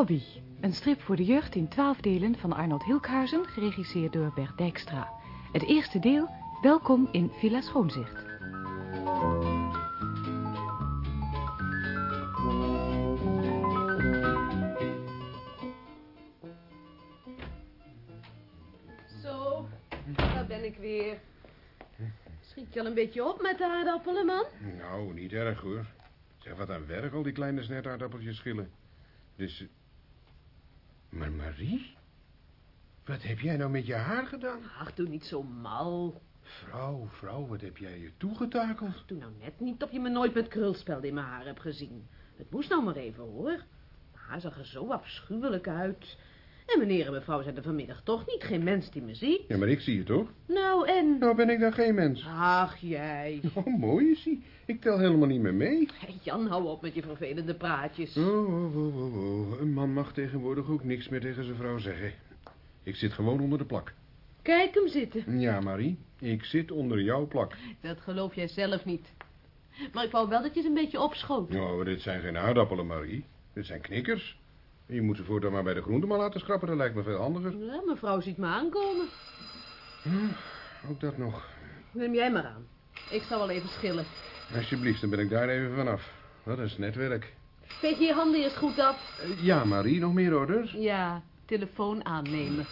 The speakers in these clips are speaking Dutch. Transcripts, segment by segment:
Robbie, een strip voor de jeugd in twaalf delen van Arnold Hilkhuizen, geregisseerd door Bert Dijkstra. Het eerste deel, welkom in Villa Schoonzicht. Zo, daar ben ik weer. Schiet je al een beetje op met de aardappelen, man? Nou, niet erg hoor. Zeg, wat aan werk al die kleine snetaardappeltjes schillen. Dus... Maar Marie? Wat heb jij nou met je haar gedaan? Ach, doe niet zo mal. Vrouw, vrouw, wat heb jij je toegetakeld? Doe nou net niet of je me nooit met krulspel in mijn haar hebt gezien. Het moest nou maar even, hoor. Mijn haar zag er zo afschuwelijk uit. En meneer en mevrouw zijn er vanmiddag toch niet. Geen mens die me ziet. Ja, maar ik zie je toch? Nou, en... Nou ben ik dan geen mens. Ach, jij. Oh, mooi is hij. Ik tel helemaal niet meer mee. Hey, Jan, hou op met je vervelende praatjes. Oh, oh, oh, oh, oh. Een man mag tegenwoordig ook niks meer tegen zijn vrouw zeggen. Ik zit gewoon onder de plak. Kijk hem zitten. Ja, Marie, ik zit onder jouw plak. Dat geloof jij zelf niet. Maar ik wou wel dat je ze een beetje opschoot. Oh, dit zijn geen aardappelen, Marie. Dit zijn knikkers. Je moet ze voortaan maar bij de groenteman laten schrappen, dat lijkt me veel handiger. Ja, mevrouw ziet me aankomen. Ook dat nog. Neem jij maar aan. Ik zal wel even schillen. Alsjeblieft, dan ben ik daar even vanaf. Dat is netwerk. Veeg je je handen eerst goed af. Eh, Ja, Marie, nog meer orders? Ja, telefoon aannemen.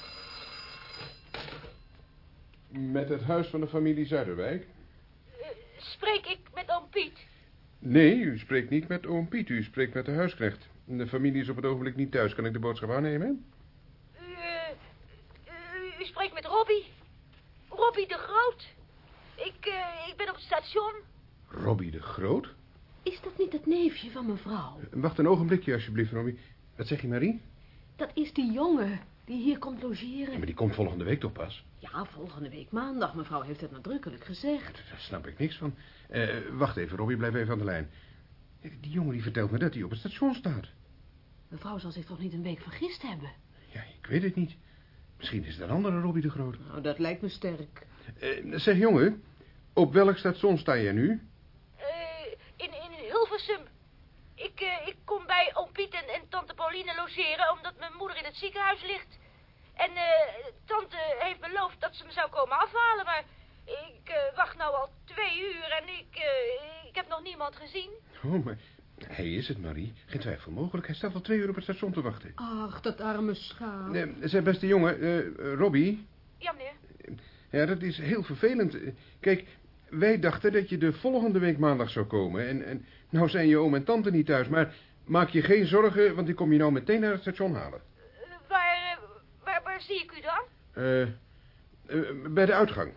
Met het huis van de familie Zuiderwijk? Spreek ik met oom Piet? Nee, u spreekt niet met oom Piet, u spreekt met de huisknecht. De familie is op het ogenblik niet thuis. Kan ik de boodschap aannemen? U, eh, u, u spreekt met Robbie. Robbie de Groot. Ik, eh, ik ben op het station. Robbie de Groot? Is dat niet het neefje van mevrouw? Wacht een ogenblikje, alsjeblieft, Robbie. Wat zeg je, Marie? Dat is die jongen die hier komt logeren. Ja, maar die komt volgende week toch pas? Ja, volgende week maandag. Mevrouw heeft het nadrukkelijk gezegd. Daar snap ik niks van. Eh, wacht even, Robbie, blijf even aan de lijn. Die jongen die vertelt me dat hij op het station staat. Mevrouw zal zich toch niet een week vergist hebben? Ja, ik weet het niet. Misschien is het een andere Robbie de Groot. Nou, dat lijkt me sterk. Eh, zeg, jongen, op welk station sta jij nu? Eh, in, in Hilversum. Ik, eh, ik kom bij oom Piet en, en tante Pauline logeren... omdat mijn moeder in het ziekenhuis ligt. En eh, tante heeft beloofd dat ze me zou komen afhalen... maar ik eh, wacht nou al twee uur en ik, eh, ik heb nog niemand gezien. Oh, maar hij is het, Marie. Geen twijfel mogelijk. Hij staat al twee uur op het station te wachten. Ach, dat arme schaap. Eh, zeg, beste jongen, eh, Robbie. Ja, meneer. Ja, dat is heel vervelend. Eh, Kijk, wij dachten dat je de volgende week maandag zou komen. En, en nou zijn je oom en tante niet thuis. Maar maak je geen zorgen, want ik kom je nou meteen naar het station halen. Waar, eh, waar, waar zie ik u dan? Eh, eh, bij de uitgang.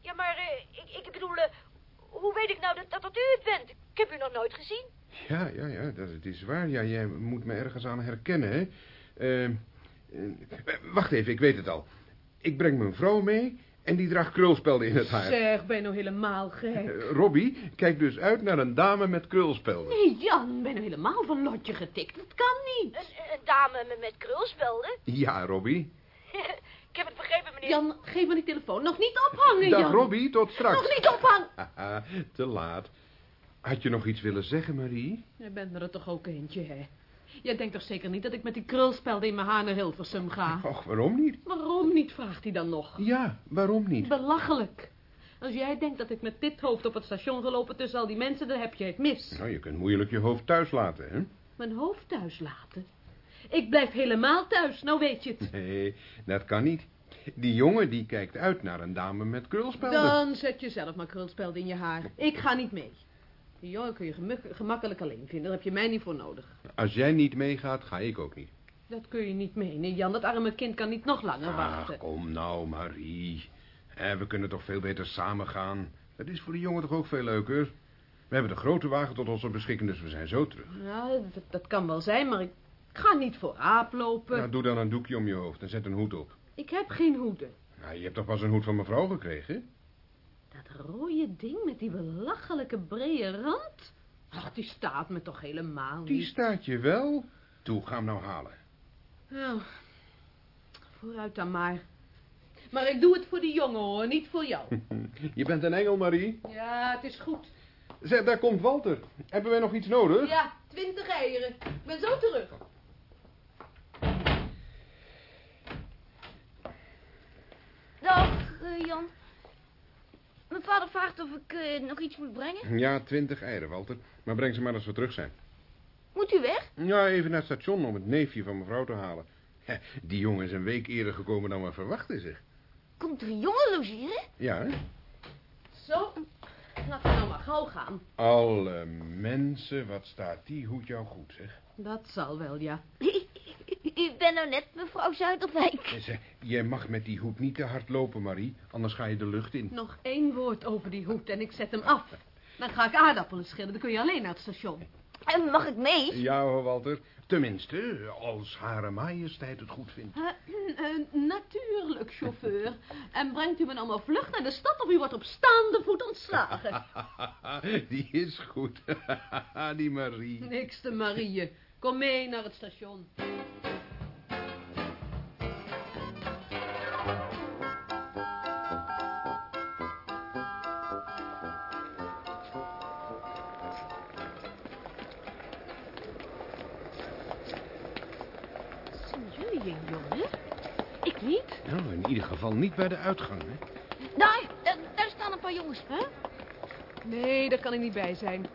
Ja, maar eh, ik, ik bedoel, eh, hoe weet ik nou dat, dat dat u het bent? Ik heb u nog nooit gezien. Ja, ja, ja, dat het is waar. Ja, jij moet me ergens aan herkennen, hè. Eh, eh, wacht even, ik weet het al. Ik breng mijn vrouw mee en die draagt krulspelden in het haar. Zeg, ben je nou helemaal gek? Eh, Robbie kijkt dus uit naar een dame met krulspelden. Nee, Jan, ben nou helemaal van lotje getikt? Dat kan niet. Een, een dame met, krulspelden. Ja, Robbie. ik heb het begrepen, meneer. Jan, geef me die telefoon. Nog niet ophangen, Dag Jan. Robbie, tot straks. Nog niet ophangen. Haha, te laat. Had je nog iets willen zeggen, Marie? Je bent er toch ook eentje, hè? Jij denkt toch zeker niet dat ik met die krulspelden in mijn haar naar Hilversum ga? Och, waarom niet? Waarom niet, vraagt hij dan nog. Ja, waarom niet? Belachelijk. Als jij denkt dat ik met dit hoofd op het station gelopen tussen al die mensen, dan heb je het mis. Nou, je kunt moeilijk je hoofd thuis laten, hè? Mijn hoofd thuis laten? Ik blijf helemaal thuis, nou weet je het. Nee, dat kan niet. Die jongen die kijkt uit naar een dame met krulspelden. Dan zet je zelf maar krulspelden in je haar. Ik ga niet mee. Die jongen kun je gemak- gemakkelijk alleen vinden, daar heb je mij niet voor nodig. Als jij niet meegaat, ga ik ook niet. Dat kun je niet menen, Jan. Dat arme kind kan niet nog langer wachten. Ach, kom nou, Marie. Eh, we kunnen toch veel beter samen gaan. Dat is voor die jongen toch ook veel leuker? We hebben de grote wagen tot onze beschikking, dus we zijn zo terug. Ja, dat, dat kan wel zijn, maar ik ga niet voor aap lopen. Nou, doe dan een doekje om je hoofd en zet een hoed op. Ik heb geen hoeden. Nou, je hebt toch pas een hoed van mevrouw gekregen? Dat rode ding met die belachelijke brede rand. Ach, die staat me toch helemaal niet. Die staat je wel. Toe, ga hem nou halen. Nou, vooruit dan maar. Maar ik doe het voor de jongen, hoor, niet voor jou. Je bent een engel, Marie. Ja, het is goed. Zeg, daar komt Walter. Hebben wij nog iets nodig? Ja, twintig eieren. Ik ben zo terug. Dag, eh, Jan. Mijn vader vraagt of ik eh, nog iets moet brengen. Ja, twintig eieren, Walter. Maar breng ze maar als we terug zijn. Moet u weg? Ja, even naar het station om het neefje van mevrouw te halen. Ja, die jongen is een week eerder gekomen dan we verwachten, zeg. Komt er een jongen logeren? Ja, hè? Zo, laten we nou maar gauw gaan. Alle mensen, wat staat die hoed jou goed, zeg. Dat zal wel, ja. U bent nou net mevrouw Zuiderwijk. En zeg, jij mag met die hoed niet te hard lopen, Marie. Anders ga je de lucht in. Nog één woord over die hoed en ik zet hem af. Dan ga ik aardappelen schillen, dan kun je alleen naar het station. En mag ik mee? Ja hoor, Walter. Tenminste, als hare majesteit het goed vindt. Eh, eh, natuurlijk, chauffeur. En brengt u me nou maar vlug naar de stad of u wordt op staande voet ontslagen. die is goed. die Marie. Niks te Marie. Kom mee naar het station. Geval niet bij de uitgang, hè. Daar, daar, daar staan een paar jongens. Huh? Nee, daar kan ik niet bij zijn.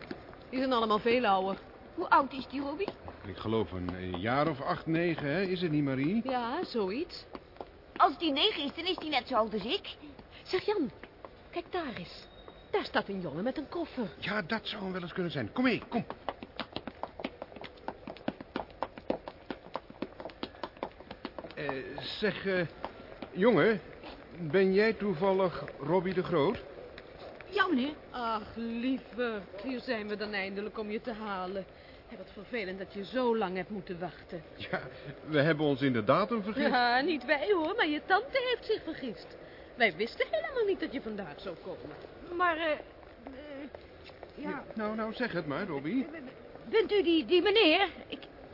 Die zijn allemaal veel ouder. Hoe oud is die Robbie? Ik geloof een, een jaar of acht, negen, hè? Is het niet, Marie? Ja, zoiets. Als die negen is, dan is die net zo oud als ik. Zeg Jan, kijk daar eens. Daar staat een jongen met een koffer. Ja, dat zou hem wel eens kunnen zijn. Kom mee, kom. Eh, zeg, eh, jongen, ben jij toevallig Robbie de Groot? Ja, meneer. Ach, lieve, hier zijn we dan eindelijk om je te halen. Wat vervelend dat je zo lang hebt moeten wachten. Ja, we hebben ons in de datum vergist. Ja, niet wij hoor, maar je tante heeft zich vergist. Wij wisten helemaal niet dat je vandaag zou komen. Maar, eh... eh, ja, Nou, nou, zeg het maar, Robbie. bent u die, die meneer?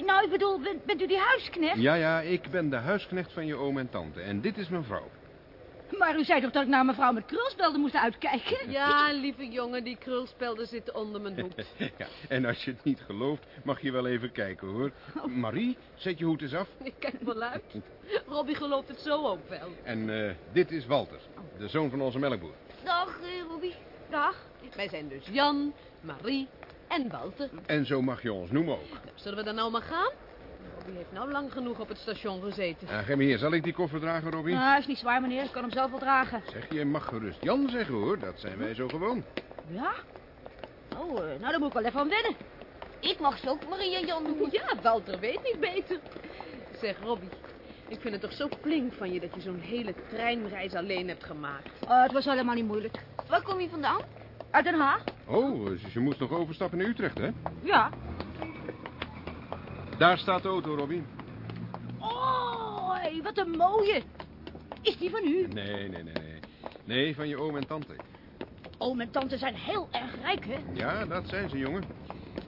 Nou, ik bedoel, bent, bent u die huisknecht? Ja, ja, ik ben de huisknecht van je oom en tante. En dit is mijn vrouw. Maar u zei toch dat ik naar mevrouw met krulspelden moest uitkijken? Ja, lieve jongen, die krulspelden zitten onder mijn hoed. ja, en als je het niet gelooft, mag je wel even kijken, hoor. Marie, zet je hoed eens af. Ik kijk wel uit. Robbie gelooft het zo ook wel. En eh, dit is Walter, de zoon van onze melkboer. Dag, eh, Robbie. Dag. Wij zijn dus Jan, Marie en Walter. En zo mag je ons noemen ook. Nou, zullen we dan nou maar gaan? Robbie heeft nou lang genoeg op het station gezeten. Uh, geef me hier, zal ik die koffer dragen, Robbie? Nou, is niet zwaar, meneer. Ik kan hem zelf wel dragen. Zeg, je mag gerust Jan zeggen, hoor. Dat zijn wij zo gewoon. Ja? Oh, eh, nou, dan moet ik wel even aan wennen. Ik mag ze ook Marie en Jan noemen. Ja, Walter weet niet beter. Zeg, Robbie, ik vind het toch zo flink van je dat je zo'n hele treinreis alleen hebt gemaakt. Oh, het was helemaal niet moeilijk. Waar kom je vandaan? Uit Den Haag? Oh, dus je moest nog overstappen naar Utrecht, hè? Ja. Daar staat de auto, Robbie. Oh, hey, wat een mooie. Is die van u? Nee, nee, nee, nee. Nee, van je oom en tante. Oom en tante zijn heel erg rijk, hè? Ja, dat zijn ze, jongen.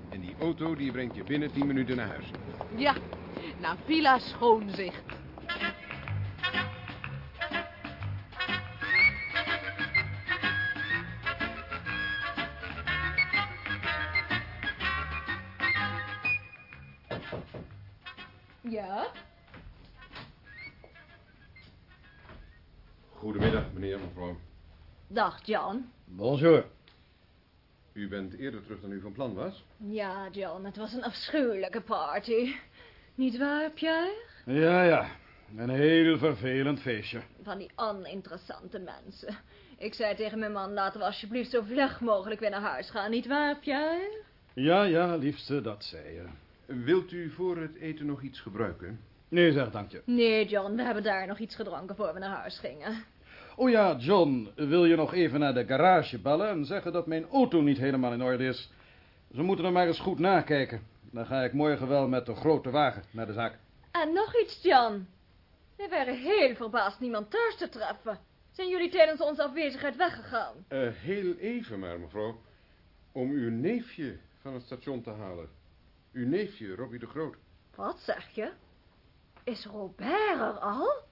En die auto, die brengt je binnen tien minuten naar huis. Ja, naar Villa Schoonzicht. Dag, John. Bonjour. U bent eerder terug dan u van plan was. Ja, John, het was een afschuwelijke party. Niet waar, Pierre? Ja, ja. Een heel vervelend feestje. Van die oninteressante mensen. Ik zei tegen mijn man, laten we alsjeblieft zo vlug mogelijk weer naar huis gaan. Niet waar, Pierre? Ja, ja, liefste, dat zei je. Wilt u voor het eten nog iets gebruiken? Nee, zeg, dank je. Nee, John, we hebben daar nog iets gedronken voor we naar huis gingen. Oh ja, John, wil je nog even naar de garage bellen en zeggen dat mijn auto niet helemaal in orde is? Ze moeten er maar eens goed nakijken. Dan ga ik morgen wel met de grote wagen naar de zaak. En nog iets, John. We waren heel verbaasd niemand thuis te treffen. Zijn jullie tijdens onze afwezigheid weggegaan? Uh, heel even maar, mevrouw. Om uw neefje van het station te halen. Uw neefje, Robbie de Groot. Wat zeg je? Is Robert er al?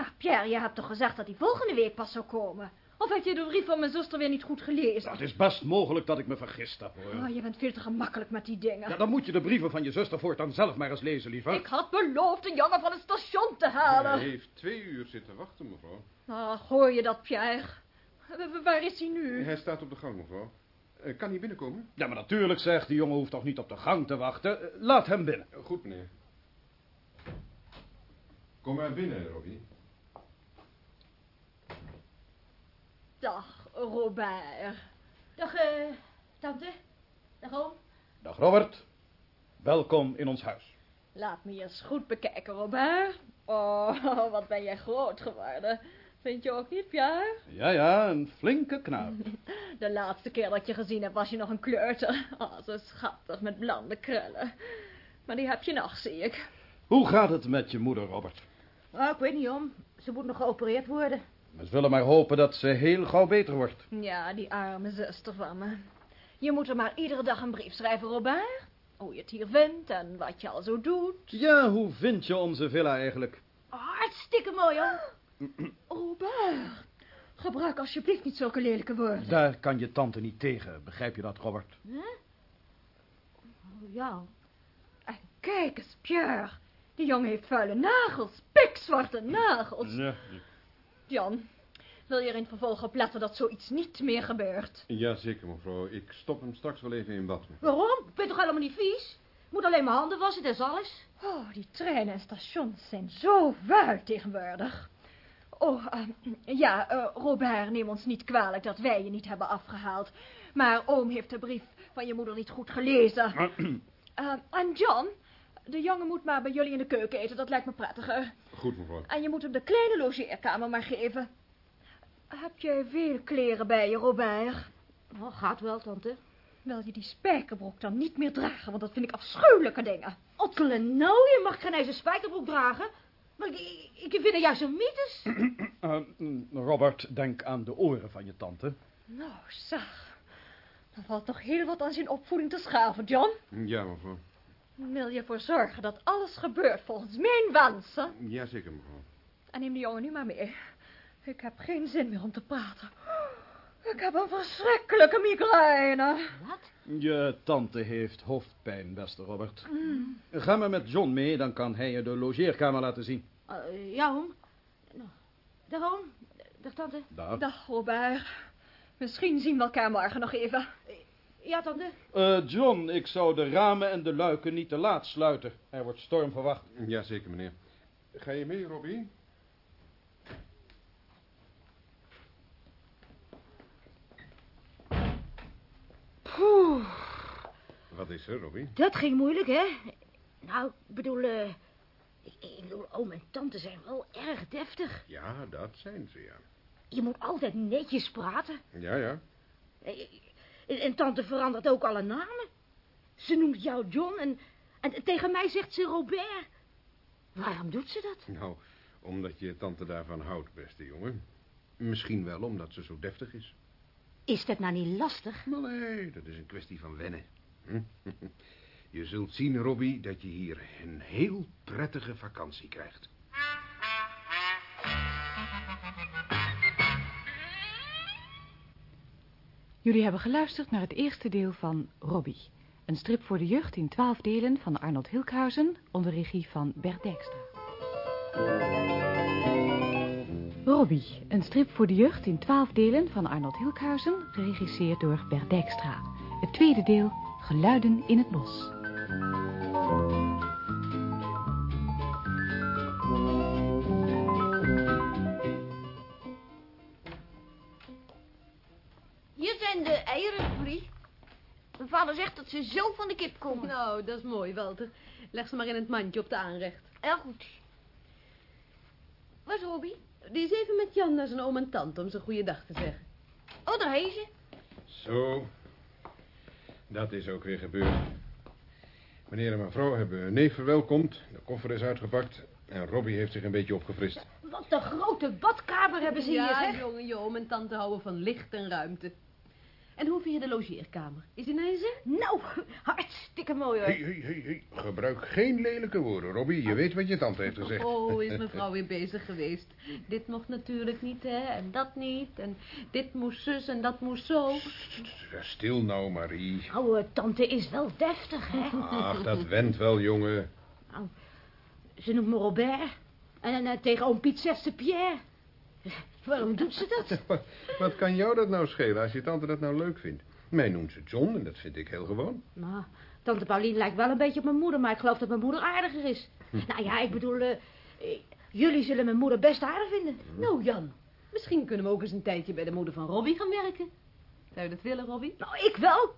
Maar Pierre, je hebt toch gezegd dat hij volgende week pas zou komen? Of had je de brief van mijn zuster weer niet goed gelezen? Het is best mogelijk dat ik me vergist heb, hoor. Oh, je bent veel te gemakkelijk met die dingen. Ja, dan moet je de brieven van je zuster voortaan zelf maar eens lezen, lieve. Ik had beloofd een jongen van het station te Hij halen. heeft twee uur zitten wachten, mevrouw. Ach, hoor je dat, Pierre? Waar is hij nu? Hij staat op de gang, mevrouw. Eh, kan hij binnenkomen? Ja, maar natuurlijk zegt, die jongen hoeft toch niet op de gang te wachten. Eh, Laat hem binnen. Eh, Goed, meneer. Kom maar binnen, Robbie. Dag, Robert. Dag, eh, tante. Dag, oom. Dag, Robert. Welkom in ons huis. Laat me je eens goed bekijken, Robert. Oh, wat ben jij groot geworden. Vind je ook niet, Pierre? Ja, ja, een flinke knaap. De laatste keer dat je gezien hebt was je nog een kleuter. Oh, zo schattig met blonde krullen. Maar die heb je nog, zie ik. Hoe gaat het met je moeder, Robert? Oh, ik weet niet, om. Ze moet nog geopereerd worden. We zullen maar hopen dat ze heel gauw beter wordt. Ja, die arme zuster van me. Je moet er maar iedere dag een brief schrijven, Robert. Hoe je het hier vindt en wat je al zo doet. Ja, hoe vind je onze villa eigenlijk? Hartstikke mooi, oom. Robert, gebruik alsjeblieft niet zulke lelijke woorden. Daar kan je tante niet tegen, begrijp je dat, Robert? Oh, ja. En kijk eens, Pierre. Die jongen heeft vuile nagels, pikzwarte nagels. Ja. Jan, wil je er in het vervolg op letten dat zoiets niet meer gebeurt? Jazeker, mevrouw. Ik stop hem straks wel even in bad. Waarom? Ik ben toch helemaal niet vies? Ik moet alleen mijn handen wassen, dat is alles. Oh, die treinen en stations zijn zo vuil tegenwoordig. Oh, eh, ja, eh, Robert, neem ons niet kwalijk dat wij je niet hebben afgehaald. Maar oom heeft de brief van je moeder niet goed gelezen. Eh, en John, de jongen moet maar bij jullie in de keuken eten, dat lijkt me prettiger. Goed, mevrouw. En je moet hem de kleine logeerkamer maar geven. Heb jij veel kleren bij je, Robert? Oh, gaat wel, tante. Wil je die spijkerbroek dan niet meer dragen, want dat vind ik afschuwelijke dingen. Ottele nou, je mag geen eens een spijkerbroek dragen. Maar ik, ik, vind het juist een mythes. Eh, mm, Robert, denk aan de oren van je tante. Nou, zeg. Dan valt toch heel wat aan zijn opvoeding te schaven, John. Ja, mevrouw. Wil je ervoor zorgen dat alles gebeurt volgens mijn wensen? Jazeker, mevrouw. En neem de jongen nu maar mee. Ik heb geen zin meer om te praten. Ik heb een verschrikkelijke migraine. Wat? Je tante heeft hoofdpijn, beste Robert. Ga maar met John mee, dan kan hij je de logeerkamer laten zien. Eh, ja, oom. Nou, dag, oom. Dag, tante. Daar. Dag, Robert. Misschien zien we elkaar morgen nog even. Ja, tante. Eh, John, ik zou de ramen en de luiken niet te laat sluiten. Er wordt storm verwacht. Jazeker, meneer. Ga je mee, Robbie? Poeh, Wat is er, Robbie? dat ging moeilijk, hè? Nou, ik bedoel, eh, ik, ik bedoel, oom en tante zijn wel erg deftig. Ja, dat zijn ze, ja. Je moet altijd netjes praten. Ja, ja. En, en tante verandert ook alle namen. Ze noemt jou John en, en tegen mij zegt ze Robert. Waarom doet ze dat? Nou, omdat je tante daarvan houdt, beste jongen. Misschien wel omdat ze zo deftig is. Is dat nou niet lastig? Maar nee, dat is een kwestie van wennen. Hm? Je zult zien, Robbie, dat je hier een heel prettige vakantie krijgt. Jullie hebben geluisterd naar het eerste deel van Robbie. Een strip voor de jeugd in twaalf delen van Arnold Hilkhuizen onder regie van Bert Dijkstra. Robbie, een strip voor de jeugd in twaalf delen van Arnold Hilkhuizen, geregisseerd door Bert Dijkstra. Het tweede deel, Geluiden in het bos. Vader zegt dat ze zo van de kip komen. Nou, dat is mooi, Walter. Leg ze maar in het mandje op de aanrecht. Heel goed. Waar is Robbie? Die is even met Jan naar zijn oom en tante om zijn goede dag te zeggen. Oh, daar heet ze. Zo. Dat is ook weer gebeurd. Meneer en mevrouw hebben hun neef verwelkomd. De koffer is uitgepakt. En Robbie heeft zich een beetje opgefrist. Wat een grote badkamer hebben ze hier, ja, zeg. jongen, je oom en tante houden van licht en ruimte. En hoe vind je de logeerkamer? Is die naar je zin? Nou, hartstikke mooi hoor. Hé, hé, hé, hé. Gebruik geen lelijke woorden, Robbie. Je weet wat je tante heeft gezegd. Oh, is mevrouw weer bezig geweest. Dit mocht natuurlijk niet, hè, en dat niet. En dit moest zus en dat moest zo. Stil nou, Marie. Nou, eh, tante is wel deftig, hè? Ach, dat went wel, jongen. Ze noemt me Robert. En eh, tegen oom Piet zegt ze Pierre. Waarom doet ze dat? Wat, wat kan jou dat nou schelen als je tante dat nou leuk vindt? Mij noemt ze John en dat vind ik heel gewoon. Nou, tante Pauline lijkt wel een beetje op mijn moeder, maar ik geloof dat mijn moeder aardiger is. Nou ja, ik bedoel, eh, eh, jullie zullen mijn moeder best aardig vinden. Nou, Jan, misschien kunnen we ook eens een tijdje bij de moeder van Robbie gaan werken. Zou je dat willen, Robbie? Nou, ik wel.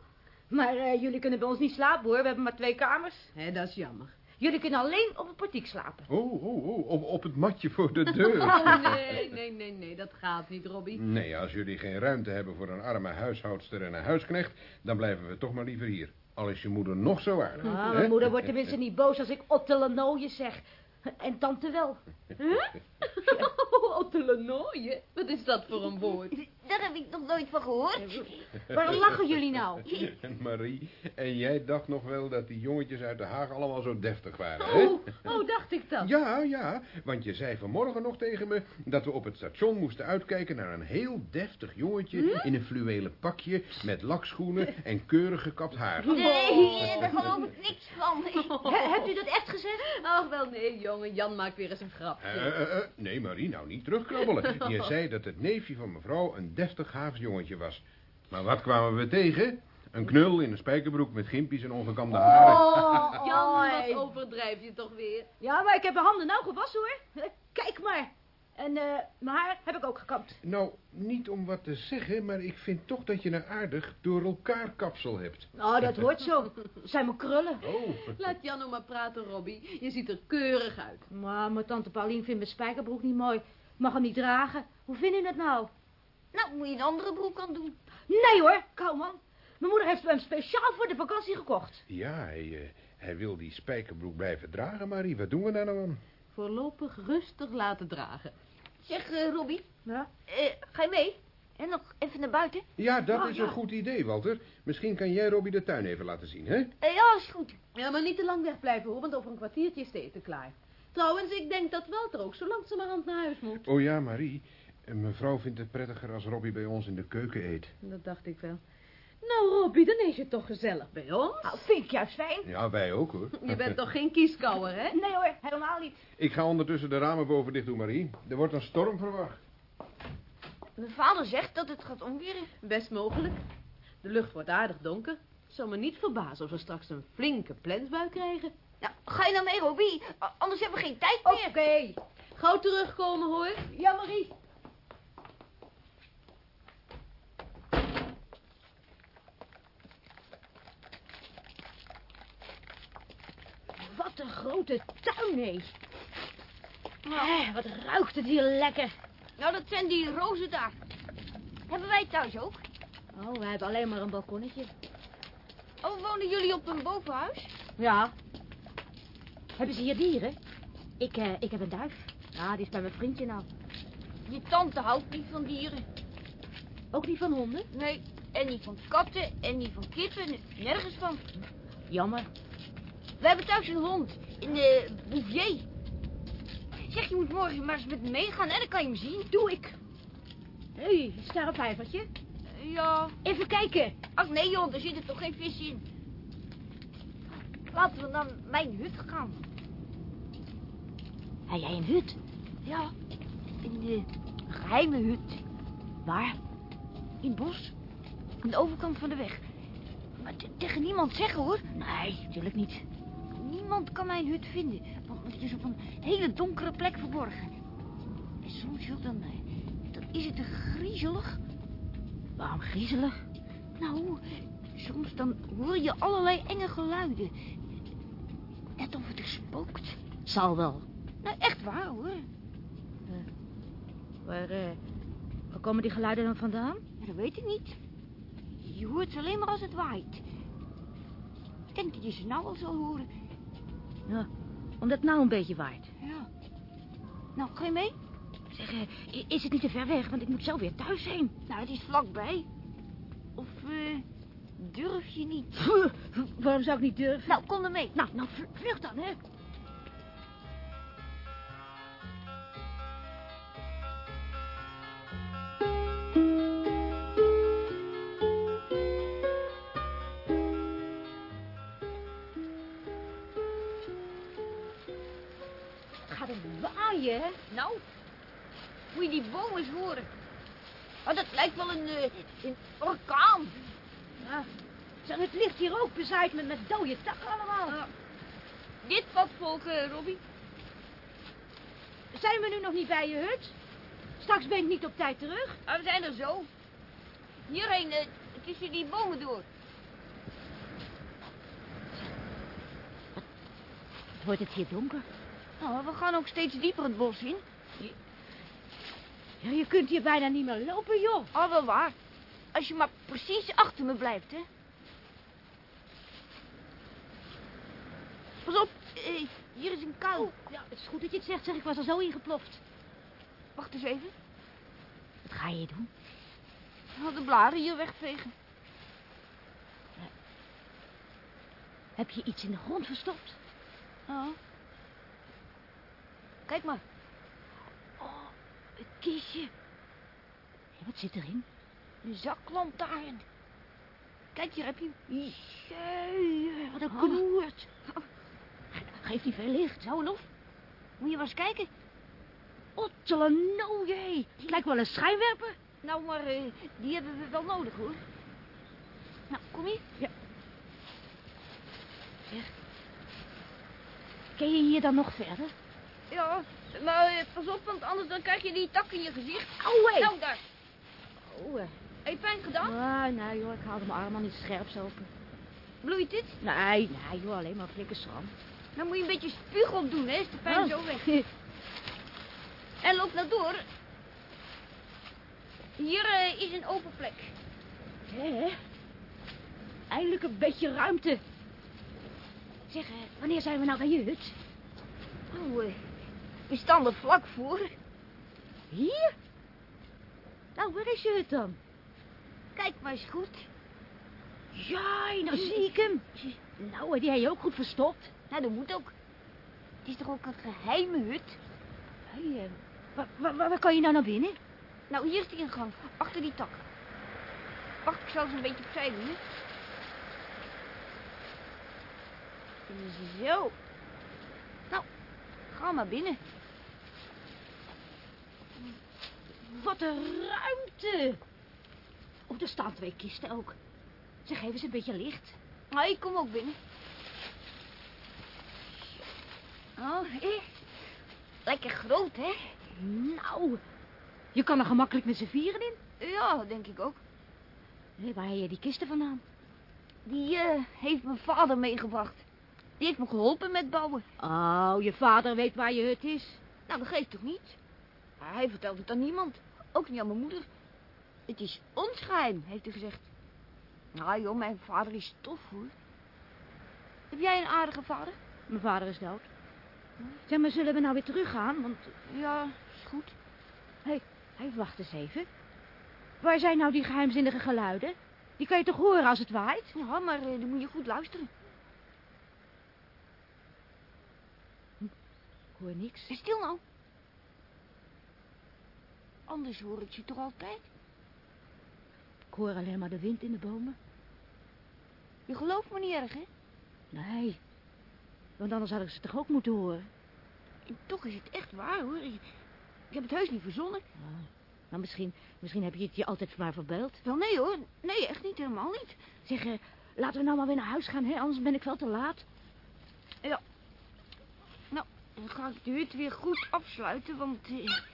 Maar eh, jullie kunnen bij ons niet slapen, hoor. We hebben maar twee kamers. Hé, dat is jammer. Jullie kunnen alleen op het portiek slapen. Oh, oh, oh, op, op het matje voor de deur. Oh, nee, nee, nee, nee, dat gaat niet, Robbie. Nee, als jullie geen ruimte hebben voor een arme huishoudster en een huisknecht... dan blijven we toch maar liever hier. Al is je moeder nog zo aardig. Ah, hè? mijn moeder wordt tenminste niet boos als ik Ottelenooie zeg. En tante wel. Oh, Ottelenooien? Wat is dat voor een woord? Daar heb ik nog nooit van gehoord. Waarom lachen jullie nou? Marie, en jij dacht nog wel dat die jongetjes uit de Haag allemaal zo deftig waren, hè? Oh, oh, dacht ik dat. Ja, ja, want je zei vanmorgen nog tegen me dat we op het station moesten uitkijken naar een heel deftig jongetje in een fluwelen pakje met lakschoenen en keurig gekapt haar. Nee, daar geloof ik niks van. hebt u dat echt gezegd? Ach, wel nee, jongen. Jan maakt weer eens een grapje. Eh, eh, eh, nee, Marie, nou niet terugkrabbelen. Je zei dat het neefje van mevrouw een deftig Haags jongetje was. Maar wat kwamen we tegen? Een knul in een spijkerbroek met gimpies en ongekamde haren. Oh, Jan, wat overdrijf je toch weer? Ja, maar ik heb mijn handen nou gewassen hoor. Kijk maar. En eh, mijn haar heb ik ook gekapt. Nou, niet om wat te zeggen, maar ik vind toch dat je een aardig door elkaar kapsel hebt. Oh, dat hoort zo. Dat zijn mijn krullen. Oh, Laat Jan nou maar praten, Robbie. Je ziet er keurig uit. Maar mijn tante Pauline vindt mijn spijkerbroek niet mooi. Ik mag hem niet dragen. Hoe vind je het nou? Nou, moet je een andere broek aan doen. Nee hoor, Kouwman. Mijn moeder heeft hem speciaal voor de vakantie gekocht. ja, hij, eh, hij wil die spijkerbroek blijven dragen, Marie. Wat doen we daar nou aan? Voorlopig rustig laten dragen. Zeg, eh, Robbie, Ja? eh, ga je mee? En nog even naar buiten? Ja, dat Oh, is ja. een goed idee, Walter. Misschien kan jij Robbie de tuin even laten zien, hè? Eh, ja, is goed. Ja, maar niet te lang wegblijven hoor, want over een kwartiertje is het eten klaar. Trouwens, ik denk dat Walter ook zo langzamerhand naar huis moet. Oh ja, Marie. Eh, Mevrouw vindt het prettiger als Robbie bij ons in de keuken eet. Dat dacht ik wel. Nou, Robbie, dan is je toch gezellig bij ons? Nou, vind ik juist fijn. Ja, wij ook, hoor. Je bent toch geen kieskouwer, hè? Nee hoor, helemaal niet. Ik ga ondertussen de ramen boven dicht doen, Marie. Er wordt een storm verwacht. Mijn vader zegt dat het gaat omweren. Best mogelijk. De lucht wordt aardig donker. Het zal me niet verbazen als we straks een flinke plensbui krijgen. Nou, ga je nou mee, Robbie? A- Anders hebben we geen tijd Oké. meer. Gauw terugkomen, hoor. Ja, Marie. Wat een grote tuin, hé. Eh, wat ruikt het hier lekker. Nou, dat zijn die rozen daar. Hebben wij thuis ook? Oh, we hebben alleen maar een balkonnetje. Oh, wonen jullie op een bovenhuis? Ja. Hebben ze hier dieren? Ik, eh, ik heb een duif. Ja, die is bij mijn vriendje nou. Je tante houdt niet van dieren. Ook niet van honden? Nee, en niet van katten, en niet van kippen, nergens van. Jammer. We hebben thuis een hond, in de Bouvier. Zeg, je moet morgen maar eens met me meegaan, hè? Dan kan je hem zien. Doe ik. Hé, hey, is daar een vijvertje? Ja. Even kijken. Ach nee, joh, daar zit er toch geen vis in. Laten we naar mijn hut gaan. Heb jij een hut? Ja, in de geheime hut. Waar? In het bos. Aan de overkant van de weg. Maar te- tegen niemand zeggen, hoor. Nee, natuurlijk niet. Niemand kan mijn hut vinden. Want het is op een hele donkere plek verborgen. En soms, joh, dan, dan is het er griezelig. Waarom griezelig? Nou, soms dan hoor je allerlei enge geluiden. Net of het er spookt. Zal wel. Nou, echt waar, hoor. Waar, eh, waar komen die geluiden dan vandaan? Ja, dat weet ik niet. Je hoort ze alleen maar als het waait. Ik denk dat je ze nou al zal horen. Ja, omdat het nou een beetje waait. Ja. Nou, ga je mee? Zeg, eh, is het niet te ver weg? Want ik moet zo weer thuis zijn. Nou, het is vlakbij. Of, eh, Durf je niet? Waarom zou ik niet durven? Nou, kom er mee. Nou, nou, vl- vlug dan, hè. Gaat het waaien, hè? Nou, moet je die boom eens horen. Oh, dat lijkt wel een, eh, een orkaan. Ja. Zeg, het ligt hier ook bezaaid met, met dode takken allemaal. Dit wat volk, eh, Robbie. Zijn we nu nog niet bij je hut? Straks ben ik niet op tijd terug. Ah, we zijn er zo. Hierheen, eh, tussen die bomen door. Het wordt het hier donker. Nou, we gaan ook steeds dieper het bos in. Ja, je kunt hier bijna niet meer lopen, joh. Al wel waar. Als je maar precies achter me blijft, hè. Pas op, eh, hier is een kuil. Oh, ja, het is goed dat je het zegt, zeg. Ik was er zo ingeploft. Wacht eens even. Wat ga je doen? De blaren hier wegvegen. Heb je iets in de grond verstopt? Ja. Kijk maar. Oh, een kistje. Wat zit erin? Een zaklantaarn. Kijk, hier heb je hem. Jee, wat een Oh. knoert. Geeft niet veel licht. Nou, Lof. Moet je maar eens kijken. Ottelenooie. Het lijkt wel een schijnwerper. Nou, maar eh, die hebben we wel nodig, hoor. Nou, kom hier. Kun je hier dan nog verder? Ja, maar eh, pas op, want anders dan krijg je die tak in je gezicht. Auwe. Nou, daar. Oh, eh. Heb je pijn gedaan? Ah, nee joh, ik haalde mijn arm al niet scherp open. Bloeit dit? Nee, nee joh, alleen maar schram. Dan moet je een beetje spuug opdoen, hè. Is de pijn Oh. zo weg. En loop nou door. Hier eh, is een open plek. Hé, eindelijk een beetje ruimte. Zeg, eh, wanneer zijn we nou bij je hut? Oh, we staan er vlak voor. Hier? Nou, waar is je hut dan? Kijk maar eens goed. Ja, nou zie ik hem. Nou, die heb je ook goed verstopt. Nou, dat moet ook. Het is toch ook een geheime hut? Hey, eh, waar, waar, waar kan je nou naar binnen? Nou, hier is de ingang. Achter die tak. Wacht, ik zal ze een beetje opzij doen, hè. Zo. Nou, ga maar binnen. Wat een ruimte. Oh, er staan twee kisten ook. Zeg, geef eens een beetje licht. Nou, ik kom ook binnen. Oh, eh. Lekker groot, hè? Nou, je kan er gemakkelijk met z'n vieren in. Ja, denk ik ook. Hé, waar heb je die kisten vandaan? Die eh, heeft mijn vader meegebracht. Die heeft me geholpen met bouwen. Oh, je vader weet waar je hut is. Nou, dat geeft toch niet? Hij vertelt het aan niemand. Ook niet aan mijn moeder. Het is ons geheim, heeft hij gezegd. Nou joh, mijn vader is tof hoor. Heb jij een aardige vader? Mijn vader is dood. Zeg maar, zullen we nou weer teruggaan? Want, Ja, is goed. hé, hey, wacht eens even. Waar zijn nou die geheimzinnige geluiden? Die kan je toch horen als het waait? Ja, maar eh, dan moet je goed luisteren. Ik hoor niks. Stil nou. Anders hoor ik je toch altijd. Ik hoor alleen maar de wind in de bomen. Je gelooft me niet erg, hè? Nee, want anders had ik ze toch ook moeten horen. En toch is het echt waar, hoor. Ik, ik heb het heus niet verzonnen. Oh, nou, misschien, misschien heb je het je altijd maar verbeeld. Wel, nee hoor. Nee, echt niet. Helemaal niet. Zeg, eh, laten we nou maar weer naar huis gaan, hè? anders ben ik veel te laat. Nou, dan ga ik de hut weer goed afsluiten, want eh,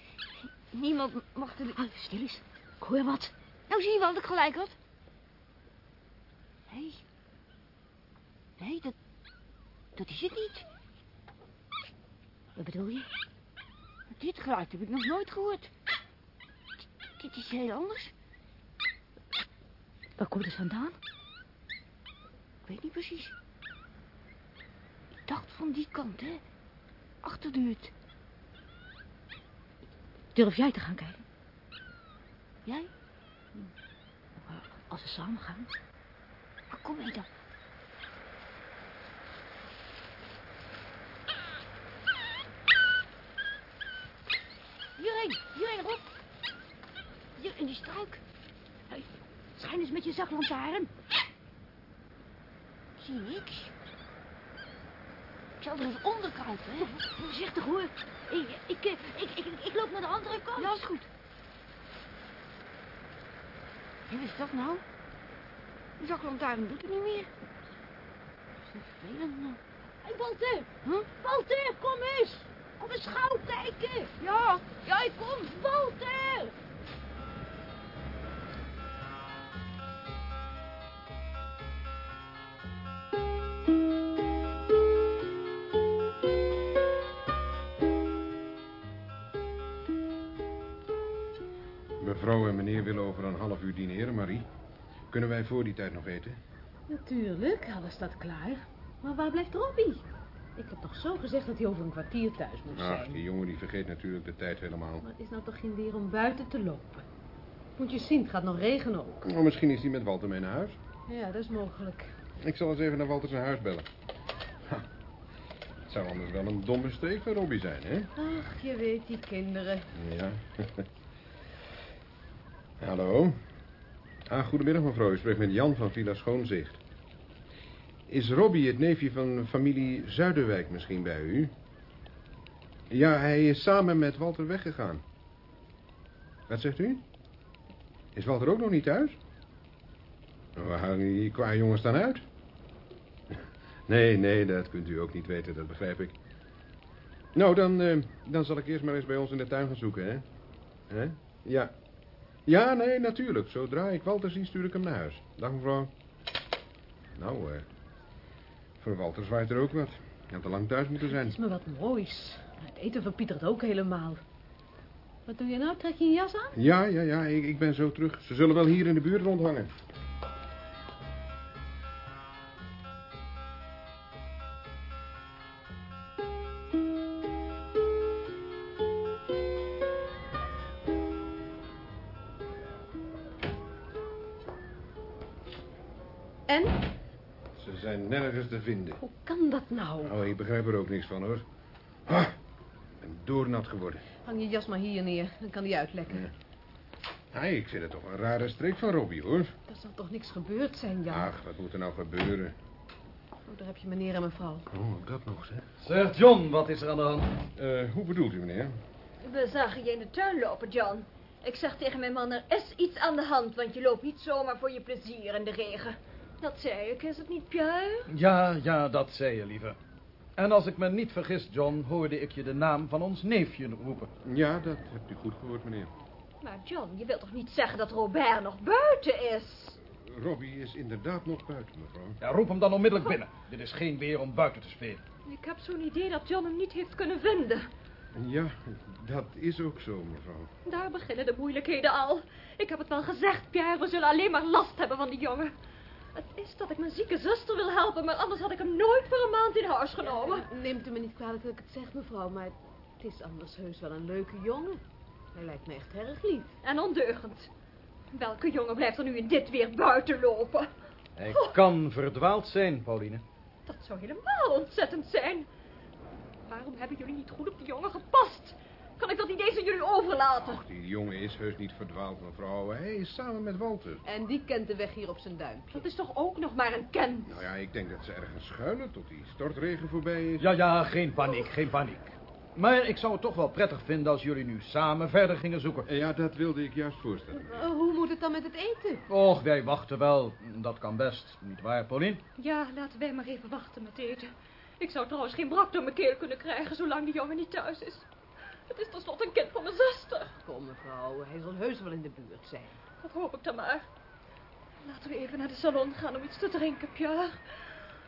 niemand mag er... Ah, stil eens. Ik hoor wat. Nou, zie je wel dat ik gelijk had? Nee. Nee, dat... Dat is het niet. Wat bedoel je? Dit geluid heb ik nog nooit gehoord. Dit is heel anders. Waar komt het vandaan? Ik weet niet precies. Ik dacht van die kant, hè. Achter de hut. Durf jij te gaan kijken? Jij? Als we samen gaan. Kom mee dan. Hierheen, hierheen, Rob. Hier, in die struik. Schijn eens met je zaklantaarn. Zie niks? Ik zal er even onder kruipen, hè. Voorzichtig, hoor. Ik, ik, eh, ik, ik, ik, loop naar de andere kant. Ja, is goed. Wat is dat nou? De zaklantaarn doet het niet meer. Dat is vervelend, nou. Hé, Walter! Huh? Walter, kom eens! Kom eens gauw kijken! Ja, ja, ik kom! Walter! Meneer willen over een half uur dineren, Marie. Kunnen wij voor die tijd nog eten? Natuurlijk, alles staat klaar. Maar waar blijft Robbie? Ik heb toch zo gezegd dat hij over een kwartier thuis moet Ach, zijn. die jongen die vergeet natuurlijk de tijd helemaal. Maar het is nou toch geen weer om buiten te lopen? Moet je zien, het gaat nog regenen ook. Oh, misschien is hij met Walter mee naar huis. Ja, dat is mogelijk. Ik zal eens even naar Walter zijn huis bellen. Ha. Het zou anders wel een domme streek van Robbie zijn, hè? Ach, je weet, die kinderen. Ja. Hallo. Ah, goedemiddag mevrouw. U spreekt met Jan van Villa Schoonzicht. Is Robbie het neefje van familie Zuiderwijk misschien bij u? Ja, hij is samen met Walter weggegaan. Wat zegt u? Is Walter ook nog niet thuis? Waar hangen die qua jongens dan uit? Nee, nee, dat kunt u ook niet weten, dat begrijp ik. Nou, dan, eh, dan zal ik eerst maar eens bij ons in de tuin gaan zoeken, hè? Hè? Ja. Ja, nee, natuurlijk. Zodra ik Walter zie, stuur ik hem naar huis. Dag, mevrouw. Nou, eh... voor Walter zwaait er ook wat. Hij had te lang thuis moeten zijn. Het is me wat moois. Het eten verpietert ook helemaal. Wat doe je nou? Trek je je jas aan? Ja, ja, ja, ik, ik ben zo terug. Ze zullen wel hier in de buurt rondhangen. Te vinden. Hoe kan dat nou? Oh, ik begrijp er ook niks van, hoor. Ah, ik ben doornat geworden. Hang je jas maar hier neer, dan kan die uitlekken. Ja. Hey, ik vind het toch een rare streek van Robbie, hoor. Er zal toch niks gebeurd zijn, Jan? Ach, wat moet er nou gebeuren? Oh, daar heb je meneer en mevrouw. Oh, dat nog, zeg. Zeg, John, wat is er aan de hand? Eh, hoe bedoelt u, meneer? We zagen je in de tuin lopen, John. Ik zeg tegen mijn man, er is iets aan de hand, want je loopt niet zomaar voor je plezier in de regen. Dat zei ik, is het niet, Pierre? Ja, ja, dat zei je, lieve. En als ik me niet vergis, John, hoorde ik je de naam van ons neefje roepen. Ja, dat hebt u goed gehoord, meneer. Maar John, je wilt toch niet zeggen dat Robert nog buiten is? Robbie is inderdaad nog buiten, mevrouw. Ja, roep hem dan onmiddellijk binnen. Dit is geen weer om buiten te spelen. Ik heb zo'n idee dat John hem niet heeft kunnen vinden. Ja, dat is ook zo, mevrouw. Daar beginnen de moeilijkheden al. Ik heb het wel gezegd, Pierre, we zullen alleen maar last hebben van die jongen. Het is dat ik mijn zieke zuster wil helpen, maar anders had ik hem nooit voor een maand in huis genomen. Neemt u me niet kwalijk dat ik het zeg, mevrouw, maar het is anders heus wel een leuke jongen. Hij lijkt me echt erg lief. En ondeugend. Welke jongen blijft er nu in dit weer buiten lopen? Hij kan verdwaald zijn, Pauline. Dat zou helemaal ontzettend zijn. Waarom hebben jullie niet goed op die jongen gepast? Kan ik dat niet eens aan jullie overlaten? Och, die jongen is heus niet verdwaald, mevrouw. Hij is samen met Walter. En die kent de weg hier op zijn duimpje. Dat is toch ook nog maar een ken. Nou ja, ik denk dat ze ergens schuilen tot die stortregen voorbij is. Ja, ja, geen paniek, geen paniek. Maar ik zou het toch wel prettig vinden als jullie nu samen verder gingen zoeken. Eh, Ja, dat wilde ik juist voorstellen. Eh, hoe moet het dan met het eten? Och, wij wachten wel. Dat kan best. Niet waar, Pauline? Ja, laten wij maar even wachten met eten. Ik zou trouwens geen brak door mijn keel kunnen krijgen zolang die jongen niet thuis is. Het is tenslotte een kind van mijn zuster. Kom, mevrouw, hij zal heus wel in de buurt zijn. Dat hoop ik dan maar. Laten we even naar de salon gaan om iets te drinken, Pierre.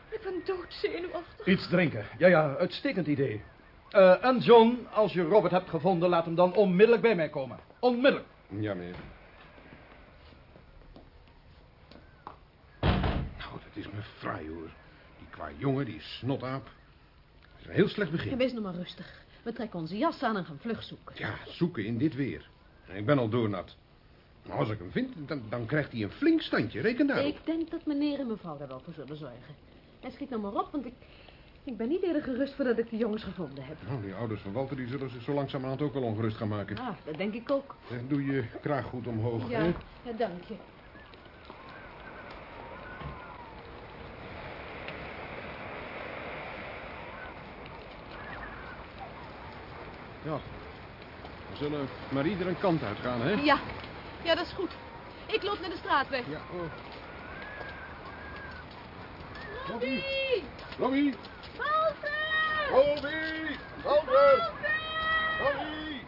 Ik ben doodzenuwachtig. Iets drinken. Ja, ja, uitstekend idee. Eh, en John, als je Robert hebt gevonden, laat hem dan onmiddellijk bij mij komen. Onmiddellijk. Ja, meneer. Nou, dat is me fraai, hoor. Die qua jongen, die snotaap. Dat is een heel slecht Ja, begin. wees nog maar rustig. We trekken onze jas aan en gaan vlug zoeken. Ja, zoeken in dit weer. Ik ben al doornat. Nou, als ik hem vind, dan, dan krijgt hij een flink standje. Reken daarop. Ik denk dat meneer en mevrouw daar wel voor zullen zorgen. En schiet nou maar op, want ik, ik ben niet eerder gerust voordat ik de jongens gevonden heb. Nou, die ouders van Walter die zullen zich zo langzamerhand ook wel ongerust gaan maken. Ah, dat denk ik ook. Zeg, doe je kraag goed omhoog. Ja, hè? ja dank je. Ja. We zullen maar ieder een kant uitgaan, hè? Ja, ja, dat is goed. Ik loop naar de straatweg. Ja, oh. Robbie! Robbie! Walter! Robbie! Walter! Robbie!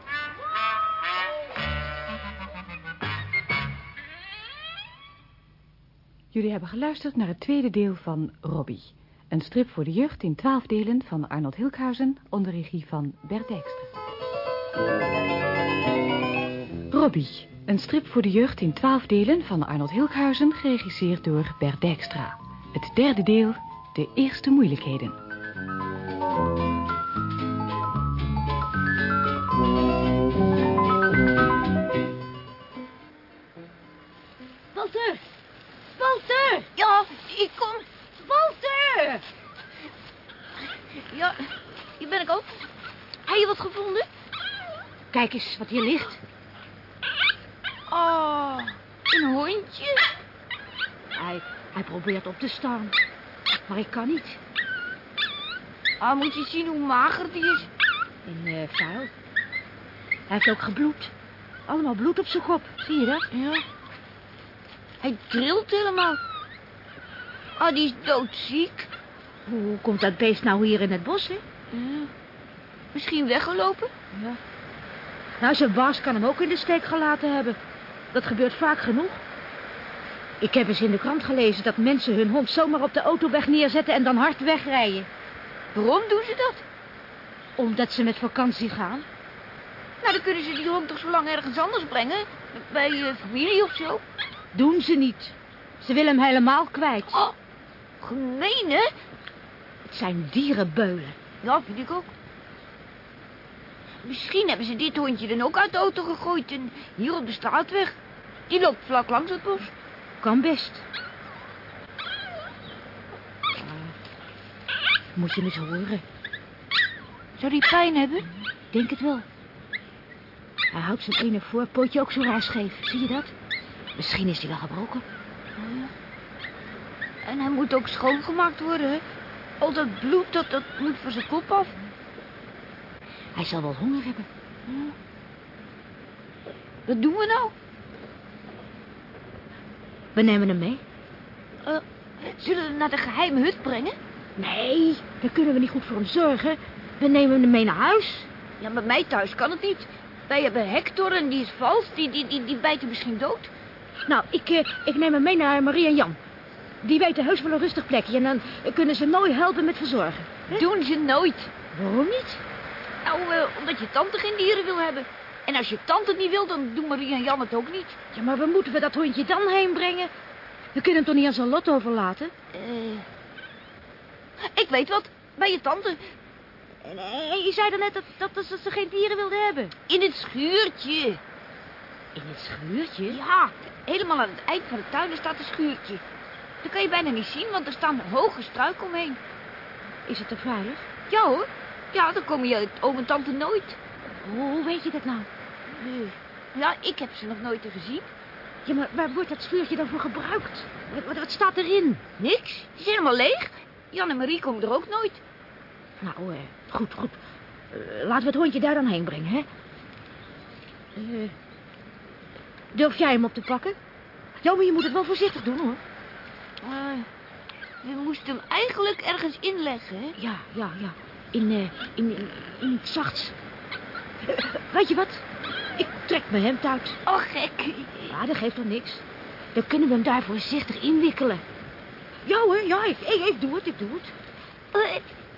Jullie hebben geluisterd naar het tweede deel van Robbie. Een strip voor de jeugd in twaalf delen van Arnold Hilkhuizen onder regie van Bert Dijkstra. Robbie. Een strip voor de jeugd in twaalf delen van Arnold Hilkhuizen geregisseerd door Bert Dijkstra. Het derde deel, de eerste moeilijkheden. Walter! Walter! Ja, ik kom. Walter! Ja, hier ben ik ook. Heb je wat gevonden? Kijk eens wat hier ligt. Oh, een hondje. Hij, hij probeert op te staan. Maar ik kan niet. Ah, moet je zien hoe mager die is. En eh vuil. Hij heeft ook gebloed. Allemaal bloed op zijn kop. Zie je dat? Ja. Hij trilt helemaal. Ah, die is doodziek. Hoe komt dat beest nou hier in het bos, hè? Ja. Misschien weggelopen? Ja. Nou, zijn baas kan hem ook in de steek gelaten hebben. Dat gebeurt vaak genoeg. Ik heb eens in de krant gelezen dat mensen hun hond zomaar op de autoweg neerzetten en dan hard wegrijden. Waarom doen ze dat? Omdat ze met vakantie gaan. Nou, dan kunnen ze die hond toch zo lang ergens anders brengen? Bij je familie of zo? Doen ze niet. Ze willen hem helemaal kwijt. Oh, gemeen, hè? Het zijn dierenbeulen. Ja, vind ik ook. Misschien hebben ze dit hondje dan ook uit de auto gegooid en hier op de straatweg. Die loopt vlak langs het bos. Kan best. Moet je eens horen. Zou die pijn hebben? Denk het wel. Hij houdt zijn ene voorpootje ook zo raar scheef. Zie je dat? Misschien is hij wel gebroken. En hij moet ook schoongemaakt worden, hè? Al dat bloed, dat, dat moet van zijn kop af. Hij zal wel honger hebben. Wat doen we nou? We nemen hem mee. Eh, zullen we hem naar de geheime hut brengen? Nee, daar kunnen we niet goed voor hem zorgen. We nemen hem mee naar huis. Ja, bij mij thuis kan het niet. Wij hebben Hector en die is vals. Die, die, die, die bijt hem misschien dood. Nou, ik, eh, ik neem hem mee naar Marie en Jan. Die weten heus wel een rustig plekje en dan kunnen ze mooi helpen met verzorgen. Doen ze nooit. Waarom niet? Nou, eh, omdat je tante geen dieren wil hebben. En als je tante niet wil, dan doen Marie en Jan het ook niet. Ja, maar waar moeten we dat hondje dan heen brengen? We kunnen hem toch niet aan zijn lot overlaten? Eh, ik weet wat. Bij je tante. En, eh, je zei dan net dat, dat, dat ze geen dieren wilden hebben. In het schuurtje. In het schuurtje? Ja, helemaal aan het eind van de tuin staat een schuurtje. Dat kan je bijna niet zien, want er staan hoge struiken omheen. Is het er veilig? Ja hoor. Ja, dan komen je oom en tante nooit. Hoe, weet je dat nou? Eh, Ja, ik heb ze nog nooit gezien. Ja, maar waar wordt dat schuurtje dan voor gebruikt? Wat, wat, wat staat erin? Niks. Het is helemaal leeg. Jan en Marie komen er ook nooit. Nou, eh, goed, goed. Eh, laten we het hondje daar dan heen brengen, hè? Eh, durf jij hem op te pakken? Ja, maar je moet het wel voorzichtig doen, hoor. Eh, we moesten hem eigenlijk ergens inleggen, hè? Ja, ja, ja. In, eh, in, in, in iets zachts. Eh, weet je wat? Ik trek mijn hemd uit. Oh, gek. Ja, dat geeft toch niks. Dan kunnen we hem daar voorzichtig inwikkelen. Ja hoor, ja, ik, ik, ik doe het, ik doe het.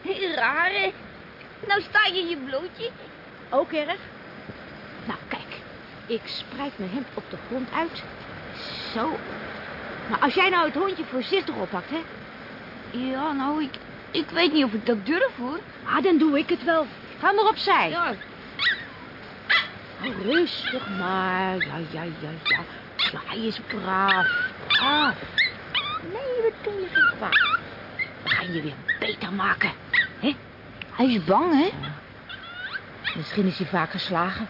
Eh, Raar, hè? Nou sta je in je blootje. Ook erg? Nou, kijk. Ik spreid mijn hemd op de grond uit. Zo. Nou, als jij nou het hondje voorzichtig oppakt, hè. Ja, nou, ik, ik weet niet of ik dat durf, hoor. Ah, dan doe ik het wel. Ga maar opzij. Ja, Nou, rustig maar. Ja, ja, ja, ja. Hij is braaf. Braaf. Nee, we doen je geen kwaad. We gaan je weer beter maken. hè? Hij is bang, hè? Misschien is hij vaak geslagen.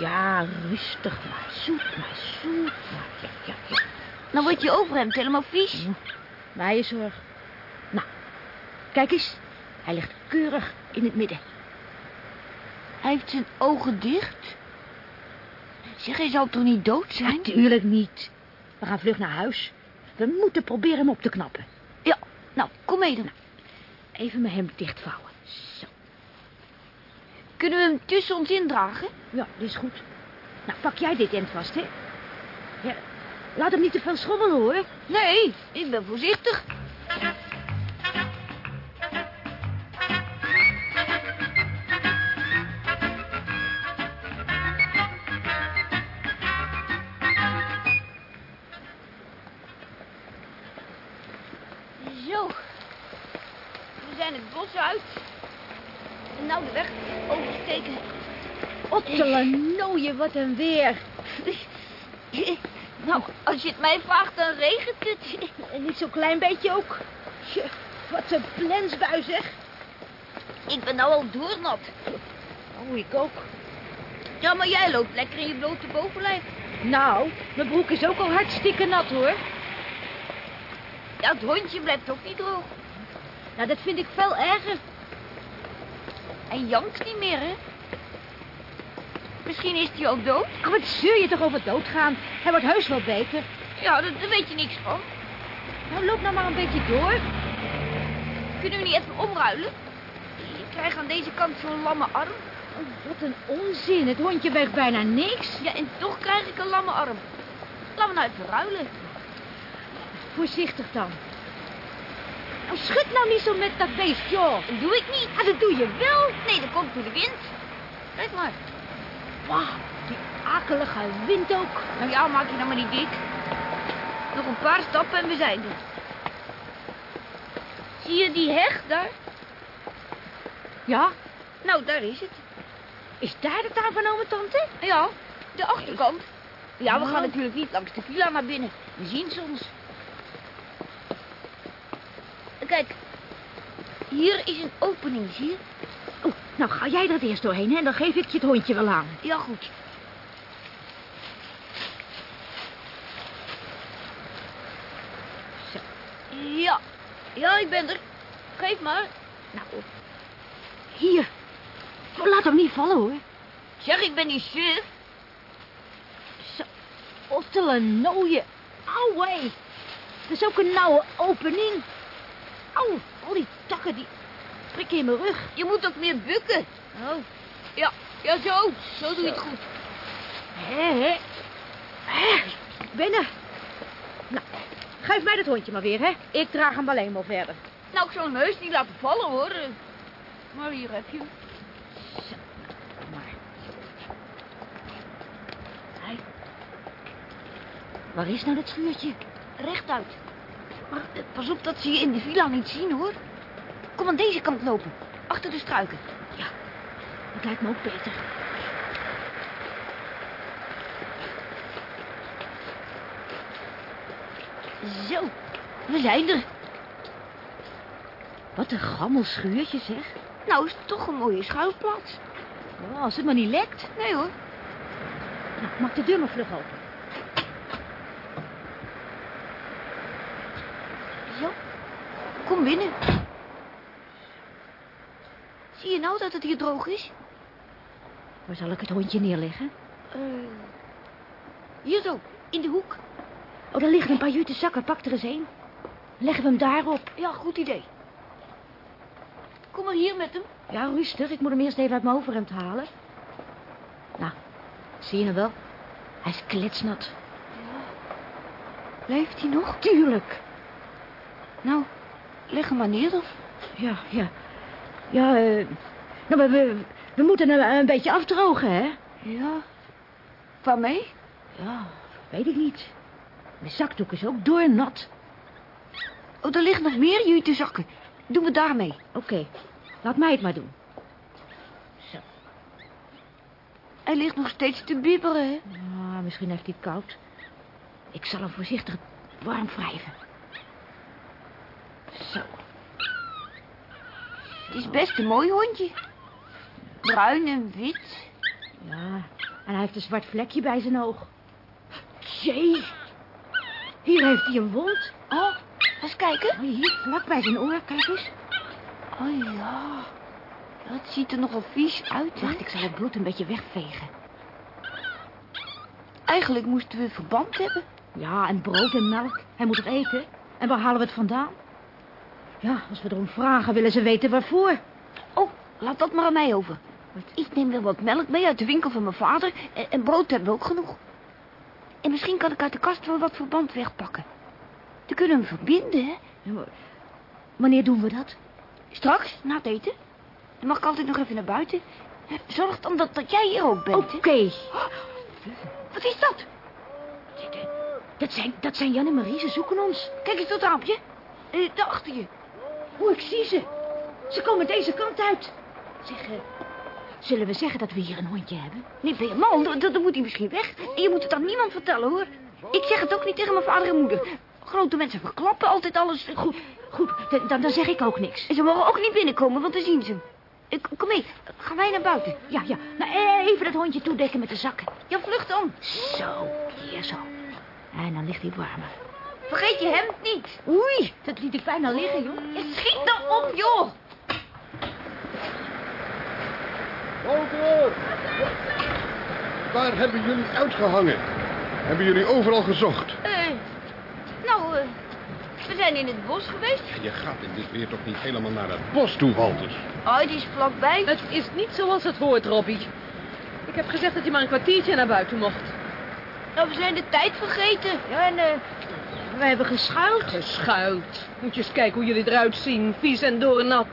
Ja, rustig maar. Zoet maar, zoet maar. Ja, ja, ja. Dan wordt je overhemd helemaal vies. Maar je zorg. Nou, kijk eens. Hij ligt keurig in het midden. Hij heeft zijn ogen dicht. Zeg, hij zal toch niet dood zijn? Natuurlijk niet. We gaan vlug naar huis. We moeten proberen hem op te knappen. Ja, nou, kom mee dan. Even mijn hemd dichtvouwen. Zo. Kunnen we hem tussen ons indragen? Ja, dat is goed. Nou, pak jij dit end vast, hè? Ja, laat hem niet te veel schommelen, hoor. Nee, ik ben voorzichtig. Wat een weer. Nou, als je het mij vraagt, dan regent het. En niet zo'n klein beetje ook. Wat een plensbui, zeg. Ik ben nou al doornat. Oh, ik ook. Ja, maar jij loopt lekker in je blote bovenlijf. Nou, mijn broek is ook al hartstikke nat, hoor. Ja, het hondje blijft ook niet droog. Nou, dat vind ik veel erger. Hij jankt niet meer, hè? Misschien is hij al dood? Ach, wat zeur je toch over doodgaan? Hij wordt heus wel beter. Ja, daar, daar weet je niks van. Nou, loop nou maar een beetje door. Kunnen we niet even omruilen? Ik krijg aan deze kant zo'n lamme arm. Oh, wat een onzin. Het hondje weegt bijna niks. Ja, en toch krijg ik een lamme arm. Laten we nou even ruilen. Voorzichtig dan. Nou, schud nou niet zo met dat beest, joh. Dat doe ik niet. Ah, dat doe je wel. Nee, dat komt door de wind. Kijk maar. Wauw, die akelige wind ook. Nou ja, maak je nou maar niet dik. Nog een paar stappen en we zijn er. Zie je die heg daar? Ja, Nou, daar is het. is daar de tuin van tante? Ja, de achterkant. Ja, we Oh. gaan natuurlijk niet langs de villa naar binnen. We zien ze ons. Kijk, hier is een opening, zie je? Oh, nou ga jij dat eerst doorheen, hè? Dan geef ik je het hondje wel aan. Ja, goed. Zo. Ja, ja, ik ben er. Geef maar. Nou, hier. Laat hem niet vallen, hoor. Zeg, ik ben niet suf. Zo. Ottelenooien. Auw, hé. Dat is ook een nauwe opening. Auw, al die takken die prikken in mijn rug. Je moet ook meer bukken. Oh. Ja, ja, zo. Zo doe je het goed. Hé, hé. Hé, Binnen. Nou, geef mij dat hondje maar weer, hè. Ik draag hem alleen maar verder. Nou, ik zal hem heus niet laten vallen, hoor. Maar hier heb je hem. Maar. Hé. Waar is nou dat schuurtje? Rechtuit. Maar eh, pas op dat ze je in de villa niet zien, hoor. Kom aan deze kant lopen. Achter de struiken. Dat lijkt me ook beter. Zo, we zijn er. Wat een gammel schuurtje, zeg. Nou is het toch een mooie schuilplaats. Oh, als het maar niet lekt. Nee hoor. Nou, maak de deur maar vlug open. Zo. Kom binnen. Zie je nou dat het hier droog is? Waar zal ik het hondje neerleggen? Eh, hier zo, in de hoek. Oh, daar liggen een paar jute zakken. Pak er eens een. Leggen we hem daarop. Ja, goed idee. Kom maar hier met hem. Ja, rustig. Ik moet hem eerst even uit mijn overhemd halen. Nou, zie je hem wel? Hij is kletsnat. Leeft hij nog? Tuurlijk. Nou, leg hem maar neer dan. Ja, ja. Ja, eh... nou, we, we, we moeten hem een beetje afdrogen, hè? Ja. Waarmee? Ja, weet ik niet. De zakdoek is ook doornat. Oh, er liggen nog meer jutezakken. Doen we daarmee. Oké, laat mij het maar doen. Hij ligt nog steeds te bibberen, hè? Ah, misschien heeft hij het koud. Ik zal hem voorzichtig warm wrijven. Zo. Het is best een mooi hondje. Bruin en wit. Ja, en hij heeft een zwart vlekje bij zijn oog. Jee, hier heeft hij een wond. Oh, eens kijken. Oh, hier, vlak bij zijn oor, kijk eens. Oh ja, dat ziet er nogal vies uit. Wacht, ik zal het bloed een beetje wegvegen. Eigenlijk moesten we verband hebben. Ja, en brood en melk. Hij moet er eten. En waar halen we het vandaan? Ja, als we erom vragen, willen ze weten waarvoor. Oh, laat dat maar aan mij over. Ik neem wel wat melk mee uit de winkel van mijn vader. En, brood hebben we ook genoeg. En misschien kan ik uit de kast wel wat verband wegpakken. Dan kunnen we hem verbinden, hè? wanneer doen we dat? Straks, na het eten. Dan mag ik altijd nog even naar buiten. Zorg dan dat, dat jij hier ook bent. Oké. Wat is dat? Dat zijn, dat zijn Jan en Marie, ze zoeken ons. Kijk eens dat raampje. Eh, daar achter je. Hoe ik zie ze. Ze komen deze kant uit. Zeg, eh, zullen we zeggen dat we hier een hondje hebben? Nee, ben je mal? Dan, dan moet hij misschien weg. En je moet het aan niemand vertellen, hoor. Ik zeg het ook niet tegen mijn vader en moeder. Grote mensen verklappen altijd alles. Goed, goed. Dan, dan zeg ik ook niks. En ze mogen ook niet binnenkomen, want dan zien ze hem. Kom mee, gaan wij naar buiten? Ja, ja. Nou, eh, even dat hondje toedekken met de zakken. Ja, vlucht dan. Zo, hier zo. En dan ligt hij warmer. Vergeet je hemd niet. Oei, dat liet ik bijna liggen, joh. Je schiet dan op, joh. Wouter! Waar hebben jullie uitgehangen? Hebben jullie overal gezocht? Eh, nou, eh, we zijn in het bos geweest. Je gaat in dit weer toch niet helemaal naar het bos toe, Walter? Oh, die is vlakbij. Het is niet zoals het hoort, Robbie. Ik heb gezegd dat je maar een kwartiertje naar buiten mocht. Nou, we zijn de tijd vergeten. Ja, en eh, we hebben geschuild. Geschuild. Moet je eens kijken hoe jullie eruit zien. Vies en doornat.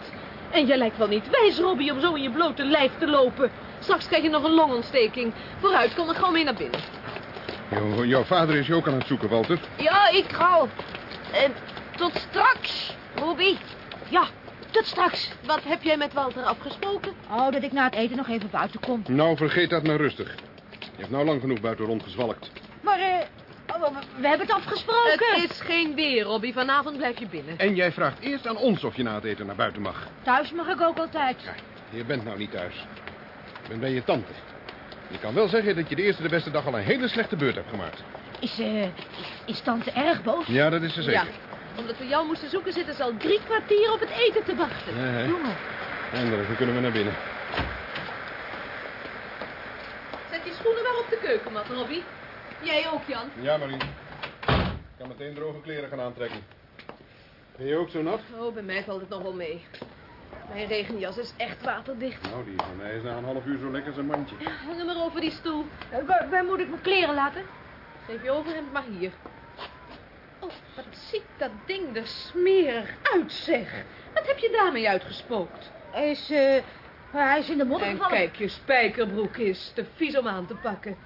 En jij lijkt wel niet wijs, Robbie, om zo in je blote lijf te lopen. Straks krijg je nog een longontsteking. Vooruit, kom dan gewoon mee naar binnen. Jo, jouw vader is je ook aan het zoeken, Walter. Ja, ik ga al. Eh, tot straks, Robbie. Ja, tot straks. Wat heb jij met Walter afgesproken? Oh, dat ik na het eten nog even buiten kom. Nou, vergeet dat maar rustig. Je hebt nou lang genoeg buiten rondgezwalkt. Maar, eh, oh, we, hebben het afgesproken. Het is geen weer, Robbie. Vanavond blijf je binnen. En jij vraagt eerst aan ons of je na het eten naar buiten mag. Thuis mag ik ook altijd. Ja, je bent nou niet thuis. Je bent bij je tante. Je kan wel zeggen dat je de eerste de beste dag al een hele slechte beurt hebt gemaakt. Is, eh, is tante erg boos? Ja, dat is ze zeker. Ja, omdat we jou moesten zoeken zitten ze al drie kwartier op het eten te wachten. Ja, hè? Jongen, Eindelijk, dan kunnen we naar binnen. Zet je schoenen maar op de keukenmat, Robbie. Jij ook, Jan. Ja, Marie. Ik kan meteen droge kleren gaan aantrekken. Ben je ook zo nat? Oh, bij mij valt het nog wel mee. Mijn regenjas is echt waterdicht. Nou, die van mij is na een half uur zo lekker als een mandje. Hang hem maar over die stoel. eh, waar, waar moet ik mijn kleren laten? Geef je overhemd maar hier. Oh, wat ziet dat ding er smerig uit, zeg. Wat heb je daarmee uitgespookt? Hij is, eh, hij is in de modder En gevallen. kijk, je spijkerbroek is te vies om aan te pakken.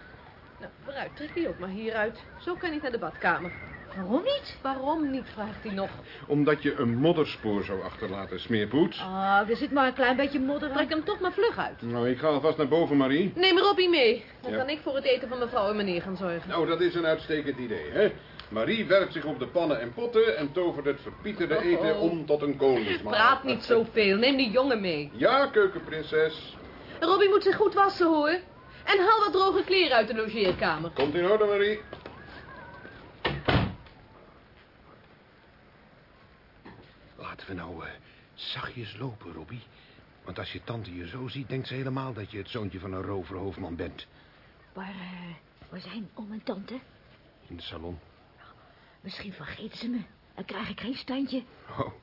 Nou, vooruit, trek die ook maar hieruit. Zo kan niet naar de badkamer. Waarom niet? Waarom niet, vraagt hij nog. Omdat je een modderspoor zou achterlaten, smeerpoet. Oh, er zit maar een klein beetje modder. Trek hem toch maar vlug uit. Nou, ik ga alvast naar boven, Marie. Neem Robbie mee. Dan Ja. kan ik voor het eten van mevrouw en meneer gaan zorgen. Nou, dat is een uitstekend idee, hè? Marie werpt zich op de pannen en potten en tovert het verpieterde Oh. eten om tot een koningsmaal. Praat niet zoveel. Neem die jongen mee. Ja, keukenprinses. Robbie moet zich goed wassen, hoor. En haal wat droge kleren uit de logeerkamer. Komt in orde, Marie. Laten we nou eh, zachtjes lopen, Robbie. Want als je tante je zo ziet, denkt ze helemaal dat je het zoontje van een roverhoofdman bent. Waar, eh, waar zijn oom en tante? In de salon. Misschien vergeten ze me. Dan krijg ik geen standje. Oh,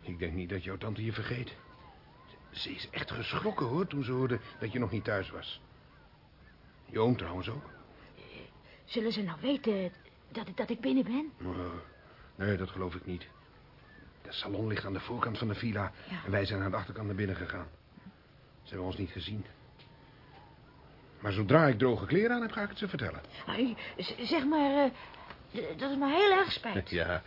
ik denk niet dat jouw tante je vergeet. Ze is echt geschrokken, hoor, toen ze hoorde dat je nog niet thuis was. Je oom trouwens ook. Zullen ze nou weten dat, dat ik binnen ben? Oh, nee, dat geloof ik niet. De salon ligt aan de voorkant van de villa. Ja. En wij zijn aan de achterkant naar binnen gegaan. Ze hebben ons niet gezien. Maar zodra ik droge kleren aan heb, ga ik het ze vertellen. Z- zeg maar, eh, dat is me heel erg spijt. Ja,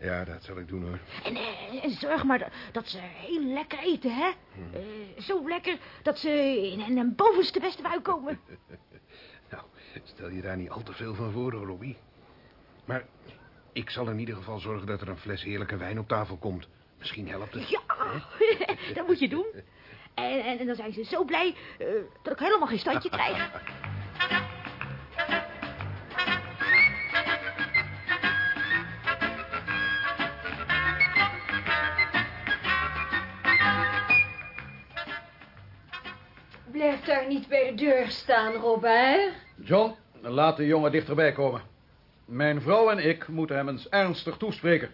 ja, dat zal ik doen, hoor. En, eh, en zorg maar dat, dat ze heel lekker eten, hè? Eh, zo lekker dat ze in, in een bovenste beste bui komen. Nou, Stel je daar niet al te veel van voor, hoor, Robbie. Maar ik zal in ieder geval zorgen dat er een fles heerlijke wijn op tafel komt. Misschien helpt het. Ja, dat moet je doen. En, en, en dan zijn ze zo blij eh, dat ik helemaal geen standje krijg. Blijf daar niet bij de deur staan, Robert. John, laat de jongen dichterbij komen. Mijn vrouw en ik moeten hem eens ernstig toespreken.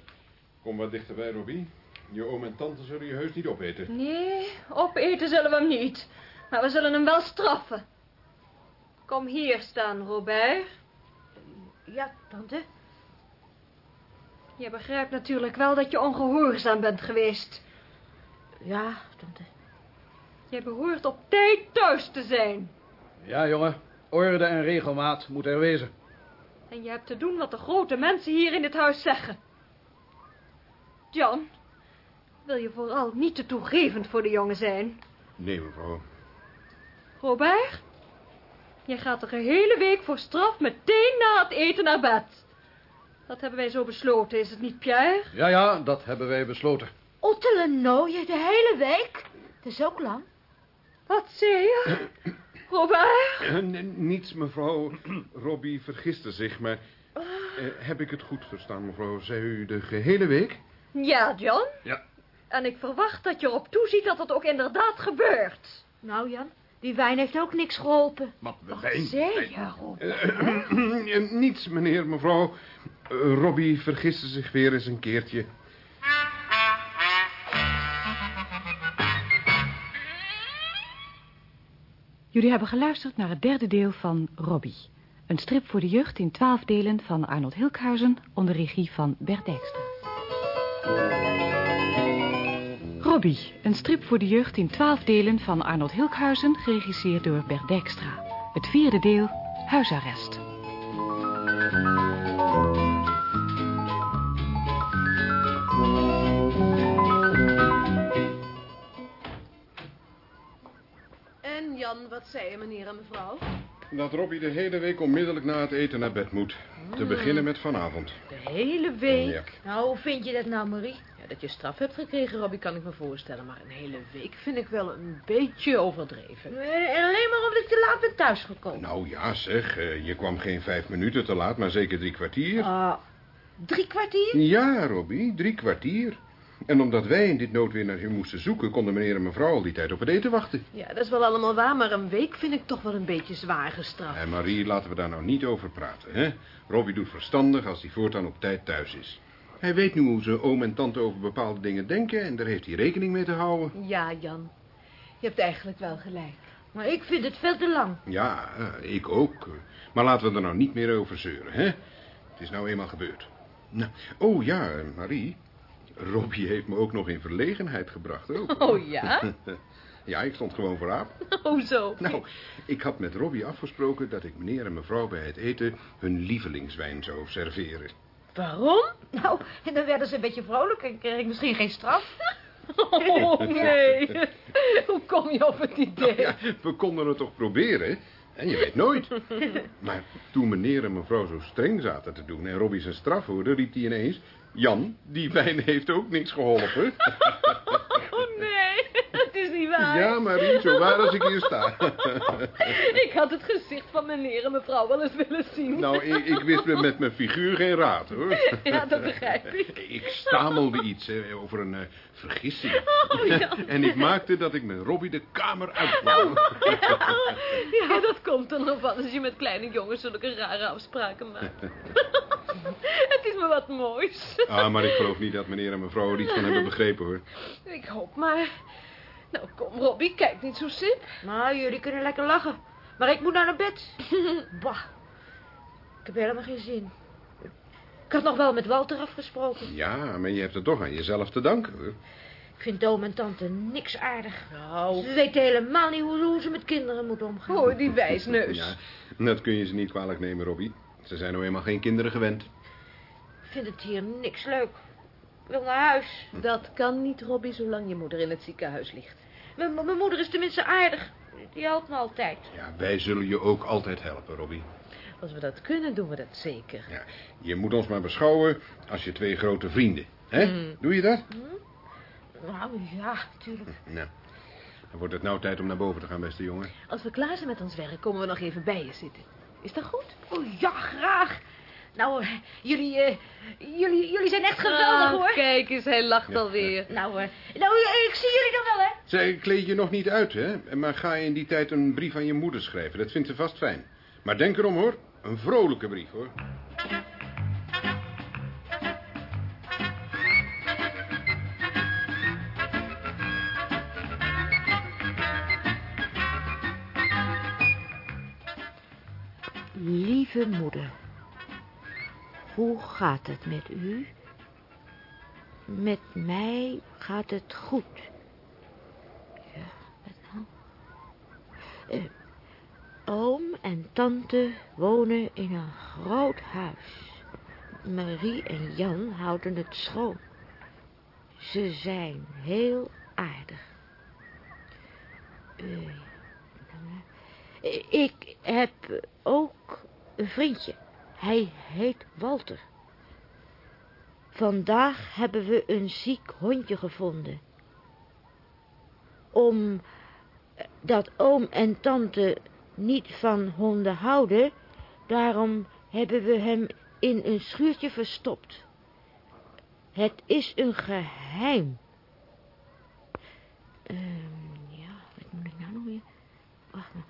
Kom wat dichterbij, Robbie. Je oom en tante zullen je heus niet opeten. Nee, opeten zullen we hem niet. Maar we zullen hem wel straffen. Kom hier staan, Robert. Ja, tante. Je begrijpt natuurlijk wel dat je ongehoorzaam bent geweest. Ja, tante. Je behoort op tijd thuis te zijn. Ja, jongen. Orde en regelmaat moet er wezen. En je hebt te doen wat de grote mensen hier in dit huis zeggen. John, wil je vooral niet te toegevend voor de jongen zijn? Nee, mevrouw. Robert, je gaat de gehele week voor straf meteen na het eten naar bed. Dat hebben wij zo besloten, is het niet, Pierre? Ja, ja, dat hebben wij besloten. Ottelenooien de hele week? Dat is ook lang. Wat zei je? Robert? Eh, niets, mevrouw. Robbie vergiste zich, maar... eh, heb ik het goed verstaan, mevrouw? Zei u de gehele week? Ja, John. Ja. En ik verwacht dat je erop toeziet dat dat ook inderdaad gebeurt. Nou, Jan, die wijn heeft ook niks geholpen. Wat Wat zei je, Robert? Eh, niets, meneer, mevrouw. Robbie vergiste zich weer eens een keertje. Jullie hebben geluisterd naar het derde deel van Robbie. Een strip voor de jeugd in twaalf delen van Arnold Hilkhuizen onder regie van Bert Dijkstra. Robbie, een strip voor de jeugd in twaalf delen van Arnold Hilkhuizen, geregisseerd door Bert Dijkstra. Het vierde deel, Huisarrest. Jan, wat zei je, meneer en mevrouw? Dat Robbie de hele week onmiddellijk na het eten naar bed moet. Te beginnen met vanavond. De hele week? Ja. Nou, hoe vind je dat nou, Marie? Ja, dat je straf hebt gekregen, Robbie, kan ik me voorstellen. Maar een hele week vind ik wel een beetje overdreven. En alleen maar omdat ik te laat ben thuisgekomen. Nou ja, zeg. eh, Je kwam geen vijf minuten te laat, maar zeker drie kwartier. Ah, drie kwartier? Ja, Robbie, drie kwartier. En omdat wij in dit noodweer naar u moesten zoeken... konden meneer en mevrouw al die tijd op het eten wachten. Ja, dat is wel allemaal waar, maar een week vind ik toch wel een beetje zwaar gestraft. En Marie, laten we daar nou niet over praten, hè? Robbie doet verstandig als hij voortaan op tijd thuis is. Hij weet nu hoe zijn oom en tante over bepaalde dingen denken... en daar heeft hij rekening mee te houden. Ja, Jan. Je hebt eigenlijk wel gelijk. Maar ik vind het veel te lang. Ja, eh, ik ook. Maar laten we er nou niet meer over zeuren, hè? Het is nou eenmaal gebeurd. Nou, oh ja, Marie. Robbie heeft me ook nog in verlegenheid gebracht, ook. Oh ja? Ja, ik stond gewoon vooraan. Hoezo? Nou, ik had met Robbie afgesproken dat ik meneer en mevrouw bij het eten hun lievelingswijn zou serveren. Waarom? Nou, en dan werden ze een beetje vrolijk en kreeg ik misschien geen straf. Oh, nee. Hoe kom je op het idee? Ja, we konden het toch proberen, en je weet nooit. Maar toen meneer en mevrouw zo streng zaten te doen en Robbie zijn straf hoorde, riep hij ineens... Jan, die wijn heeft ook niks geholpen. Oh, nee. Het is niet waar. Ja, zo waar als ik hier sta. Ik had het gezicht van meneer en mevrouw wel eens willen zien. Nou, ik, ik wist me met mijn figuur geen raad, hoor. Ja, dat begrijp ik. Ik stamelde iets hè, over een eh, vergissing. Oh, ja. En ik maakte dat ik met Robbie de kamer uitkwam. Ja, dat komt er nog van als je met kleine jongens zulke rare afspraken maakt. Het is me wat moois. Ah, maar ik geloof niet dat meneer en mevrouw er iets van hebben begrepen, hoor. Ik hoop maar. Nou, kom Robbie, kijk niet zo sip. Nou, jullie kunnen lekker lachen. Maar ik moet nou naar bed. Bah. Ik heb helemaal geen zin. Ik had nog wel met Walter afgesproken. Ja, maar je hebt het toch aan jezelf te danken, hoor. Ik vind oom en tante niks aardig. Nou, Ze weten helemaal niet hoe, hoe ze met kinderen moeten omgaan. hoor die wijsneus. Ja, dat kun je ze niet kwalijk nemen, Robbie. Ze zijn nou eenmaal geen kinderen gewend. Ik vind het hier niks leuk. Wil naar huis. Dat kan niet, Robbie, zolang je moeder in het ziekenhuis ligt. Mijn mijn moeder is tenminste aardig. Die helpt me altijd. Ja, wij zullen je ook altijd helpen, Robbie. Als we dat kunnen, doen we dat zeker. Ja, je moet ons maar beschouwen als je twee grote vrienden. hè? Mm. Doe je dat? Nou, ja, natuurlijk. Nou, dan wordt het nou tijd om naar boven te gaan, beste jongen. Als we klaar zijn met ons werk, komen we nog even bij je zitten. Is dat goed? Oh, ja, graag. Nou, eh, jullie, eh, jullie, jullie zijn echt geweldig, Ah, hoor. Kijk eens, hij lacht alweer. Nou, eh, nou, ik zie jullie dan wel, hè. Zij kleed je nog niet uit, hè? Maar ga je in die tijd een brief aan je moeder schrijven. Dat vindt ze vast fijn. Maar denk erom, hoor. Een vrolijke brief, hoor. Lieve moeder, hoe gaat het met u? Met mij gaat het goed. Ja, wat nou? Eh, oom en tante wonen in een groot huis. Marie en Jan houden het schoon. Ze zijn heel aardig. Eh, ik heb ook een vriendje. Hij heet Walter. Vandaag hebben we een ziek hondje gevonden. Om eh, dat oom en tante niet van honden houden, daarom hebben we hem in een schuurtje verstopt. Het is een geheim. Ehm, ja, wat moet ik nou nog weer? Wacht maar.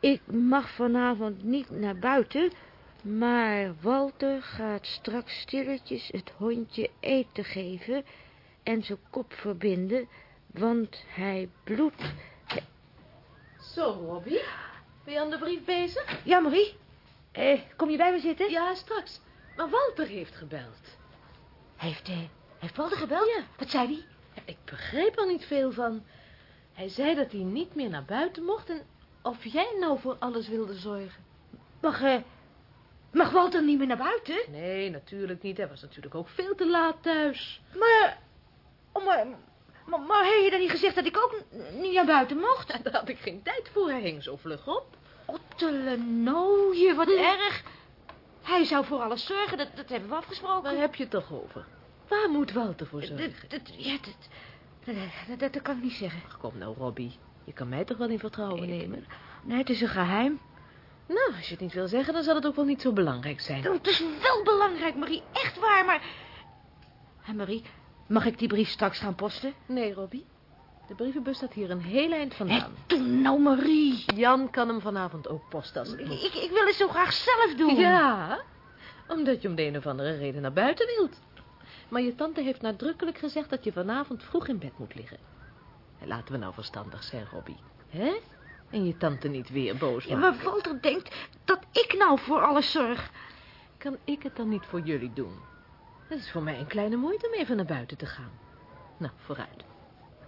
Ik mag vanavond niet naar buiten, maar Walter gaat straks stilletjes het hondje eten geven en zijn kop verbinden, want hij bloedt. Zo, Robbie. Ben je aan de brief bezig? Ja, Marie? Eh, kom je bij me zitten? Ja, straks. Maar Walter heeft gebeld. Heeft, eh, heeft Walter gebeld? Ja. Wat zei hij? Ja, ik begreep er niet veel van. Hij zei dat hij niet meer naar buiten mocht en of jij nou voor alles wilde zorgen. Mag, eh, mag Walter niet meer naar buiten? Nee, natuurlijk niet. Hij was natuurlijk ook veel te laat thuis. Maar, oh, maar, maar, maar heb je dan niet gezegd dat ik ook niet naar buiten mocht? En daar had ik geen tijd voor. Hij hing zo vlug op. Ottelenooie, wat erg. Hij zou voor alles zorgen, dat, dat hebben we afgesproken. Waar heb je het toch over? Waar moet Walter voor zorgen? Dat, dat, ja, dat, kan ik niet zeggen. Ach, kom nou, Robbie. Je kan mij toch wel in vertrouwen nemen? Nee, het is een geheim. Nou, als je het niet wil zeggen, dan zal het ook wel niet zo belangrijk zijn. Het is wel belangrijk, Marie. Echt waar, maar... Hé, Marie, mag ik die brief straks gaan posten? Nee, Robbie. De brievenbus staat hier een heel eind vandaan. Doe nou, Marie. Jan kan hem vanavond ook posten als Ik, ik, ik wil het zo graag zelf doen. Ja, omdat je om de een of andere reden naar buiten wilt. Maar je tante heeft nadrukkelijk gezegd dat je vanavond vroeg in bed moet liggen. En laten we nou verstandig zijn, Robbie. Hè? En je tante niet weer boos Ja, maken. maar Walter denkt dat ik nou voor alles zorg. Kan ik het dan niet voor jullie doen? Het is voor mij een kleine moeite om even naar buiten te gaan. Nou, vooruit.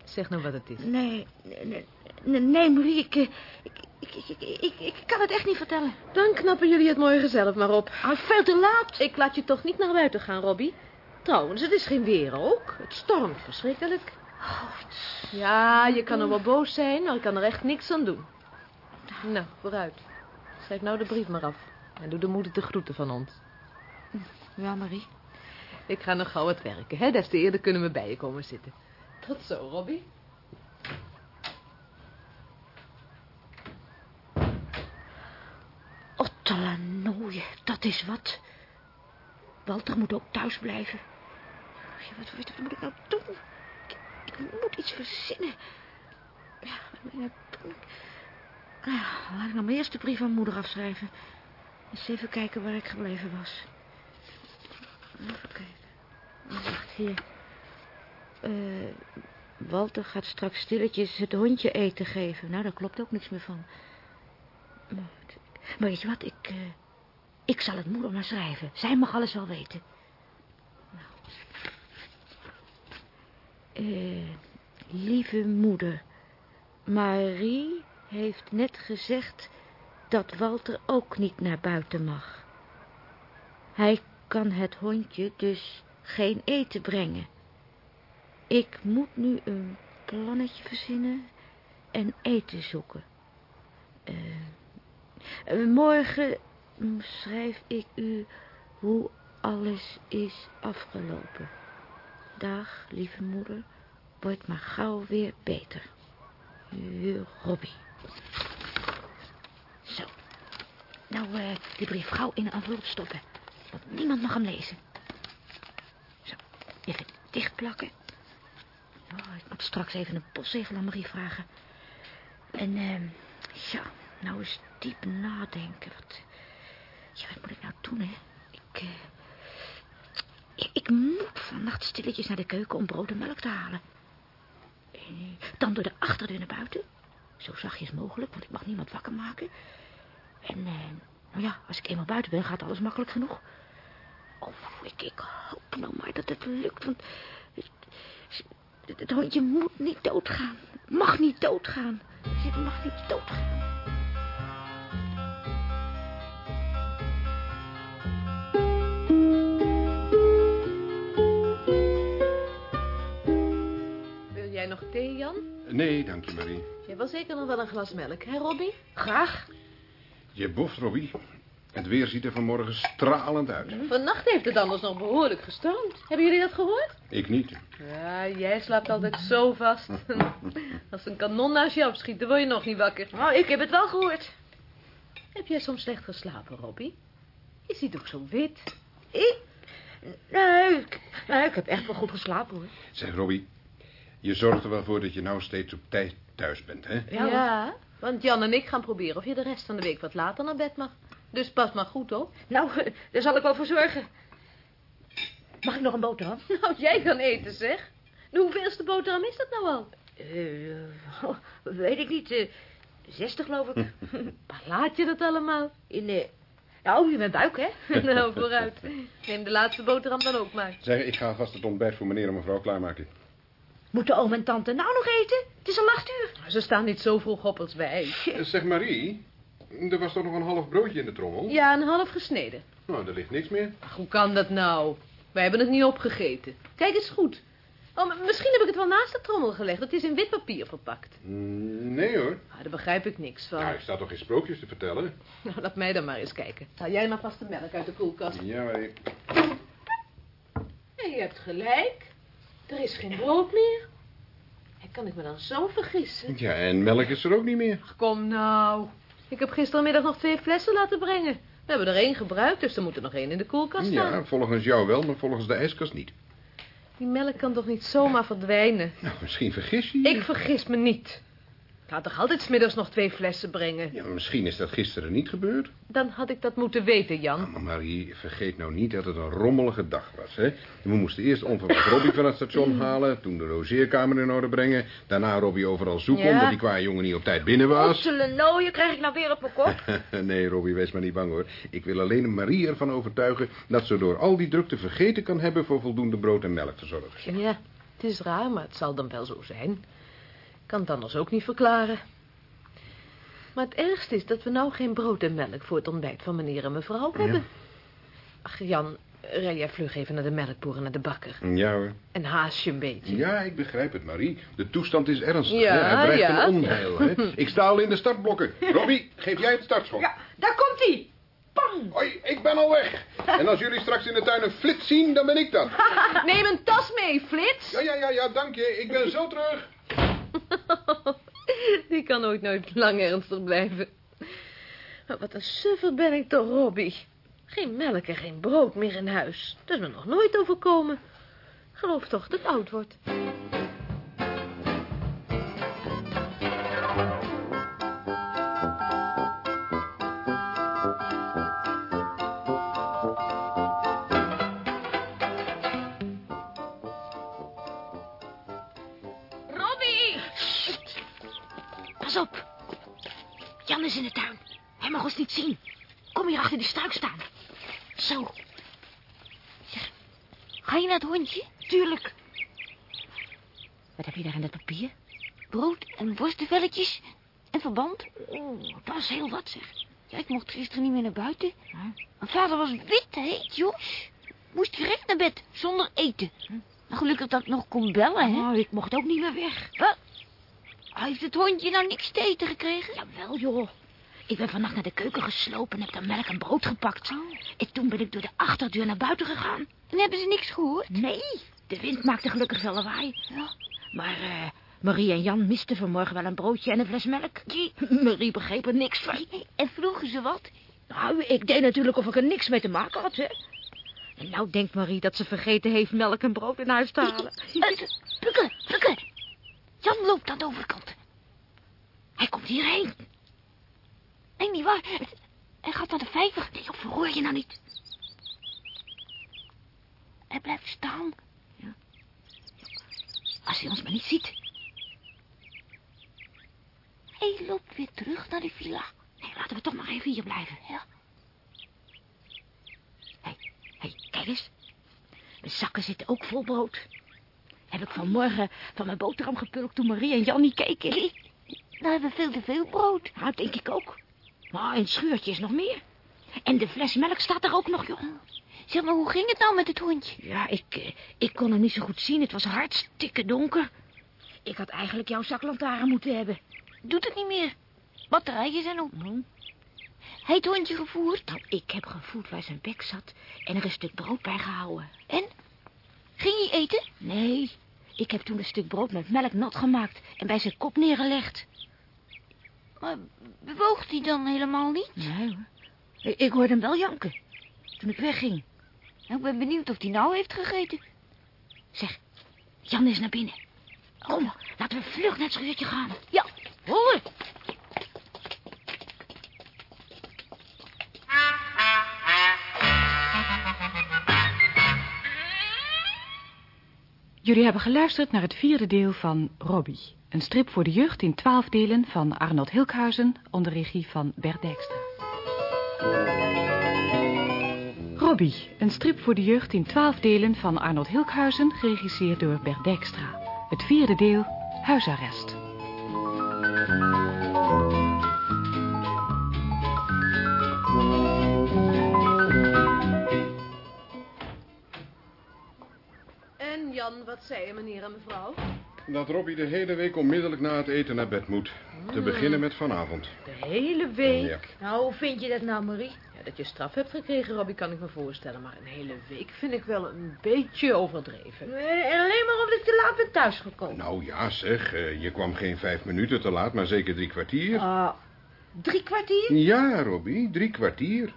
Zeg nou wat het is. Nee, nee, nee, nee Marie, ik, eh, ik, ik, ik, ik, ik, ik kan het echt niet vertellen. Dan knappen jullie het morgen zelf maar op. Ah, veel te laat. Ik laat je toch niet naar buiten gaan, Robbie? Trouwens, het is geen weer ook. Het stormt verschrikkelijk. Ja, je kan er wel boos zijn, maar ik kan er echt niks aan doen. Nou, vooruit. Schrijf nou de brief maar af. En doe de moeder de groeten van ons. Ja, Marie. Ik ga nog gauw wat werken, hè? Des te eerder kunnen we bij je komen zitten. Tot zo, Robbie. Ottelenooie, dat is wat. Walter moet ook thuis blijven. Ja, wat, wat, wat moet ik nou doen? Ik, ik moet iets verzinnen. Ja, wat ik nou doen? Nou ja, laat ik nou maar eerst de brief aan moeder afschrijven. Eens even kijken waar ik gebleven was. Even kijken. Oh, wacht, hier. Eh, Walter gaat straks stilletjes het hondje eten geven. Nou, daar klopt ook niks meer van. Maar, maar weet je wat, ik, eh, ik zal het moeder maar schrijven. Zij mag alles wel weten. Nou. Eh, lieve moeder, Marie heeft net gezegd dat Walter ook niet naar buiten mag. Hij kan het hondje dus geen eten brengen. Ik moet nu een plannetje verzinnen en eten zoeken. Eh, morgen schrijf ik u hoe alles is afgelopen. Dag, lieve moeder, wordt maar gauw weer beter. Uw Robbie. Zo. Nou, eh, die brief gauw in een envelop stoppen. Want niemand mag hem lezen. Zo, even dichtplakken. Oh, ik moet straks even een postzegel aan Marie vragen. En, eh, ja, nou eens diep nadenken. Wat, ja, wat moet ik nou doen, hè? Ik, eh, ik, moet vannacht stilletjes naar de keuken om brood en melk te halen. Eh, dan door de achterdeur naar buiten. Zo zachtjes mogelijk, want ik mag niemand wakker maken. En, eh, nou ja, als ik eenmaal buiten ben, gaat alles makkelijk genoeg. Oh, ik, ik hoop nou maar dat het lukt, want... Het, het hondje moet niet doodgaan. Het mag niet doodgaan. Het mag niet doodgaan. Thee, Jan? Nee, dank je, Marie. Jij wil zeker nog wel een glas melk, hè, Robbie? Graag. Je boft, Robbie. Het weer ziet er vanmorgen stralend uit. Vannacht heeft het anders nog behoorlijk gestormd. Hebben jullie dat gehoord? Ik niet. Ja, jij slaapt altijd zo vast. Als een kanon naast je afschiet, dan word je nog niet wakker. Nou, ik heb het wel gehoord. Heb jij soms slecht geslapen, Robbie? Je ziet ook zo wit. Ik? Nee, ik, nee, ik heb echt wel goed geslapen, hoor. Zeg, Robbie, je zorgt er wel voor dat je nou steeds op tijd thuis bent, hè? Ja, want Jan en ik gaan proberen of je de rest van de week wat later naar bed mag. Dus pas maar goed op. Nou, daar zal ik wel voor zorgen. Mag ik nog een boterham? Nou, jij kan eten, zeg. De hoeveelste boterham is dat nou al? Eh, oh, weet ik niet. eh, 60 geloof ik. Waar laat je dat allemaal? In, eh, nou, in mijn buik, hè? nou, vooruit. Neem de laatste boterham dan ook maar. Zeg, ik ga vast het ontbijt voor meneer en mevrouw klaarmaken. Moeten oom en tante nou nog eten? Het is al acht uur. Ze staan niet zo vroeg op als wij. Zeg, Marie, er was toch nog een half broodje in de trommel? Ja, een half gesneden. Nou, er ligt niks meer. Ach, hoe kan dat nou? Wij hebben het niet opgegeten. Kijk eens goed. Oh, maar misschien heb ik het wel naast de trommel gelegd. Het is in wit papier verpakt. Mm, Nee hoor. Ah, daar begrijp ik niks van. Nou, ik sta toch geen sprookjes te vertellen? Nou, laat mij dan maar eens kijken. Haal jij maar vast de melk uit de koelkast. Ja. Ja, je hebt gelijk. Er is geen brood meer. En kan ik me dan zo vergissen? Ja, en melk is er ook niet meer. Ach, kom nou. Ik heb gistermiddag nog twee flessen laten brengen. We hebben er één gebruikt, dus er moet er nog één in de koelkast staan. Ja, volgens jou wel, maar volgens de ijskast niet. Die melk kan toch niet zomaar verdwijnen? Nou, misschien vergis je je. Ik vergis me niet. Ik laat toch altijd 's middags nog twee flessen brengen? Ja, misschien is dat gisteren niet gebeurd. Dan had ik dat moeten weten, Jan. Nou, maar Marie, vergeet nou niet dat het een rommelige dag was, hè? We moesten eerst onverwacht Robbie van het station halen, toen de logeerkamer in orde brengen, daarna Robbie overal zoeken Ja. omdat die qua jongen niet op tijd binnen was. Ottelenooien krijg ik nou weer op mijn kop. nee, Robbie, wees maar niet bang hoor. Ik wil alleen Marie ervan overtuigen dat ze door al die drukte vergeten kan hebben voor voldoende brood en melk te zorgen. Ja, het is raar, maar het zal dan wel zo zijn. Ik kan het anders ook niet verklaren. Maar het ergste is dat we nou geen brood en melk voor het ontbijt van meneer en mevrouw hebben. Ach, Jan, rij jij vlug even naar de melkboer en naar de bakker. Ja hoor. En haast je een beetje. Ja, ik begrijp het, Marie. De toestand is ernstig. Ja, hè? Hij dreigt ja. een onheil. Hè? Ik sta al in de startblokken. Robbie, geef jij het startschot. Ja, daar komt hij. Pang! Hoi, ik ben al weg. En als jullie straks in de tuin een flits zien, dan ben ik dat. Neem een tas mee, Flits. Ja, ja, ja, ja, dank je. Ik ben zo terug. Die kan ooit nooit lang ernstig blijven. Maar wat een suffer ben ik toch, Robbie. Geen melk en geen brood meer in huis. Dat is me nog nooit overkomen. Geloof toch dat het oud wordt. Is in de tuin. Hij mag ons niet zien. Kom hier achter die struik staan. Zo. Zeg, ga je naar het hondje? Tuurlijk. Wat heb je daar in dat papier? Brood en worstenvelletjes en verband. Oh, dat is heel wat, zeg. Ja, ik mocht gisteren niet meer naar buiten. Mijn vader was wit heet, Jos. Moest direct naar bed, zonder eten. Nou, gelukkig dat ik nog kon bellen, hè? Oh, ik mocht ook niet meer weg. Wat? Heeft het hondje nou niks te eten gekregen? Jawel, joh. Ik ben vannacht naar de keuken geslopen en heb daar melk en brood gepakt. En toen ben ik door de achterdeur naar buiten gegaan. En hebben ze niks gehoord? Nee, de wind maakte gelukkig wel lawaai. Maar eh, Marie en Jan misten vanmorgen wel een broodje en een fles melk. Marie begreep er niks van. En vroegen ze wat? Nou, ik deed natuurlijk of ik er niks mee te maken had, hè. En nou denkt Marie dat ze vergeten heeft melk en brood in huis te halen. Pukke, Pukke. Jan loopt aan de overkant. Hij komt hierheen. Nee, niet waar. Hij gaat naar de vijver. Nee, of verroer je nou niet. Hij blijft staan. Als hij ons maar niet ziet. Hij loopt weer terug naar de villa. Nee, laten we toch maar even hier blijven. Ja. Hé, hé, kijk eens. Mijn zakken zitten ook vol brood. Heb ik vanmorgen van mijn boterham gepulkt toen Marie en Jan niet keken. Nou hebben we veel te veel brood. Nou, denk ik ook. Maar in het schuurtje is nog meer. En de fles melk staat er ook nog, joh. Zeg maar, hoe ging het nou met het hondje? Ja, ik, eh, ik kon hem niet zo goed zien. Het was hartstikke donker. Ik had eigenlijk jouw zaklantaarn moeten hebben. Doet het niet meer. Batterijen zijn op. Hm? Hij het hondje gevoerd. Nou, ik heb gevoeld waar zijn bek zat en er een stuk brood bij gehouden. En? Ging hij eten? Nee, ik heb toen een stuk brood met melk nat gemaakt en bij zijn kop neergelegd. Maar bewoog hij dan helemaal niet? Nee hoor. Ik, ik hoorde hem wel janken toen ik wegging. Nou, ik ben benieuwd of hij nou heeft gegeten. Zeg, Jan is naar binnen. Kom, laten we vlug naar het schuurtje gaan. Ja. Hoor. Jullie hebben geluisterd naar het vierde deel van Robbie. Een strip voor de jeugd in twaalf delen van Arnold Hilkhuizen onder regie van Bert Dijkstra. Robbie, een strip voor de jeugd in twaalf delen van Arnold Hilkhuizen, geregisseerd door Bert Dijkstra. Het vierde deel, Huisarrest. Jan, wat zei je, meneer en mevrouw? Dat Robbie de hele week onmiddellijk na het eten naar bed moet. Te beginnen met vanavond. De hele week? Ja. Nou, hoe vind je dat nou, Marie? Ja, dat je straf hebt gekregen, Robbie, kan ik me voorstellen. Maar een hele week vind ik wel een beetje overdreven. En alleen maar omdat ik te laat ben thuisgekomen. Nou ja, zeg. eh, Je kwam geen vijf minuten te laat, maar zeker drie kwartier. Ah, drie kwartier? Ja, Robbie, drie kwartier.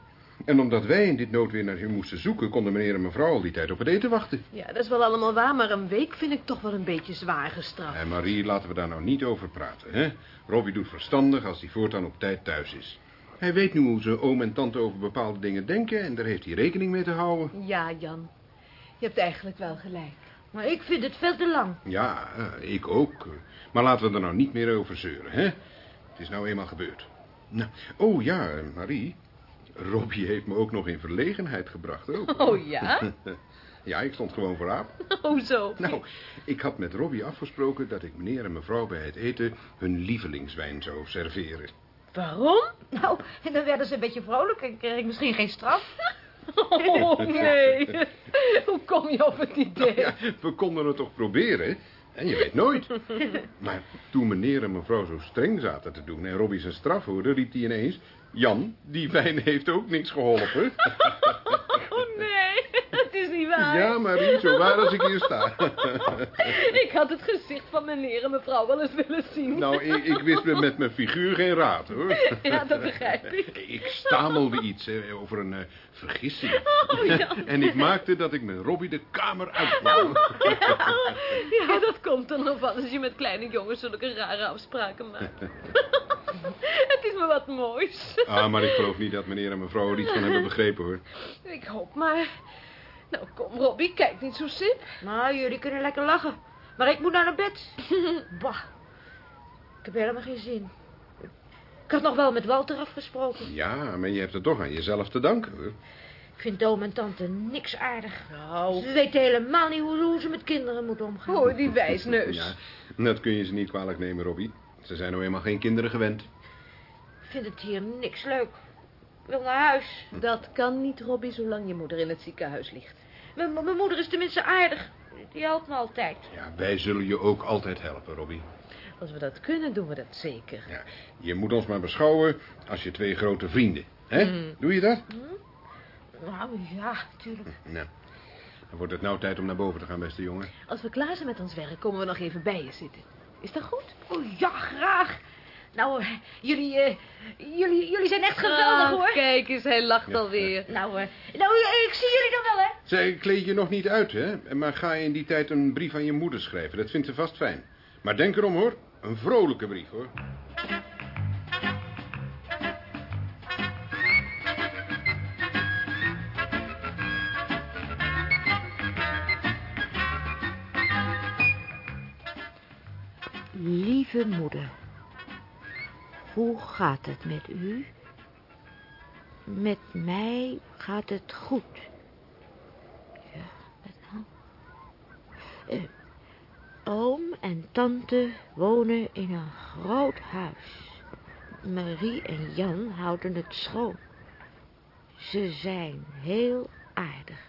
En omdat wij in dit noodweer naar je moesten zoeken... konden meneer en mevrouw al die tijd op het eten wachten. Ja, dat is wel allemaal waar, maar een week vind ik toch wel een beetje zwaar gestraft. En Marie, laten we daar nou niet over praten, hè? Robbie doet verstandig als hij voortaan op tijd thuis is. Hij weet nu hoe zijn oom en tante over bepaalde dingen denken... en daar heeft hij rekening mee te houden. Ja, Jan. Je hebt eigenlijk wel gelijk. Maar ik vind het veel te lang. Ja, eh, ik ook. Maar laten we er nou niet meer over zeuren, hè? Het is nou eenmaal gebeurd. Nou, oh ja, Marie. Robbie heeft me ook nog in verlegenheid gebracht, ook. Oh ja? Ja, ik stond gewoon vooraan. Hoezo? Nou, ik had met Robbie afgesproken dat ik meneer en mevrouw bij het eten hun lievelingswijn zou serveren. Waarom? Nou, en dan werden ze een beetje vrolijk en kreeg ik misschien geen straf. Oh, nee. Hoe kom je op het idee? Ja, we konden het toch proberen, en je weet nooit. Maar toen meneer en mevrouw zo streng zaten te doen en Robbie zijn straf hoorde, riep hij ineens... Jan, die wijn heeft ook niks geholpen. Oh, nee. Het is niet waar. Ja, Marie, zo waar als ik hier sta. Ik had het gezicht van meneer en mevrouw wel eens willen zien. Nou, ik, ik wist me met mijn figuur geen raad, hoor. Ja, dat begrijp ik. Ik stamelde iets hè, over een eh, vergissing. Oh, ja. En ik maakte dat ik met Robbie de kamer uitkwam. Ja, dat komt er nog van als je met kleine jongens zulke rare afspraken maakt. Het is me wat moois. Ah, maar ik geloof niet dat meneer en mevrouw er iets van hebben begrepen, hoor. Ik hoop maar. Nou, kom Robbie, kijk niet zo sip. Nou, jullie kunnen lekker lachen. Maar ik moet naar bed. Bah. Ik heb helemaal geen zin. Ik had nog wel met Walter afgesproken. Ja, maar je hebt het toch aan jezelf te danken, hoor. Ik vind oom en tante niks aardig. Nou, Ze weten helemaal niet hoe, hoe ze met kinderen moeten omgaan. hoor die wijsneus. Ja, dat kun je ze niet kwalijk nemen, Robbie. Ze zijn nou eenmaal geen kinderen gewend. Ik vind het hier niks leuk. Ik wil naar huis. Dat kan niet, Robbie, zolang je moeder in het ziekenhuis ligt. Mijn mijn moeder is tenminste aardig. die helpt me altijd. Ja, wij zullen je ook altijd helpen, Robbie. Als we dat kunnen, doen we dat zeker. Ja, je moet ons maar beschouwen als je twee grote vrienden. Hè? Mm. Doe je dat? Nou, ja, tuurlijk. Nou, dan wordt het nou tijd om naar boven te gaan, beste jongen. Als we klaar zijn met ons werk, komen we nog even bij je zitten. Is dat goed? Oh, ja, graag. Nou, eh, jullie, eh, jullie, jullie zijn echt geweldig, Ah, hoor. Kijk eens, hij lacht Ja. alweer. Nou, eh, nou, ik zie jullie dan wel, hè. Zij kleed je nog niet uit, hè? Maar ga je in die tijd een brief aan je moeder schrijven. Dat vindt ze vast fijn. Maar denk erom, hoor. Een vrolijke brief, hoor. Lieve moeder, hoe gaat het met u? Met mij gaat het goed. Ja, nou? Eh, oom en tante wonen in een groot huis. Marie en Jan houden het schoon. Ze zijn heel aardig.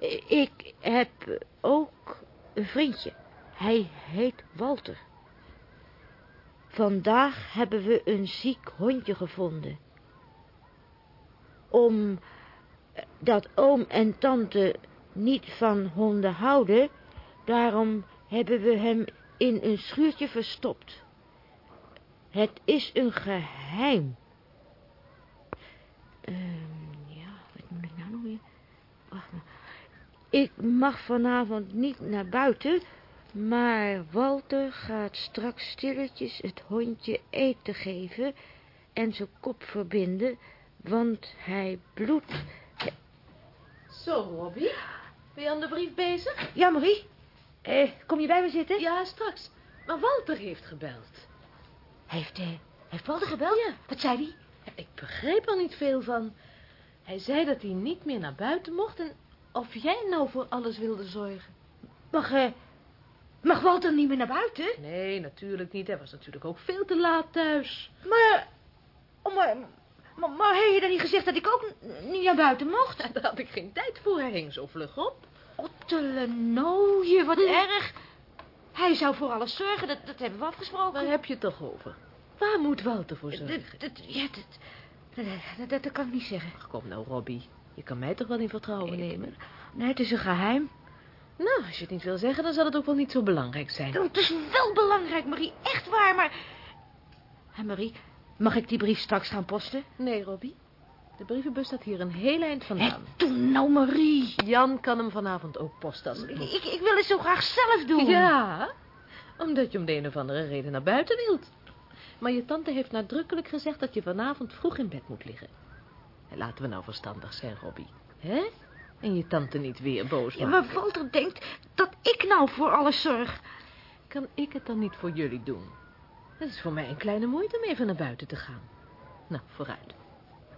Eh, ik heb ook een vriendje. Hij heet Walter. Vandaag hebben we een ziek hondje gevonden. Om dat oom en tante niet van honden houden, daarom hebben we hem in een schuurtje verstopt. Het is een geheim. Ehm, ja, wat moet ik nou nog weer? Wacht maar. Ik mag vanavond niet naar buiten, maar Walter gaat straks stilletjes het hondje eten geven en zijn kop verbinden, want hij bloedt. Zo, Robbie. Ben je aan de brief bezig? Ja, Marie, eh, kom je bij me zitten? Ja, straks. Maar Walter heeft gebeld. Heeft, eh, heeft Walter gebeld? Ja. Wat zei hij? Ik begreep er niet veel van. Hij zei dat hij niet meer naar buiten mocht en of jij nou voor alles wilde zorgen. Mag, eh, mag Walter niet meer naar buiten? Nee, natuurlijk niet. Hij was natuurlijk ook veel te laat thuis. Maar, oh, maar, maar, maar heb je dan niet gezegd dat ik ook niet naar buiten mocht? Daar had ik geen tijd voor. Hij hing zo vlug op. Ottelenooie, wat erg. Hij zou voor alles zorgen, dat, dat hebben we afgesproken. Waar heb je het toch over? Waar moet Walter voor zorgen? Dat, dat, ja, dat, dat, kan ik niet zeggen. Ach, kom nou, Robbie. Je kan mij toch wel in vertrouwen nemen? Nee, het is een geheim. Nou, als je het niet wil zeggen, dan zal het ook wel niet zo belangrijk zijn. Het is wel belangrijk, Marie. Echt waar, maar... Hé, Marie, mag ik die brief straks gaan posten? Nee, Robbie. De brievenbus staat hier een heel eind Hé, vandaan. doe nou, Marie. Jan kan hem vanavond ook posten als het moet. Ik, ik wil het zo graag zelf doen. Ja, omdat je om de een of andere reden naar buiten wilt. Maar je tante heeft nadrukkelijk gezegd dat je vanavond vroeg in bed moet liggen. En laten we nou verstandig zijn, Robbie. Hè? En je tante niet weer boos Ja, maken. maar Walter denkt dat ik nou voor alles zorg. Kan ik het dan niet voor jullie doen? Het is voor mij een kleine moeite om even naar buiten te gaan. Nou, vooruit.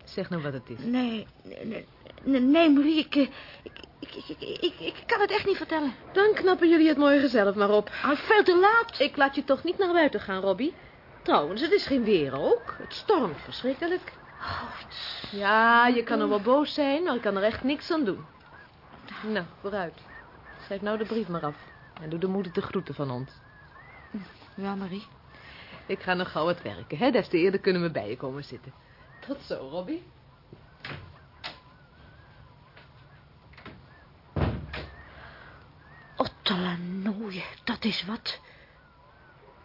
Zeg nou wat het is. Nee, nee, nee, nee Marie, ik, eh, ik, ik, ik, ik, ik, ik kan het echt niet vertellen. Dan knappen jullie het morgen zelf maar op. Ah, veel te laat. Ik laat je toch niet naar buiten gaan, Robbie? Trouwens, het is geen weer ook. Het stormt verschrikkelijk. Ja, je kan er wel boos zijn, maar ik kan er echt niks aan doen. Nou, vooruit. Schrijf nou de brief maar af. En doe de moeder de groeten van ons. Ja, Marie. Ik ga nog gauw het werken, hè? Des te eerder kunnen we bij je komen zitten. Tot zo, Robbie. Ottelenooie, dat is wat.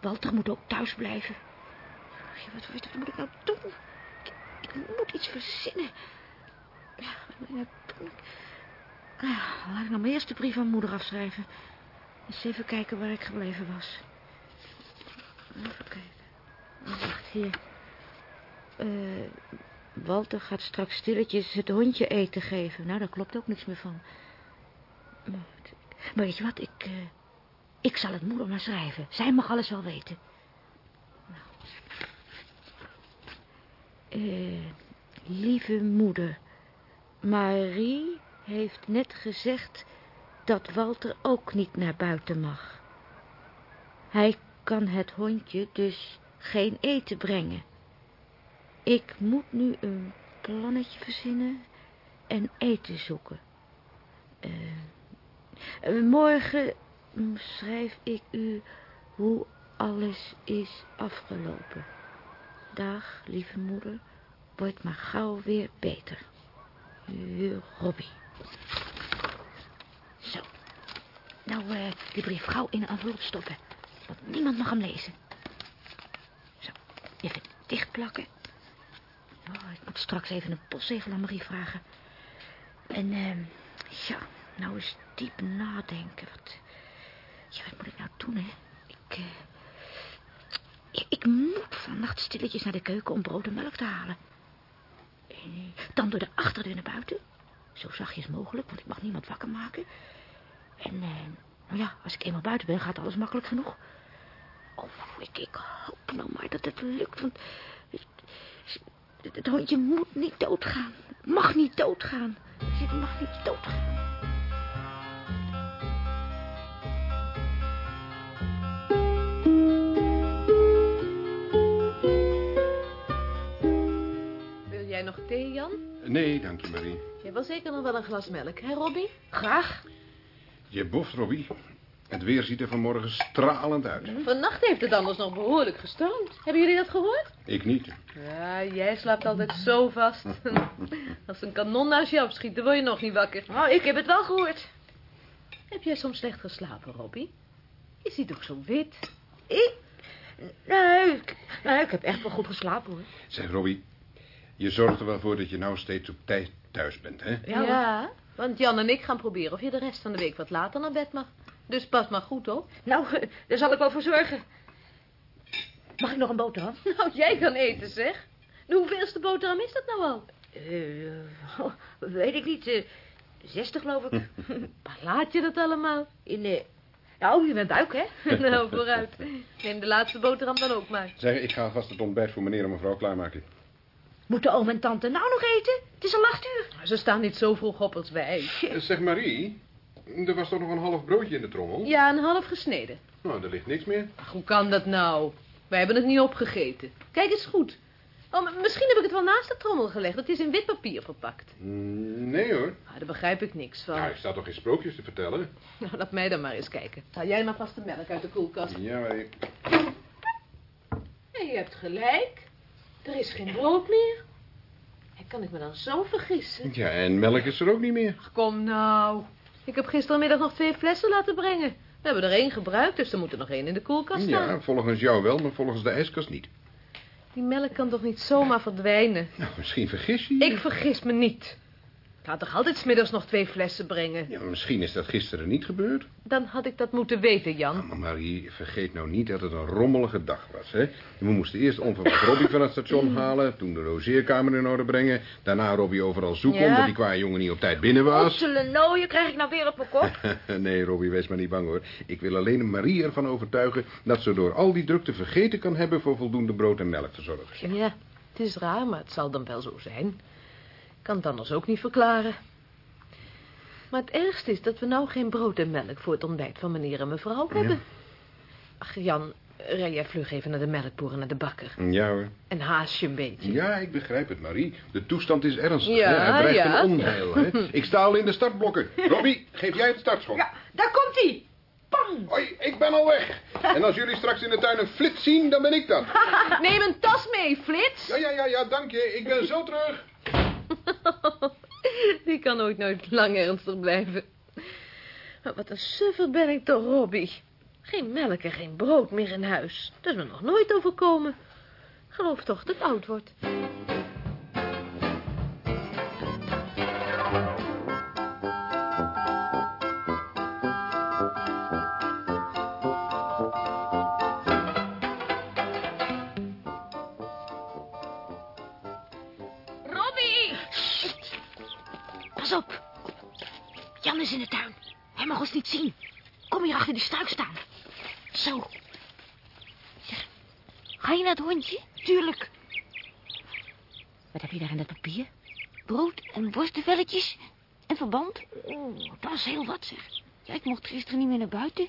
Walter moet ook thuis blijven. Ja, wat, wat, wat moet ik nou doen? Ik, moet iets verzinnen. Ja, ik nou laat ik nou maar eerst de brief aan moeder afschrijven. Eens even kijken waar ik gebleven was. Even kijken. Oh, Wacht, hier. Eh, Walter gaat straks stilletjes het hondje eten geven. Nou, daar klopt ook niks meer van. Maar, maar weet je wat, ik, eh, ik zal het moeder maar schrijven. Zij mag alles wel weten. Eh, lieve moeder, Marie heeft net gezegd dat Walter ook niet naar buiten mag. Hij kan het hondje dus geen eten brengen. Ik moet nu een plannetje verzinnen en eten zoeken. Eh, morgen schrijf ik u hoe alles is afgelopen. Dag, lieve moeder. Wordt maar gauw weer beter. Uw Robbie. Zo. Nou, eh, die brief gauw in een envelop stoppen. Want niemand mag hem lezen. Zo, even dichtplakken. Oh, ik moet straks even een postzegel aan Marie vragen. En, eh, ja, nou eens diep nadenken. Wat, ja, moet ik nou doen, hè? Ik, eh, ik, moet vannacht stilletjes naar de keuken om brood en melk te halen. Eh, dan door de achterdeur naar buiten. Zo zachtjes mogelijk, want ik mag niemand wakker maken. En, eh, nou ja, als ik eenmaal buiten ben, gaat alles makkelijk genoeg. Oh, ik, ik hoop nou maar dat het lukt, want... Het, het hondje moet niet doodgaan. Het mag niet doodgaan. Het mag niet doodgaan. Nog thee, Jan? Nee, dank je, Marie. Jij wil zeker nog wel een glas melk, hè, Robbie? Graag. Je boft, Robbie. Het weer ziet er vanmorgen stralend uit. Vannacht heeft het anders nog behoorlijk gestormd. Hebben jullie dat gehoord? Ik niet. Ja, jij slaapt altijd zo vast. Als een kanon naast je afschiet, dan word je nog niet wakker. Oh, ik heb het wel gehoord. Heb jij soms slecht geslapen, Robbie? Je ziet ook zo wit. Ik? Nee, ik, nee, ik heb echt wel goed geslapen, hoor. Zeg, Robbie, je zorgt er wel voor dat je nou steeds op tijd thuis bent, hè? Ja, want Jan en ik gaan proberen of je de rest van de week wat later naar bed mag. Dus pas maar goed op. Nou, daar zal ik wel voor zorgen. Mag ik nog een boterham? Nou, jij kan eten, zeg. De hoeveelste boterham is dat nou al? Eh, oh, weet ik niet. eh, zestig, geloof ik. Waar laat je dat allemaal? In, eh, nou, in mijn buik, hè? nou, vooruit. Neem de laatste boterham dan ook maar. Zeg, ik ga alvast het ontbijt voor meneer en mevrouw klaarmaken. Moeten oom en tante nou nog eten? Het is al acht uur. Ze staan niet zo vroeg op als wij. Eh, Zeg, Marie, er was toch nog een half broodje in de trommel? Ja, een half gesneden. Nou, er ligt niks meer. Ach, hoe kan dat nou? Wij hebben het niet opgegeten. Kijk eens goed. Oh, misschien heb ik het wel naast de trommel gelegd. Het is in wit papier verpakt. Mm, Nee hoor. Ah, daar begrijp ik niks van. Nou, ik sta toch geen sprookjes te vertellen? Nou, laat mij dan maar eens kijken. Haal jij maar vast de melk uit de koelkast. Ja, maar ik... Ja, je hebt gelijk. Er is geen brood meer. En kan ik me dan zo vergissen? Ja, en melk is er ook niet meer. Ach, kom nou. Ik heb gisterenmiddag nog twee flessen laten brengen. We hebben er één gebruikt, dus er moet er nog één in de koelkast staan. Ja, volgens jou wel, maar volgens de ijskast niet. Die melk kan toch niet zomaar verdwijnen? Nou, misschien vergis je je. Ik vergis me niet. Ik laat toch altijd smiddags nog twee flessen brengen? Ja, misschien is dat gisteren niet gebeurd. Dan had ik dat moeten weten, Ja, Jan. maar Marie, vergeet nou niet dat het een rommelige dag was, hè? We moesten eerst onverwacht Robbie van het station halen, toen de logeerkamer in orde brengen, daarna Robbie overal zoeken, Ja. omdat die qua jongen niet op tijd binnen was. Ottelenooien krijg ik nou weer op mijn kop. nee, Robbie, wees maar niet bang, hoor. Ik wil alleen Marie ervan overtuigen dat ze door al die drukte vergeten kan hebben voor voldoende brood en melk te zorgen. Ja, het is raar, maar het zal dan wel zo zijn. Ik kan het anders ook niet verklaren. Maar het ergste is dat we nou geen brood en melk voor het ontbijt van meneer en mevrouw hebben. Ach, Jan, rij jij vlug even naar de melkboer en naar de bakker. Ja, hoor. En haast je een beetje. Ja, ik begrijp het, Marie. De toestand is ernstig. Ja, hè? Er dreigt ja. een onheil, hè? Ik sta al in de startblokken. Robbie, geef jij het startschot. Ja, daar komt hij. Pam! Hoi, ik ben al weg. En als jullie straks in de tuin een flits zien, dan ben ik dat. Neem een tas mee, Flits. Ja, ja, ja, ja, dank je. Ik ben zo terug. Die kan ooit nooit lang ernstig blijven. Maar wat een suffer ben ik toch, Robbie. Geen melk en geen brood meer in huis. Dat is me nog nooit overkomen. Geloof toch dat het oud wordt. Tuurlijk. Wat heb je daar in dat papier? Brood en worstenvelletjes en verband. Oh, dat is heel wat, zeg. Ja, ik mocht gisteren niet meer naar buiten.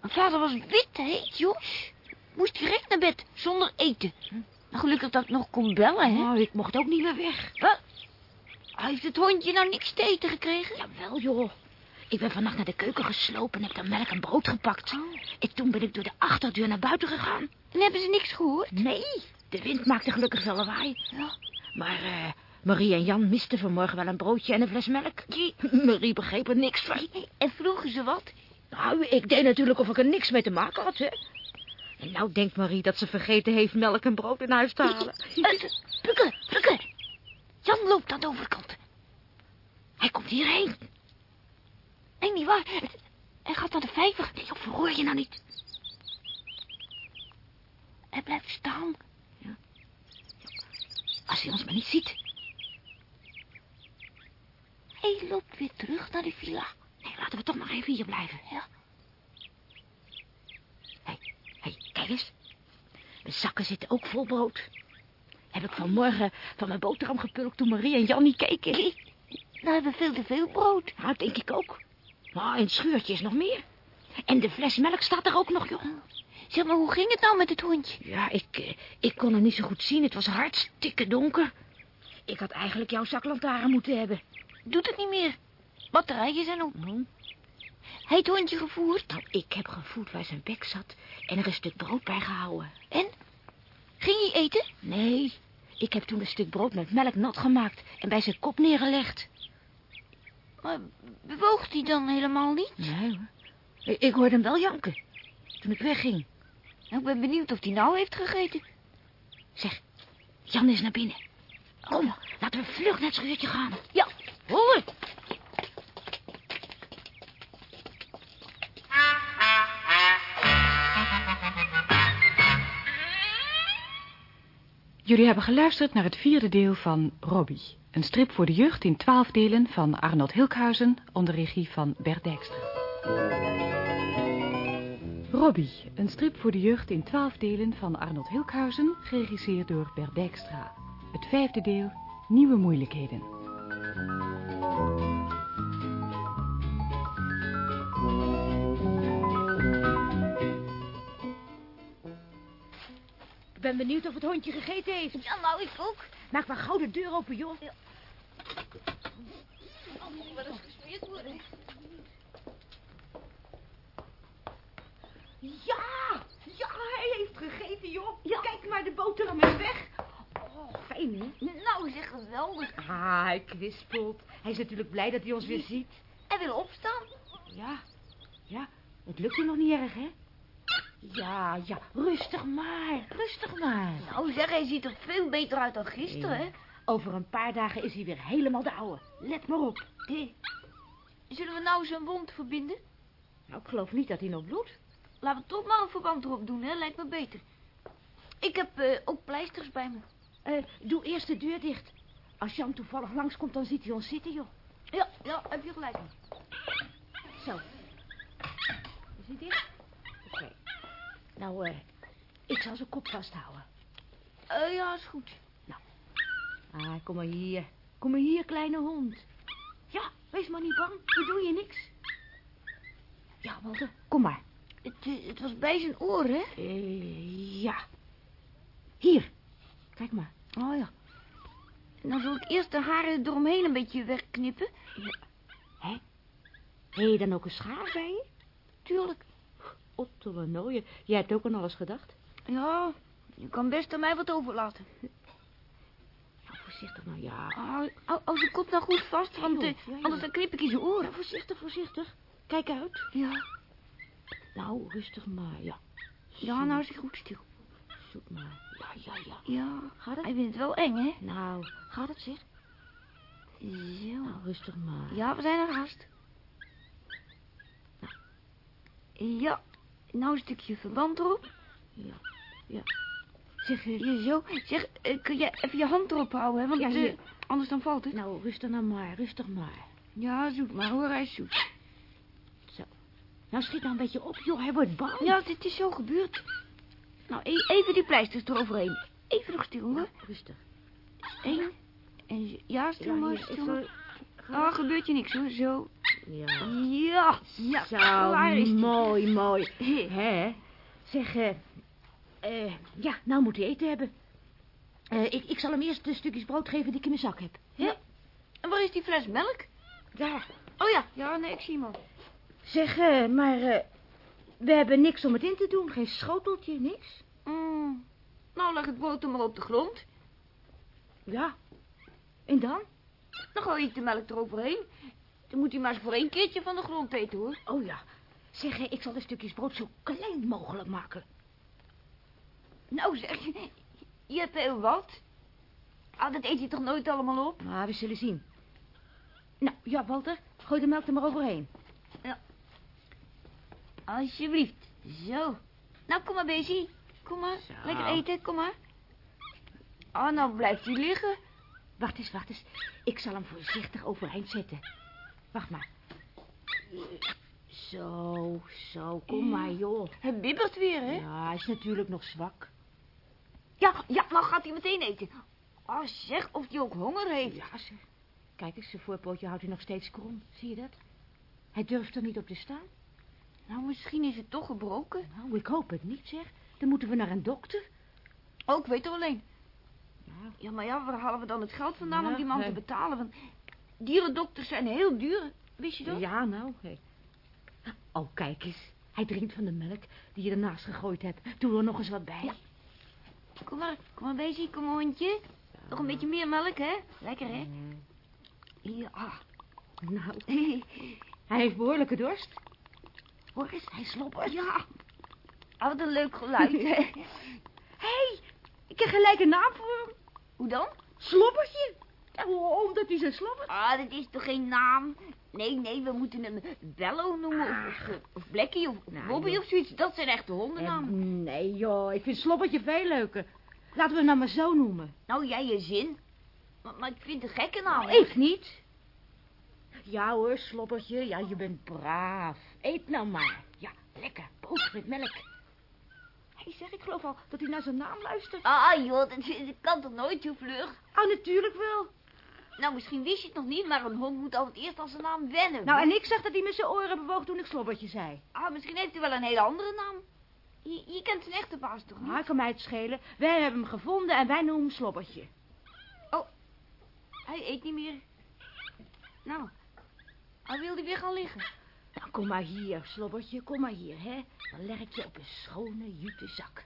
Mijn vader was wit heet, Jos. Moest direct naar bed, zonder eten. Nou, gelukkig dat ik nog kon bellen, hè? Oh, ik mocht ook niet meer weg. Wat? Heeft het hondje nou niks te eten gekregen? Jawel, joh. Ik ben vannacht naar de keuken geslopen en heb daar melk en brood gepakt. En toen ben ik door de achterdeur naar buiten gegaan. En hebben ze niks gehoord? Nee, de wind maakte gelukkig wel lawaai. Ja. Maar eh, Marie en Jan misten vanmorgen wel een broodje en een fles melk. Marie begreep er niks van. En vroegen ze wat? Nou, ik deed natuurlijk of ik er niks mee te maken had, hè. En nou denkt Marie dat ze vergeten heeft melk en brood in huis te halen. Plukken, plukken. Jan loopt aan de overkant. Hij komt hierheen. Nee, niet waar. Hij gaat naar de vijver. Nee, verhoor je nou niet. Hij blijft staan. Ja. Als hij ons maar niet ziet. Hij loopt weer terug naar de villa. Nee, laten we toch nog even hier blijven. Ja. Hé, hey, hey, kijk eens. Mijn zakken zitten ook vol brood. Heb ik vanmorgen van mijn boterham gepulkt toen Marie en Jan niet keken. Nou hebben we veel te veel brood. Nou, denk ik ook. Maar in het schuurtje is nog meer. En de fles melk staat er ook nog, joh. Zeg maar, hoe ging het nou met het hondje? Ja, ik, eh, ik kon het niet zo goed zien. Het was hartstikke donker. Ik had eigenlijk jouw zaklantaarn moeten hebben. Doet het niet meer. Batterijen zijn op. Hm. Hij het hondje gevoerd? Nou, ik heb gevoed waar zijn bek zat en er een stuk brood bij gehouden. En? Ging hij eten? Nee, ik heb toen een stuk brood met melk nat gemaakt en bij zijn kop neergelegd. Maar bewoog hij dan helemaal niet? Nee hoor. Ik, hoorde hem wel janken toen ik wegging. Nou, ik ben benieuwd of hij nou heeft gegeten. Zeg, Jan is naar binnen. Kom, laten we vlug naar het schuurtje gaan. Ja, hoor. Jullie hebben geluisterd naar het vierde deel van Robbie. Een strip voor de jeugd in twaalf delen van Arnold Hilkhuizen onder regie van Bert Dijkstra. Robbie, een strip voor de jeugd in twaalf delen van Arnold Hilkhuizen, geregisseerd door Bert Dijkstra. Het vijfde deel, Nieuwe Moeilijkheden. Ben benieuwd of het hondje gegeten heeft. Ja, nou, ik ook. Maak maar gauw de deur open, joh. Ja. Anders moet wel eens gesmeerd worden. Ja, ja, hij heeft gegeten, joh. Kijk maar, de boterham is weg. Oh, fijn, hè? Nou, zeg geweldig. Ah, hij kwispelt. Hij is natuurlijk blij dat hij ons weer ziet. Hij wil opstaan. Ja, ja, het lukt hem nog niet erg, hè? Ja, ja, rustig maar, rustig maar. Nou zeg, hij ziet er veel beter uit dan gisteren, hè? Over een paar dagen is hij weer helemaal de oude. Let maar op. Zullen we nou zijn wond verbinden? Nou, ik geloof niet dat hij nog bloedt. Laten we toch maar een verband erop doen, hè? Lijkt me beter. Ik heb eh, ook pleisters bij me. Eh, doe eerst de deur dicht. Als Jan toevallig langskomt, dan ziet hij ons zitten, joh. Ja, ja, heb je gelijk. Zo. Is hij dicht? Nou, eh, ik zal zijn kop vasthouden. Eh, ja, is goed. Nou. Ah, kom maar hier. Kom maar hier, kleine hond. Ja, wees maar niet bang. We doen je niks. Ja, Walter, kom maar. Het, eh, het was bij zijn oren, hè? Ja. Hier. Kijk maar. Oh ja. Nou zal ik eerst de haren eromheen een beetje wegknippen. Ja. Hè? Heb je dan ook een schaar bij je? Tuurlijk. Jij hebt ook aan alles gedacht. Ja, je kan best aan mij wat overlaten. Nou, voorzichtig nou, ja. Oh, hou zijn kop nou goed vast, want joh, eh, ja, joh. anders dan knip ik in zijn oren. Voorzichtig, voorzichtig. Kijk uit. Ja. Nou, rustig maar, ja. Ja, nou is hij goed stil. Zoek maar. Ja, ja, ja. Ja, Gaat het? hij vindt het wel eng, hè? Nou, gaat het zeg? Zo. Nou, rustig maar. Ja, we zijn er haast. Nou. Ja, nou een stukje verband erop. Ja, ja. Zeg, eh, hier zo. Zeg, eh, kun jij even je hand erop houden, hè? Want Ja, eh, anders dan valt het. Nou, rustig nou maar, rustig maar. Ja, zoet maar hoor, hij is zoet. Zo. Nou, schiet nou een beetje op, joh. Hij wordt bang. Ja, dit is zo gebeurd. Nou, e- even die pleisters eroverheen. Even nog stil, hoor. Rustig. Eén. En ja, stil maar, stil maar. Ah, gebeurt je niks, hoor. Zo. Ja. Ja. Ja, Zo, klaar is die. mooi, mooi. Hè? Zeg, eh, eh, ja, nou moet hij eten hebben. Eh, ik, ik zal hem eerst de stukjes brood geven die ik in mijn zak heb. Ja. En waar is die fles melk? Daar, Oh ja, ja, nee, ik zie hem al. Zeg, eh, maar eh, we hebben niks om het in te doen. Geen schoteltje, niks. Mm. Nou, leg het brood dan maar op de grond. Ja. En dan? Dan gooi je de melk eroverheen. Dan moet hij maar eens voor één keertje van de grond eten, hoor. Oh ja. Zeg, ik zal de stukjes brood zo klein mogelijk maken. Nou zeg, je hebt heel wat. Ah, dat eet je toch nooit allemaal op? Maar we zullen zien. Nou, ja, Walter, gooi de melk er maar overheen. Alsjeblieft. Zo. Nou, kom maar, Bezie. Kom maar. Lekker eten, kom maar. Oh, nou blijft hij liggen. Wacht eens, wacht eens. Ik zal hem voorzichtig overeind zetten. Wacht maar. Zo, zo, kom maar, joh. Hij bibbert weer, hè? Ja, hij is natuurlijk nog zwak. Ja, ja, nou gaat hij meteen eten. Oh, zeg of hij ook honger heeft. Ja, zeg. Kijk eens, zijn voorpootje houdt hij nog steeds krom. Zie je dat? Hij durft er niet op te staan. Nou, misschien is het toch gebroken. Nou, ik hoop het niet, zeg. Dan moeten we naar een dokter. Oh, ik weet het alleen. Ja, Ja, maar ja, waar halen we dan het geld vandaan Ja, om die man nee. te betalen? Want dierendokters zijn heel duur. Wist je dat? ja nou. Hey. Oh, kijk eens. Hij drinkt van de melk die je ernaast gegooid hebt. Doe er nog eens wat bij. Ja. Kom maar, kom maar, Bezie, kom maar, hondje. Nog een beetje meer melk, hè? Lekker, hè? Ah. Nou, hij heeft behoorlijke dorst. Hoor eens, hij sloppert. Ja. Ah, wat een leuk geluid, hè? Hé, hey, ik heb gelijk een naam voor hem. Hoe dan? Slobbertje. Ja, omdat hij zo slobbert. Ah, dat is toch geen naam? Nee, nee, we moeten hem Bello noemen. Of, of, of Blackie of Nou, Bobby joh. of zoiets. Dat zijn echte hondennamen. Eh, nee, joh, ik vind slobbertje veel leuker. Laten we hem nou maar zo noemen. Nou, jij je zin. Maar, maar ik vind het een gekke naam. hè? Ik niet. Ja hoor, slobbertje. Ja, je bent braaf. Eet nou maar. Ja, lekker. Brood met melk. Hé, zeg, ik geloof al dat hij naar zijn naam luistert. Ah, joh, dat, dat kan toch nooit zo vlug? Oh, natuurlijk wel. Nou, misschien wist je het nog niet, maar een hond moet altijd eerst aan zijn naam wennen. Nou, en ik zag dat hij met zijn oren bewoog toen ik slobbertje zei. Ah, misschien heeft hij wel een hele andere naam. Je, je kent zijn echte baas toch niet? Maar kan mij het schelen. Wij hebben hem gevonden en wij noemen hem slobbertje. Hij eet niet meer. Nou, hij wilde weer gaan liggen. Nou, kom maar hier, slobbertje. Kom maar hier, hè. Dan leg ik je op een schone jute zak.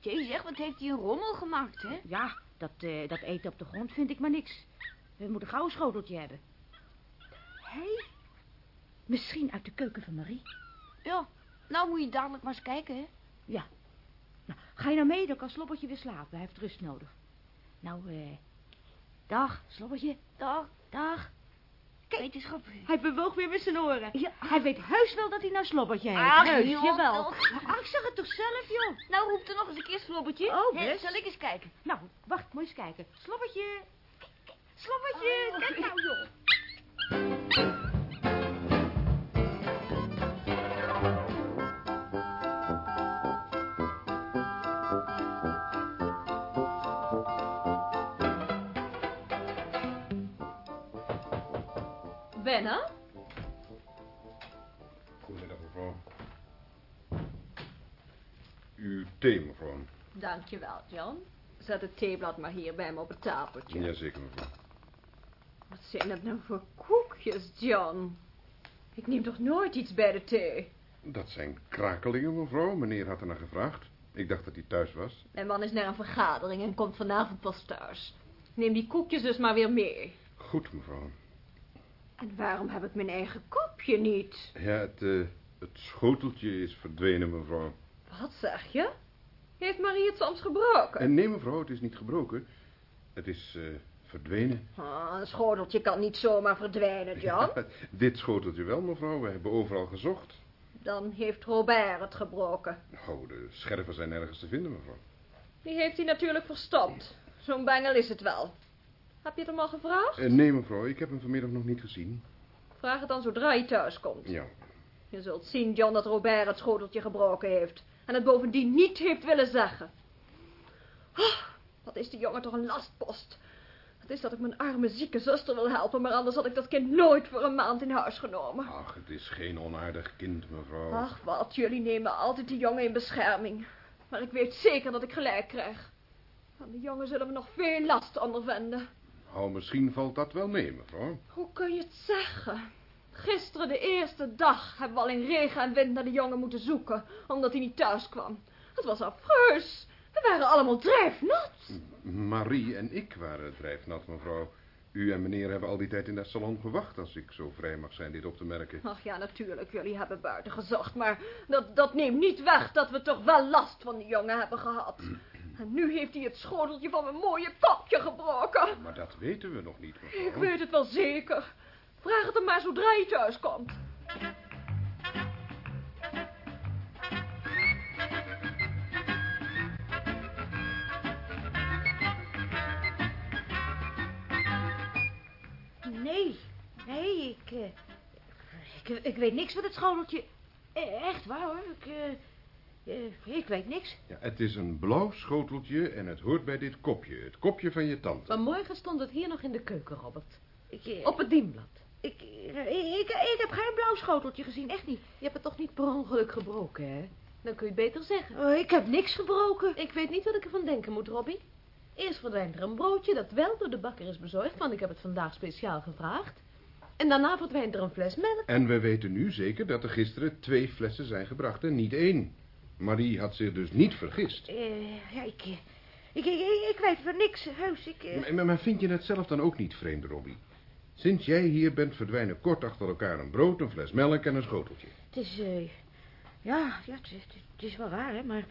Jee, zeg, wat heeft hij een rommel gemaakt, hè? Ja, dat, eh, dat eten op de grond vind ik maar niks. We moeten gauw een schoteltje hebben. Hé? Misschien uit de keuken van Marie. Ja, nou moet je dadelijk maar eens kijken, hè? Ja. Nou, ga je nou mee, dan kan Slobbertje weer slapen. Hij heeft rust nodig. Nou, eh... Dag, Slobbertje. Dag, Dag. kijk, wetenschap. Hij bewoog weer met zijn oren. Ja. Hij weet heus wel dat hij nou Slobbertje heeft. Ach, heus, joh, jawel. Ach, ik zag het toch zelf, joh. Nou, roep er nog eens een keer slobbertje. Oh, best. Zal ik eens kijken? Nou, wacht, moet je eens kijken. Slobbertje. Slobbertje, Oh. kijk nou, joh. Benna? Goedemiddag, mevrouw. Uw thee, mevrouw. Dankjewel, John. Zet het theeblad maar hier bij me op het tafeltje. Jazeker, mevrouw. Wat zijn dat nou voor koekjes, John? Ik neem toch nooit iets bij de thee? Dat zijn krakelingen, mevrouw. Meneer had er naar gevraagd. Ik dacht dat hij thuis was. Mijn man is naar een vergadering en komt vanavond pas thuis. Neem die koekjes dus maar weer mee. Goed, mevrouw. En waarom heb ik mijn eigen kopje niet? Ja, het, eh, het schoteltje is verdwenen, mevrouw. Wat zeg je? Heeft Marie het soms gebroken? En nee, mevrouw, het is niet gebroken. Het is eh, verdwenen. Ah, een schoteltje kan niet zomaar verdwijnen, John. Dit schoteltje wel, mevrouw. We hebben overal gezocht. Dan heeft Robert het gebroken. Oh, de scherven zijn nergens te vinden, mevrouw. Die heeft hij natuurlijk verstopt. Zo'n bengel is het wel. Heb je het hem al gevraagd? Eh, nee, mevrouw, ik heb hem vanmiddag nog niet gezien. Vraag het dan zodra hij thuis komt. Ja, Je zult zien, John, dat Robert het schoteltje gebroken heeft. En het bovendien niet heeft willen zeggen. Ah, wat is die jongen toch een lastpost. Het is dat ik mijn arme zieke zuster wil helpen, maar anders had ik dat kind nooit voor een maand in huis genomen. ach, het is geen onaardig kind, mevrouw. Ach, wat, jullie nemen altijd die jongen in bescherming. Maar ik weet zeker dat ik gelijk krijg. Van die jongen zullen we nog veel last ondervinden. Oh, misschien valt dat wel mee, mevrouw. Hoe kun je het zeggen? Gisteren de eerste dag hebben we al in regen en wind naar de jongen moeten zoeken, omdat hij niet thuis kwam. Het was afreus. We waren allemaal drijfnat. Marie en ik waren drijfnat, mevrouw. U en meneer hebben al die tijd in dat salon gewacht, als ik zo vrij mag zijn dit op te merken. Ach ja, natuurlijk, jullie hebben buiten gezocht, maar dat, dat neemt niet weg dat we toch wel last van die jongen hebben gehad. En nu heeft hij het schoteltje van mijn mooie kopje gebroken. Maar dat weten we nog niet, mevrouw. Ik weet het wel zeker. Vraag het hem maar zodra hij thuis komt. Ik... Ik weet niks van het schoteltje. Eh, Echt waar, hoor. Ik, eh, eh, ik weet niks. Ja, het is een blauw schoteltje en het hoort bij dit kopje. Het kopje van je tante. Vanmorgen stond het hier nog in de keuken, Robert. Ik, eh, Op het dienblad. ik, eh, ik, ik, ik heb geen blauw schoteltje gezien, echt niet. Je hebt het toch niet per ongeluk gebroken, hè? Dan kun je het beter zeggen. Oh, ik heb niks gebroken. Ik weet niet wat ik ervan denken moet, Robbie. Eerst verdwijnt er een broodje dat wel door de bakker is bezorgd, want ik heb het vandaag speciaal gevraagd. En daarna verdwijnt er een fles melk. En we weten nu zeker dat er gisteren twee flessen zijn gebracht en niet één. Marie had zich dus niet vergist. Eh, ja, ik, eh, ik, ik, ik, ik weet van niks, heus. Ik, eh, Maar, maar- vind je het zelf dan ook niet vreemd, Robbie? Sinds jij hier bent verdwijnen kort achter elkaar een brood, een fles melk en een schoteltje. Het is, eh, ja, ja het, is- het is wel raar, hè, maar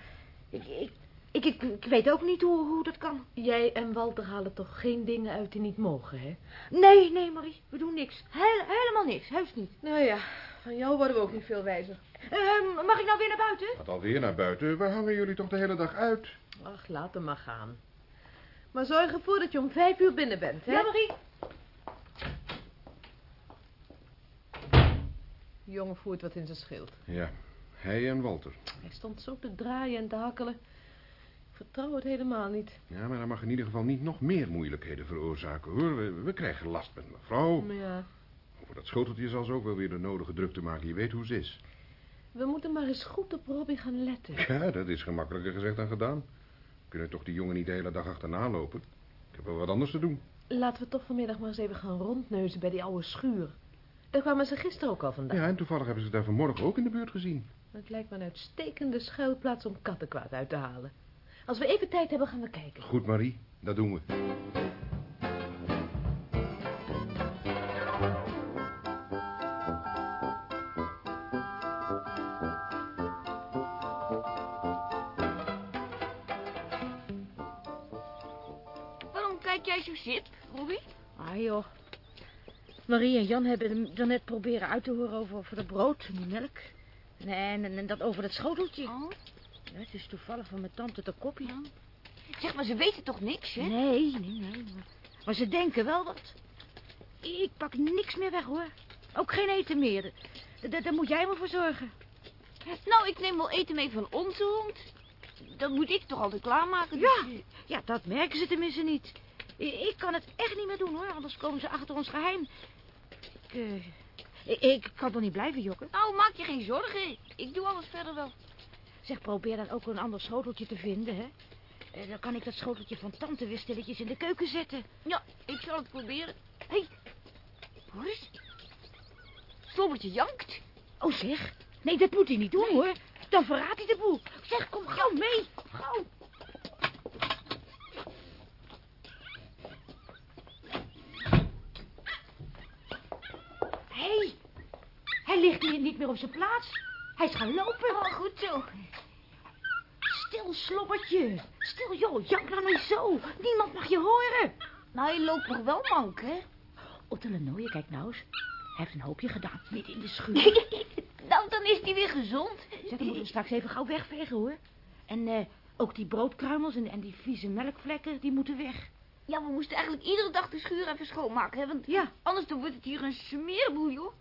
ik, ik, ik, ik, ik weet ook niet hoe, hoe dat kan. Jij en Walter halen toch geen dingen uit die niet mogen, hè? Nee, nee, Marie, we doen niks. Heel, helemaal niks, heus niet. Nou ja, van jou worden we ook niet veel wijzer. Ehm, mag ik nou weer naar buiten? Gaat alweer naar buiten. Waar hangen jullie toch de hele dag uit? Ach, laat hem maar gaan. Maar zorg ervoor dat je om vijf uur binnen bent, hè? Ja, Marie. De jongen voert wat in zijn schild. Ja, hij en Walter. Hij stond zo te draaien en te hakkelen. Vertrouw het helemaal niet. Ja, maar hij mag in ieder geval niet nog meer moeilijkheden veroorzaken, hoor. We, we krijgen last met mevrouw. Ja, Voor dat schoteltje zal ze ook wel weer de nodige drukte maken. Je weet hoe ze is. we moeten maar eens goed op Robbie gaan letten. Ja, dat is gemakkelijker gezegd dan gedaan. We kunnen toch die jongen niet de hele dag achterna lopen? Ik heb wel wat anders te doen. Laten we toch vanmiddag maar eens even gaan rondneuzen bij die oude schuur. Daar kwamen ze gisteren ook al vandaan. Ja, en toevallig hebben ze daar vanmorgen ook in de buurt gezien. Het lijkt me een uitstekende schuilplaats om kattenkwaad uit te halen. Als we even tijd hebben, gaan we kijken. Goed, Marie. Dat doen we. Waarom kijk jij zo sip, Robbie? Ah joh. Marie en Jan hebben hem daarnet proberen uit te horen over, over dat brood en die melk. En, en, en dat over dat schoteltje. Oh, Ja, het is toevallig van mijn tante te kopje. zeg maar, ze weten toch niks, hè? Nee, nee, nee. Maar, maar ze denken wel wat. Ik pak niks meer weg hoor. Ook geen eten meer. Da- da- Daar moet jij maar voor zorgen. Nou, ik neem wel eten mee van onze hond. Dat moet ik toch altijd klaarmaken. dus, Ja. eh, Ja, dat merken ze tenminste niet. Ik kan het echt niet meer doen hoor, anders komen ze achter ons geheim. Ik, eh, ik, ik kan toch niet blijven jokken? Nou, maak je geen zorgen. Ik doe alles verder wel. Zeg, probeer dan ook een ander schoteltje te vinden, hè. Eh, Dan kan ik dat schoteltje van tante weer stilletjes in de keuken zetten. Ja, ik zal het proberen. Hé, hey, hoor eens. Slobbertje jankt. Oh zeg, nee, dat moet hij niet doen hoor. Dan verraadt hij de boel. Zeg, kom gauw mee. Gauw. Hé, hey, hij ligt hier niet meer op zijn plaats. Hij is gaan lopen. Oh, goed zo. Stil, slobbertje. Stil, joh, jank nou niet zo. Niemand mag je horen. Nou, je loopt nog wel mank, hè? Otte Lenoye, kijk nou eens. Hij heeft een hoopje gedaan, midden in de schuur. nou, dan is die weer gezond. Zeg, dan moeten we straks even gauw wegvegen, hoor. En eh, ook die broodkruimels en, en die vieze melkvlekken, die moeten weg. Ja, we moesten eigenlijk iedere dag de schuur even schoonmaken, hè? Want Ja. anders dan wordt het hier een smeerboel, joh.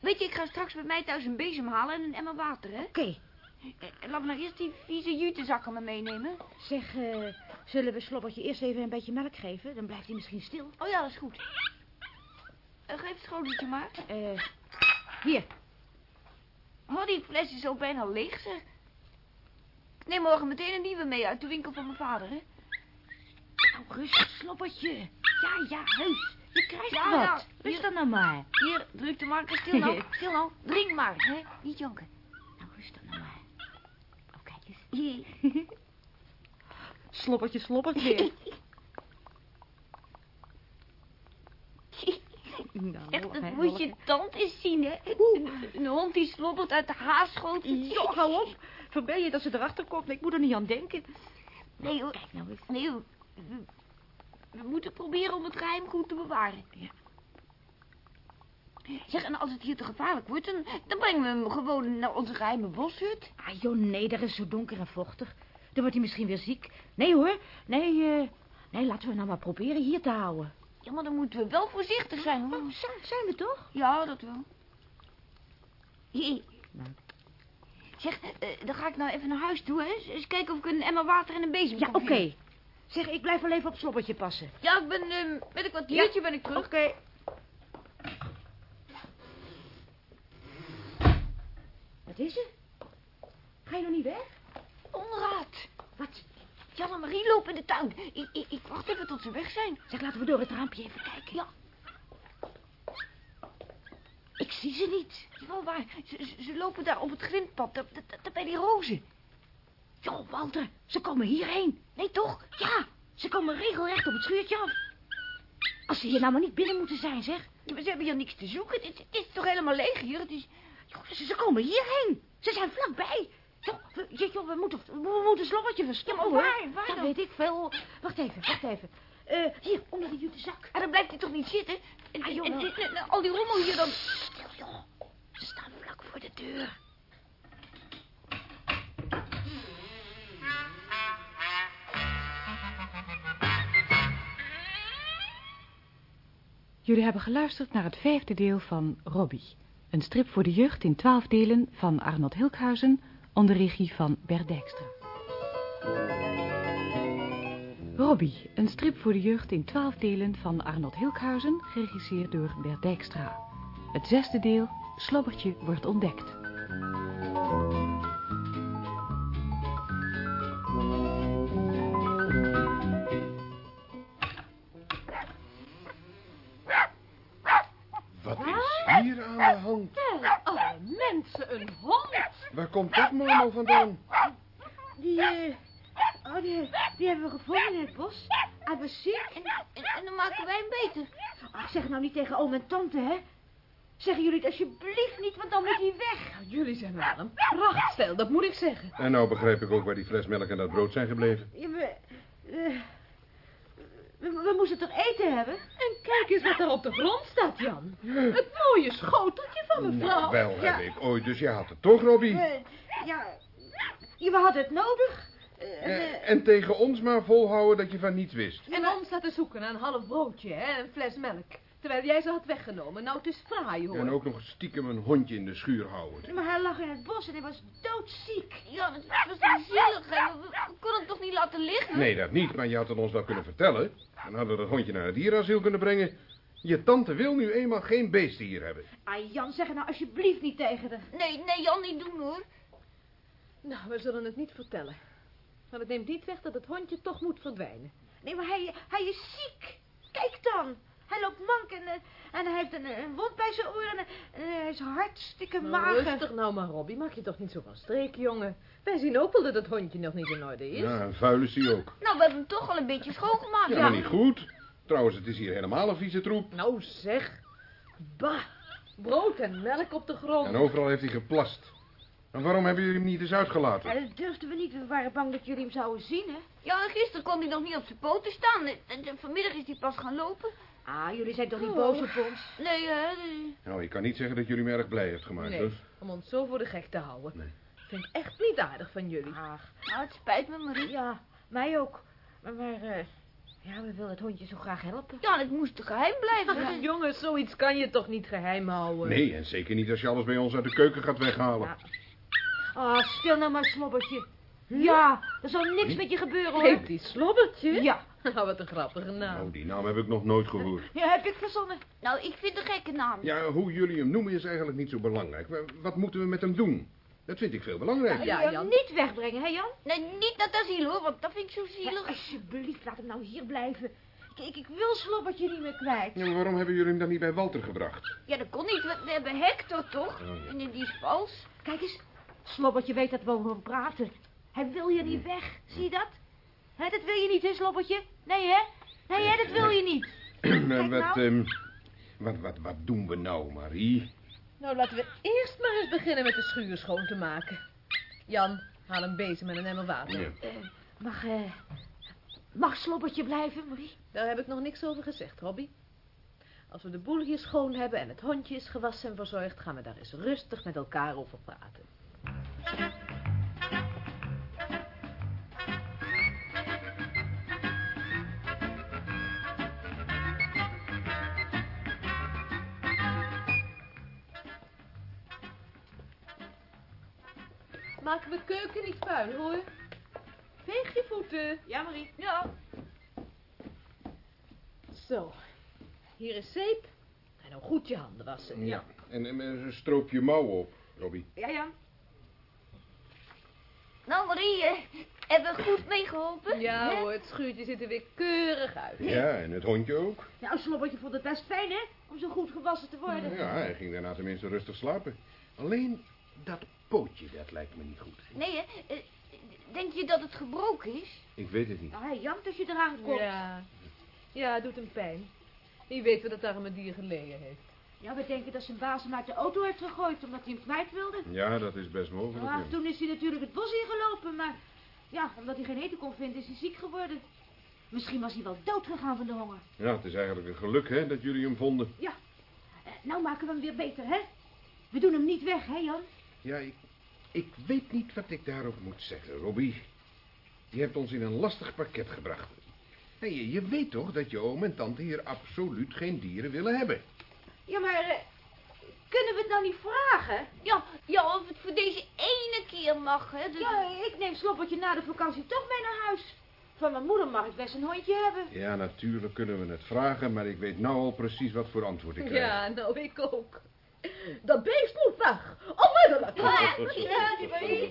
Weet je, ik ga straks bij mij thuis een bezem halen en een emmer water, hè? Oké, Eh, Laat me nou eerst die vieze jutezakken maar meenemen. zeg, eh, zullen we Slobbertje eerst even een beetje melk geven? Dan blijft hij misschien stil. Oh ja, dat is goed. Eh, geef het schoteltje maar. Eh, hier. Oh, die fles is al bijna leeg, zeg. Ik neem morgen meteen een nieuwe mee uit de winkel van mijn vader, hè? Nou, rustig, Slobbertje. Ja, ja, heus. Je krijgt Ja, wat. ja, Rust dan nou maar. Hier, druk de marker. Stil nou. Stil nou. Drink maar, hè. Niet janken. Nou, rust dan nou maar. Oh, kijk eens. Sloppertje, sloppert weer. nou, Echt, dat moet je tand eens zien, hè. Een, een hond die slobbert uit de haarschoot. Zo, hou op. Verbel je dat ze erachter komt? Ik moet er niet aan denken. Nee hoor. Kijk nou eens. Nee hoor. We, moeten proberen om het geheim goed te bewaren. Ja. Zeg, en als het hier te gevaarlijk wordt, dan, dan brengen we hem gewoon naar onze geheime boshut. Ah, joh, nee, daar is zo donker en vochtig. Dan wordt hij misschien weer ziek. Nee hoor, nee, eh, nee, laten we nou maar proberen hier te houden. Ja, maar dan moeten we wel voorzichtig zijn, hoor. Oh, zijn, we toch? Ja, dat wel. Hier. Nou. Zeg, eh, dan ga ik nou even naar huis toe, hè. Eens- kijken of ik een emmer water en een bezem Ja, kan oké. Zeg, ik blijf wel even op slobbertje passen. Ja, ik ben, ehm, met een kwartiertje ben ik terug. Oké. Wat is er? Ga je nog niet weg? Onraad. Wat? Jan en Marie lopen in de tuin. Ik, ik, ik wacht even tot ze weg zijn. Zeg, laten we door het raampje even kijken. Ja. Ik zie ze niet. Wel waar, ze, ze- ze lopen daar op het grindpad, daar, daar- daar bij die rozen. Jo, Walter, ze komen hierheen. Nee, toch? Ja, ze komen regelrecht op het schuurtje af. Als ze hier nou maar niet binnen moeten zijn, zeg. Ja, maar ze hebben hier niks te zoeken. Het, is- het is toch helemaal leeg hier? Het is... Jo, ze, ze komen hierheen. Ze zijn vlakbij. Jo, we, we moeten, we, moeten slobbertje verstoppen, Ja, maar waar? Waar Dat dan? weet ik veel. Wacht even, wacht even. Eh, hier, onder de jute zak. En dan blijft hij toch niet zitten? En, Ah, en- en al die rommel hier dan... Stil, joh. Ze staan vlak voor de deur. Jullie hebben geluisterd naar het vijfde deel van Robbie. Een strip voor de jeugd in twaalf delen van Arnold Hilkhuizen onder regie van Bert Dijkstra. Robbie, een strip voor de jeugd in twaalf delen van Arnold Hilkhuizen, geregisseerd door Bert Dijkstra. Het zesde deel, Slobbertje wordt ontdekt. Aan de hand? Oh, mensen, een hond. Waar komt dat mono vandaan? Die, eh... Oh, die, die hebben we gevonden in het bos. Hij was ziek. En, en, en dan maken wij hem beter. Ach, zeg nou niet tegen oom en tante, hè? Zeggen jullie het alsjeblieft niet, want dan moet hij weg. Nou, jullie zijn wel een prachtstel, dat moet ik zeggen. En nou begrijp ik ook waar die fles melk en dat brood zijn gebleven. Ja, eh, we, we moesten toch eten hebben? En kijk eens wat er op de grond staat, Jan. Het mooie schoteltje van mevrouw. Nou, wel Ja. heb ik ooit, dus je had het toch, Robbie? Eh, ja, we hadden het nodig. Eh, eh, en tegen ons maar volhouden dat je van niets wist. En ons laten zoeken naar een half broodje hè, en een fles melk. Terwijl jij ze had weggenomen. Nou, het is fraai, hoor. En ook nog stiekem een hondje in de schuur houden. maar hij lag in het bos en hij was doodziek. Ja, dat was zielig, hè? We, we konden hem toch niet laten liggen? Nee, dat niet, maar je had het ons wel kunnen vertellen. Dan hadden we dat hondje naar het dierasiel kunnen brengen. Je tante wil nu eenmaal geen beesten hier hebben. Ah, Jan, zeg het nou alsjeblieft niet tegen de... Nee, nee, Jan, niet doen, hoor. Nou, we zullen het niet vertellen. Maar het neemt niet weg dat het hondje toch moet verdwijnen. Nee, maar hij, hij is ziek. Kijk dan. Hij loopt mank en, eh, en hij heeft een, een wond bij zijn oor en, eh, hij is hartstikke Nou, mager. rustig nou maar, Robbie. Maak je toch niet zo van streek, jongen. Wij zien ook wel dat het hondje nog niet in orde is. Ja, en vuil is die ook. Nou, we hebben hem toch al een beetje schoongemaakt. Ja, maar niet goed. Trouwens, het is hier helemaal een vieze troep. Nou, zeg. Bah. Brood en melk op de grond. En overal heeft hij geplast. En waarom hebben jullie hem niet eens uitgelaten? Ja, dat durfden we niet. We waren bang dat jullie hem zouden zien, hè? Ja, en gisteren kon hij nog niet op zijn poten staan. En, en vanmiddag is hij pas gaan lopen. Ah, jullie zijn toch niet Oh. boos op ons? Nee, hè? nee. Nou, ik kan niet zeggen dat jullie me erg blij heeft gemaakt, Nee, hoor. om ons zo voor de gek te houden. Nee. Vind ik echt niet aardig van jullie. Ach, Nou, het spijt me, Marie. ja, mij ook. Maar, maar eh, ja, we willen het hondje zo graag helpen. Ja, het moest geheim blijven. Jongens, zoiets kan je toch niet geheim houden? Nee, en zeker niet als je alles bij ons uit de keuken gaat weghalen. Ja. Ah, stil nou maar, slobbertje. Ja, er zal niks met je gebeuren, hoor. Heet die slobbertje? Ja. Nou, wat een grappige naam. Nou, die naam heb ik nog nooit gehoord. Ja, heb ik verzonnen. Nou, ik vind een gekke naam. Ja, hoe jullie hem noemen is eigenlijk niet zo belangrijk. Wa- Wat moeten we met hem doen? Dat vind ik veel belangrijker. Ja, Ja, Jan. Niet wegbrengen, hè Jan? Nee, niet naar het asiel, hoor, want dat vind ik zo Ja, zielig. alsjeblieft, laat hem nou hier blijven. Ik, ik wil Slobbertje niet meer kwijt. Ja, maar waarom hebben jullie hem dan niet bij Walter gebracht? Ja, dat kon niet. We, we hebben Hector toch? Oh. En die is vals. Kijk eens, Slobbertje weet dat we over hem praten. Hij wil je niet weg, zie je dat? Hè, dat wil je niet, hè, Slobbertje? Nee, hè? Nee, hè, dat wil je niet. En wat, nou. ehm, wat, wat, wat doen we nou, Marie? Nou, laten we eerst maar eens beginnen met de schuur schoon te maken. Jan, haal een bezem en een emmer water. Ja. Eh, mag, eh, mag Slobbertje blijven, Marie? Daar heb ik nog niks over gezegd, Robbie. Als we de boel hier schoon hebben en het hondje is gewassen en verzorgd... gaan we daar eens rustig met elkaar over praten. Maken we keuken niet vuil, hoor. Veeg je voeten. Ja, Marie. Ja. Zo. Hier is zeep. En dan goed je handen wassen. Ja. En, en, en stroop je mouw op, Robbie. Ja, ja. Nou, Marie, eh, hebben we goed meegeholpen? Ja Hè? hoor, het schuurtje ziet er weer keurig uit. Ja, en het hondje ook. Nou, Slobbertje vond het best fijn, hè? Om zo goed gewassen te worden. Ja, hij ging daarna tenminste rustig slapen. Alleen dat pootje, dat lijkt me niet goed. Nee, hè? Eh, denk je dat het gebroken is? Ik weet het niet. Nou, hij jankt als je eraan komt. Ja. Ja, het doet hem pijn. Wie weet wat het arme dier geleden heeft. Ja, we denken dat zijn baas hem uit de auto heeft gegooid, omdat hij hem kwijt wilde. Ja, dat is best mogelijk. Ja, toen is hij natuurlijk het bos ingelopen, maar... Ja, omdat hij geen eten kon vinden, is hij ziek geworden. Misschien was hij wel dood gegaan van de honger. Ja, het is eigenlijk een geluk, hè, dat jullie hem vonden. Ja, eh, nou maken we hem weer beter, hè? We doen hem niet weg, hè, Jan? Ja, ik, ik weet niet wat ik daarop moet zeggen, Robbie. Je hebt ons in een lastig pakket gebracht. Hé, je, je weet toch dat je oom en tante hier absoluut geen dieren willen hebben? Ja, maar... eh, kunnen we het nou niet vragen? Ja, ja, of het voor deze ene keer mag, hè? Dus- Ja, ik neem Slobbertje na de vakantie toch mee naar huis. Van mijn moeder mag ik best een hondje hebben. Ja, natuurlijk kunnen we het vragen, maar ik weet nou al precies wat voor antwoord ik krijg. Ja, nou ik ook. Dat beest moet weg. Onmiddellijk. Ja, die Marie.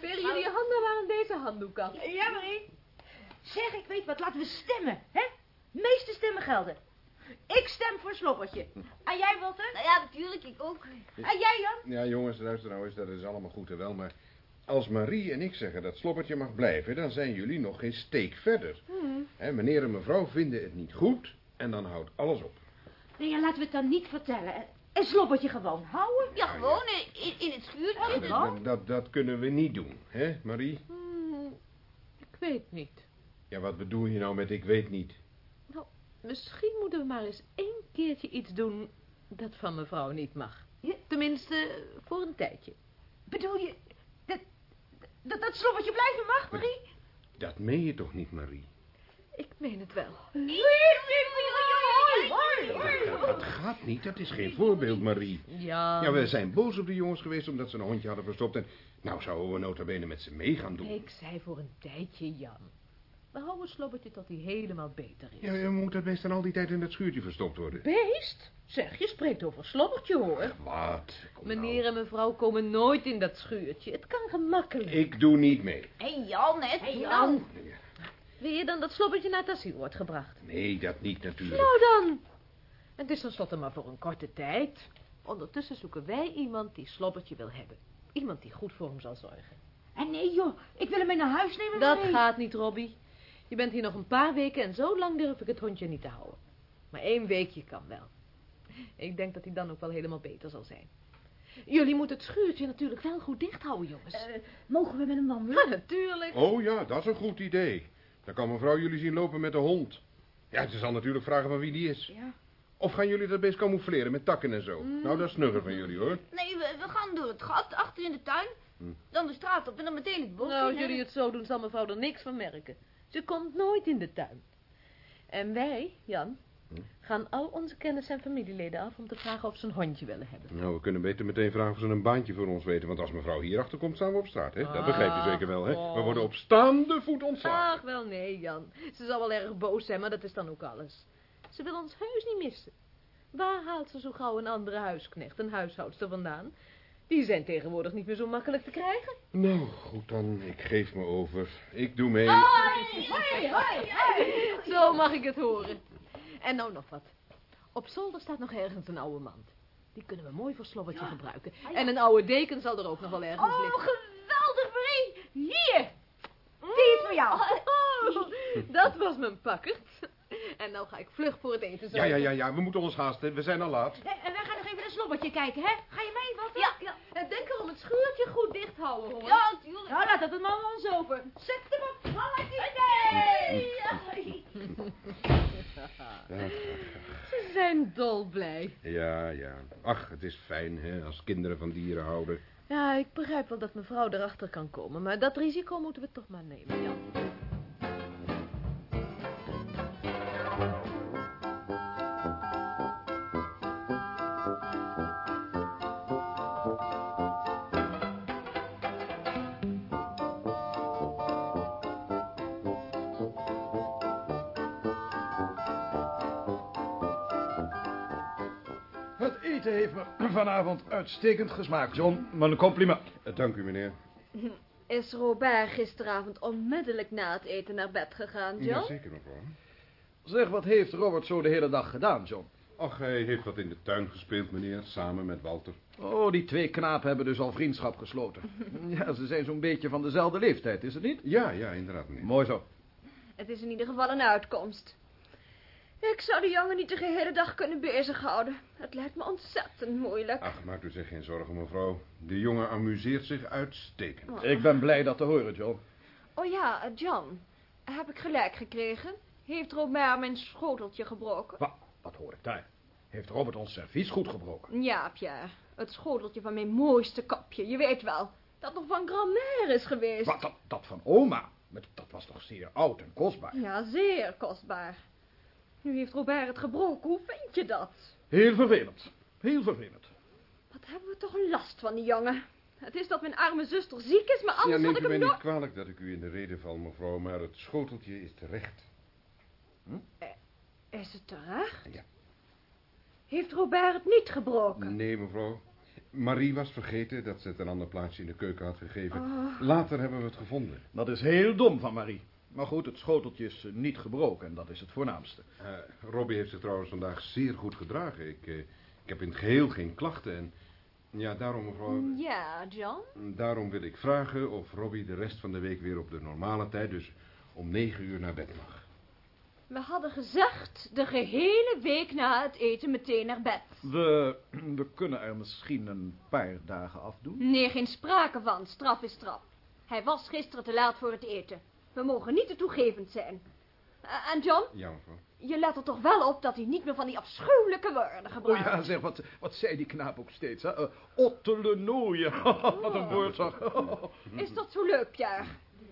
Veren jullie je handen maar aan deze handdoek af. Ja, Marie. Zeg, ik weet wat, laten we stemmen, hè? Meeste stemmen gelden. Ik stem voor Slobbertje. En jij, Walter? Nou ja, natuurlijk, ik ook. En jij, Jan? Ja, jongens, luister nou eens, dat is allemaal goed en wel, maar... Als Marie en ik zeggen dat Slobbertje mag blijven, dan zijn jullie nog geen steek verder. Hè, meneer en mevrouw vinden het niet goed en dan houdt alles op. Nee, ja, laten we het dan niet vertellen. En Slobbertje gewoon houden. Ja, gewoon in, in het schuurtje. Dat, dat, dat, dat kunnen we niet doen, hè, Marie? Hmm, ik weet niet. Ja, wat bedoel je nou met ik weet niet? Misschien moeten we maar eens één keertje iets doen dat van mevrouw niet mag. Ja. Tenminste, voor een tijdje. Bedoel je dat, dat, dat Slobbertje blijven mag, Marie? Dat meen je toch niet, Marie? Ik meen het wel. Dat, dat gaat niet, dat is geen voorbeeld, Marie. Ja. Ja, we zijn boos op de jongens geweest omdat ze een hondje hadden verstopt en... Nou zouden we nota bene met ze mee gaan doen. Ik zei voor een tijdje, Jan. We houden Slobbertje tot hij helemaal beter is. Ja, je moet dat beest dan al die tijd in dat schuurtje verstopt worden. Beest? Zeg, je spreekt over Slobbertje, hoor. Wat? Kom nou. Meneer en mevrouw komen nooit in dat schuurtje. Het kan gemakkelijk. Ik doe niet mee. Hé, Jan, hè? Hey, Jan. Wil je dan dat Slobbertje naar het asiel wordt gebracht? Nee, dat niet natuurlijk. Nou dan. En het is tenslotte maar voor een korte tijd. Ondertussen zoeken wij iemand die Slobbertje wil hebben. Iemand die goed voor hem zal zorgen. En nee, joh. Ik wil hem mee naar huis nemen, Dat gaat niet, Robbie. Je bent hier nog een paar weken en zo lang durf ik het hondje niet te houden. Maar één weekje kan wel. Ik denk dat hij dan ook wel helemaal beter zal zijn. Jullie moeten het schuurtje natuurlijk wel goed dicht houden, jongens. Eh, mogen we met hem wandelen? Ja, natuurlijk. Oh ja, dat is een goed idee. Dan kan mevrouw jullie zien lopen met de hond. Ja, ze zal natuurlijk vragen van wie die is. Ja. Of gaan jullie dat beest camoufleren met takken en zo? Nou, dat is snugger van jullie, hoor. Nee, we, we gaan door het gat achter in de tuin. Dan de straat op en dan meteen het bos Nou, in, als jullie het zo doen, zal mevrouw er niks van merken. Ze komt nooit in de tuin. En wij, Jan, gaan al onze kennis en familieleden af om te vragen of ze een hondje willen hebben. Nou, we kunnen beter meteen vragen of ze een baantje voor ons weten. Want als mevrouw hierachter komt, staan we op straat, hè? Dat begrijp je zeker wel, hè? We worden op staande voet ontslagen. Ach, wel nee, Jan. Ze zal wel erg boos zijn, maar dat is dan ook alles. Ze wil ons heus niet missen. Waar haalt ze zo gauw een andere huisknecht, een huishoudster vandaan? Die zijn tegenwoordig niet meer zo makkelijk te krijgen. Nou, goed dan. Ik geef me over. Ik doe mee. Hoi, hoi, hoi. Zo mag ik het horen. En nou nog wat. Op zolder staat nog ergens een oude mand. Die kunnen we mooi voor slobbertje gebruiken. En een oude deken zal er ook nog wel ergens Oh, liggen. geweldig, Marie. Hier. Die is voor jou. Oh, dat was mijn pakkerd. En nou ga ik vlug voor het eten Ja, zorgen. ja, ja, ja. We moeten ons haasten. We zijn al laat. En wij gaan even een slobbertje kijken, hè? Ga je mee, wat? Ja, ja. En denk erom het schuurtje goed dicht houden, hoor. Ja, natuurlijk. Nou, laat dat het maar ons over. Zet hem op. Nee. Ze zijn dolblij. Ja, ja. Ach, het is fijn, hè, als kinderen van dieren houden. Ja, ik begrijp wel dat mevrouw erachter kan komen. Maar dat risico moeten we toch maar nemen, ja. Eten heeft me vanavond uitstekend gesmaakt, John. Mijn compliment. Eh, Dank u, meneer. Is Robert gisteravond onmiddellijk na het eten naar bed gegaan, John? Jazeker, mevrouw. Zeg, wat heeft Robert zo de hele dag gedaan, John? Ach, hij heeft wat in de tuin gespeeld, meneer, samen met Walter. Oh, die twee knapen hebben dus al vriendschap gesloten. Ja, ze zijn zo'n beetje van dezelfde leeftijd, is het niet? Ja, ja, inderdaad, meneer. Mooi zo. Het is in ieder geval een uitkomst. Ik zou de jongen niet de gehele dag kunnen bezighouden. Het lijkt me ontzettend moeilijk. Ach, maak u zich geen zorgen, mevrouw. De jongen amuseert zich uitstekend. Ik ben blij dat te horen, John. Oh ja, eh, John. Heb ik gelijk gekregen? Heeft Robert mijn schoteltje gebroken? Wat, wat hoor ik daar? Heeft Robert ons servies goed gebroken? Ja, Pierre. Het schoteltje van mijn mooiste kapje. Je weet wel. Dat nog van grand-mère is geweest. Wat, dat, dat van oma? Dat was toch zeer oud en kostbaar? Ja, zeer kostbaar. Nu heeft Robert het gebroken. Hoe vind je dat? Heel vervelend. Heel vervelend. Wat hebben we toch een last van die jongen. Het is dat mijn arme zuster ziek is, maar Ja, anders neemt had u ik mij hem niet nooit... kwalijk dat ik u in de reden val, mevrouw, maar het schoteltje is terecht. Is het terecht? Ja. Heeft Robert het niet gebroken? Nee, mevrouw. Marie was vergeten dat ze het een ander plaatsje in de keuken had gegeven. Oh. Later hebben we het gevonden. Dat is heel dom van Marie. Maar goed, het schoteltje is eh, niet gebroken en dat is het voornaamste. Eh, Robbie heeft zich trouwens vandaag zeer goed gedragen. Ik, eh, ik heb in het geheel geen klachten en... Ja, daarom, mevrouw... Ja, John. Daarom wil ik vragen of Robbie de rest van de week weer op de normale tijd, dus om negen uur naar bed mag. We hadden gezegd de gehele week na het eten meteen naar bed. We, we kunnen er misschien een paar dagen afdoen. Nee, geen sprake van. Straf is straf. Hij was gisteren te laat voor het eten. We mogen niet te toegevend zijn. Eh, en John, Ja, mevrouw. je let er toch wel op dat hij niet meer van die afschuwelijke woorden Oh gebruikt. ja, zeg, wat, wat zei die knaap ook steeds, hè? Uh, ottelenooien. wat een woord, zeg. Is dat zo leuk, Pierre?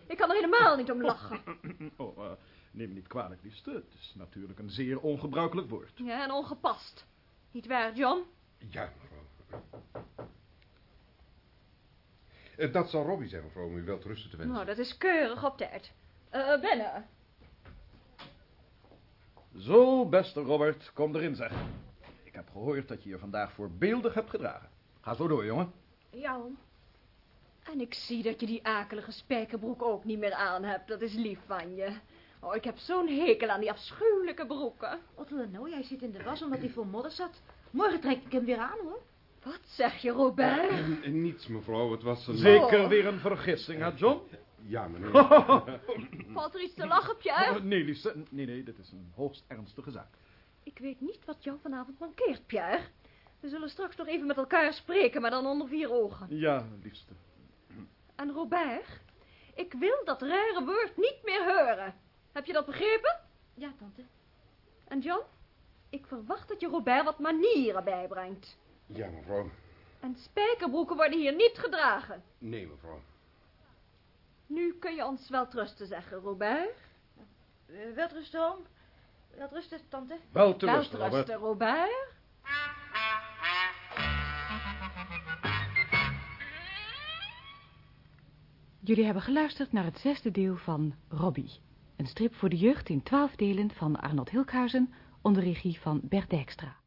Ik kan er helemaal niet om lachen. oh, eh, neem me niet kwalijk, liefste. Het is natuurlijk een zeer ongebruikelijk woord. Ja, en ongepast. Niet waar, John? Ja, mevrouw. Eh, Dat zal Robbie zijn, mevrouw, om u wel rusten te wensen. Nou, dat is keurig op tijd. Eh, binnen. Zo, beste Robert, kom erin, zeg. Ik heb gehoord dat je je vandaag voorbeeldig hebt gedragen. Ga zo door, jongen. Ja, oom. En ik zie dat je die akelige spijkerbroek ook niet meer aan hebt. Dat is lief van je. Oh, ik heb zo'n hekel aan die afschuwelijke broeken. Otto, nou, jij zit in de was omdat hij vol modder zat. Morgen trek ik hem weer aan, hoor. Wat zeg je, Robert? Niets, mevrouw, het was een... Zeker weer een vergissing, hè, John? Ja, meneer. Valt er iets te lachen, Pierre? Oh, nee, liefste. Nee, nee, dit is een hoogst ernstige zaak. Ik weet niet wat jou vanavond mankeert, Pierre. We zullen straks nog even met elkaar spreken, maar dan onder vier ogen. Ja, liefste. En Robert, ik wil dat rare woord niet meer horen. Heb je dat begrepen? Ja, tante. En John, ik verwacht dat je Robert wat manieren bijbrengt. Ja, mevrouw. En spijkerbroeken worden hier niet gedragen. Nee, mevrouw. Nu kun je ons wel trusten zeggen, Robert. Uh, welterusten, oom. Welterusten, tante. Wel te Wel rusten, Robert. trusten, Robert. Jullie hebben geluisterd naar het zesde deel van Robbie. Een strip voor de jeugd in twaalf delen van Arnold Hilkhuizen onder regie van Bert Dijkstra.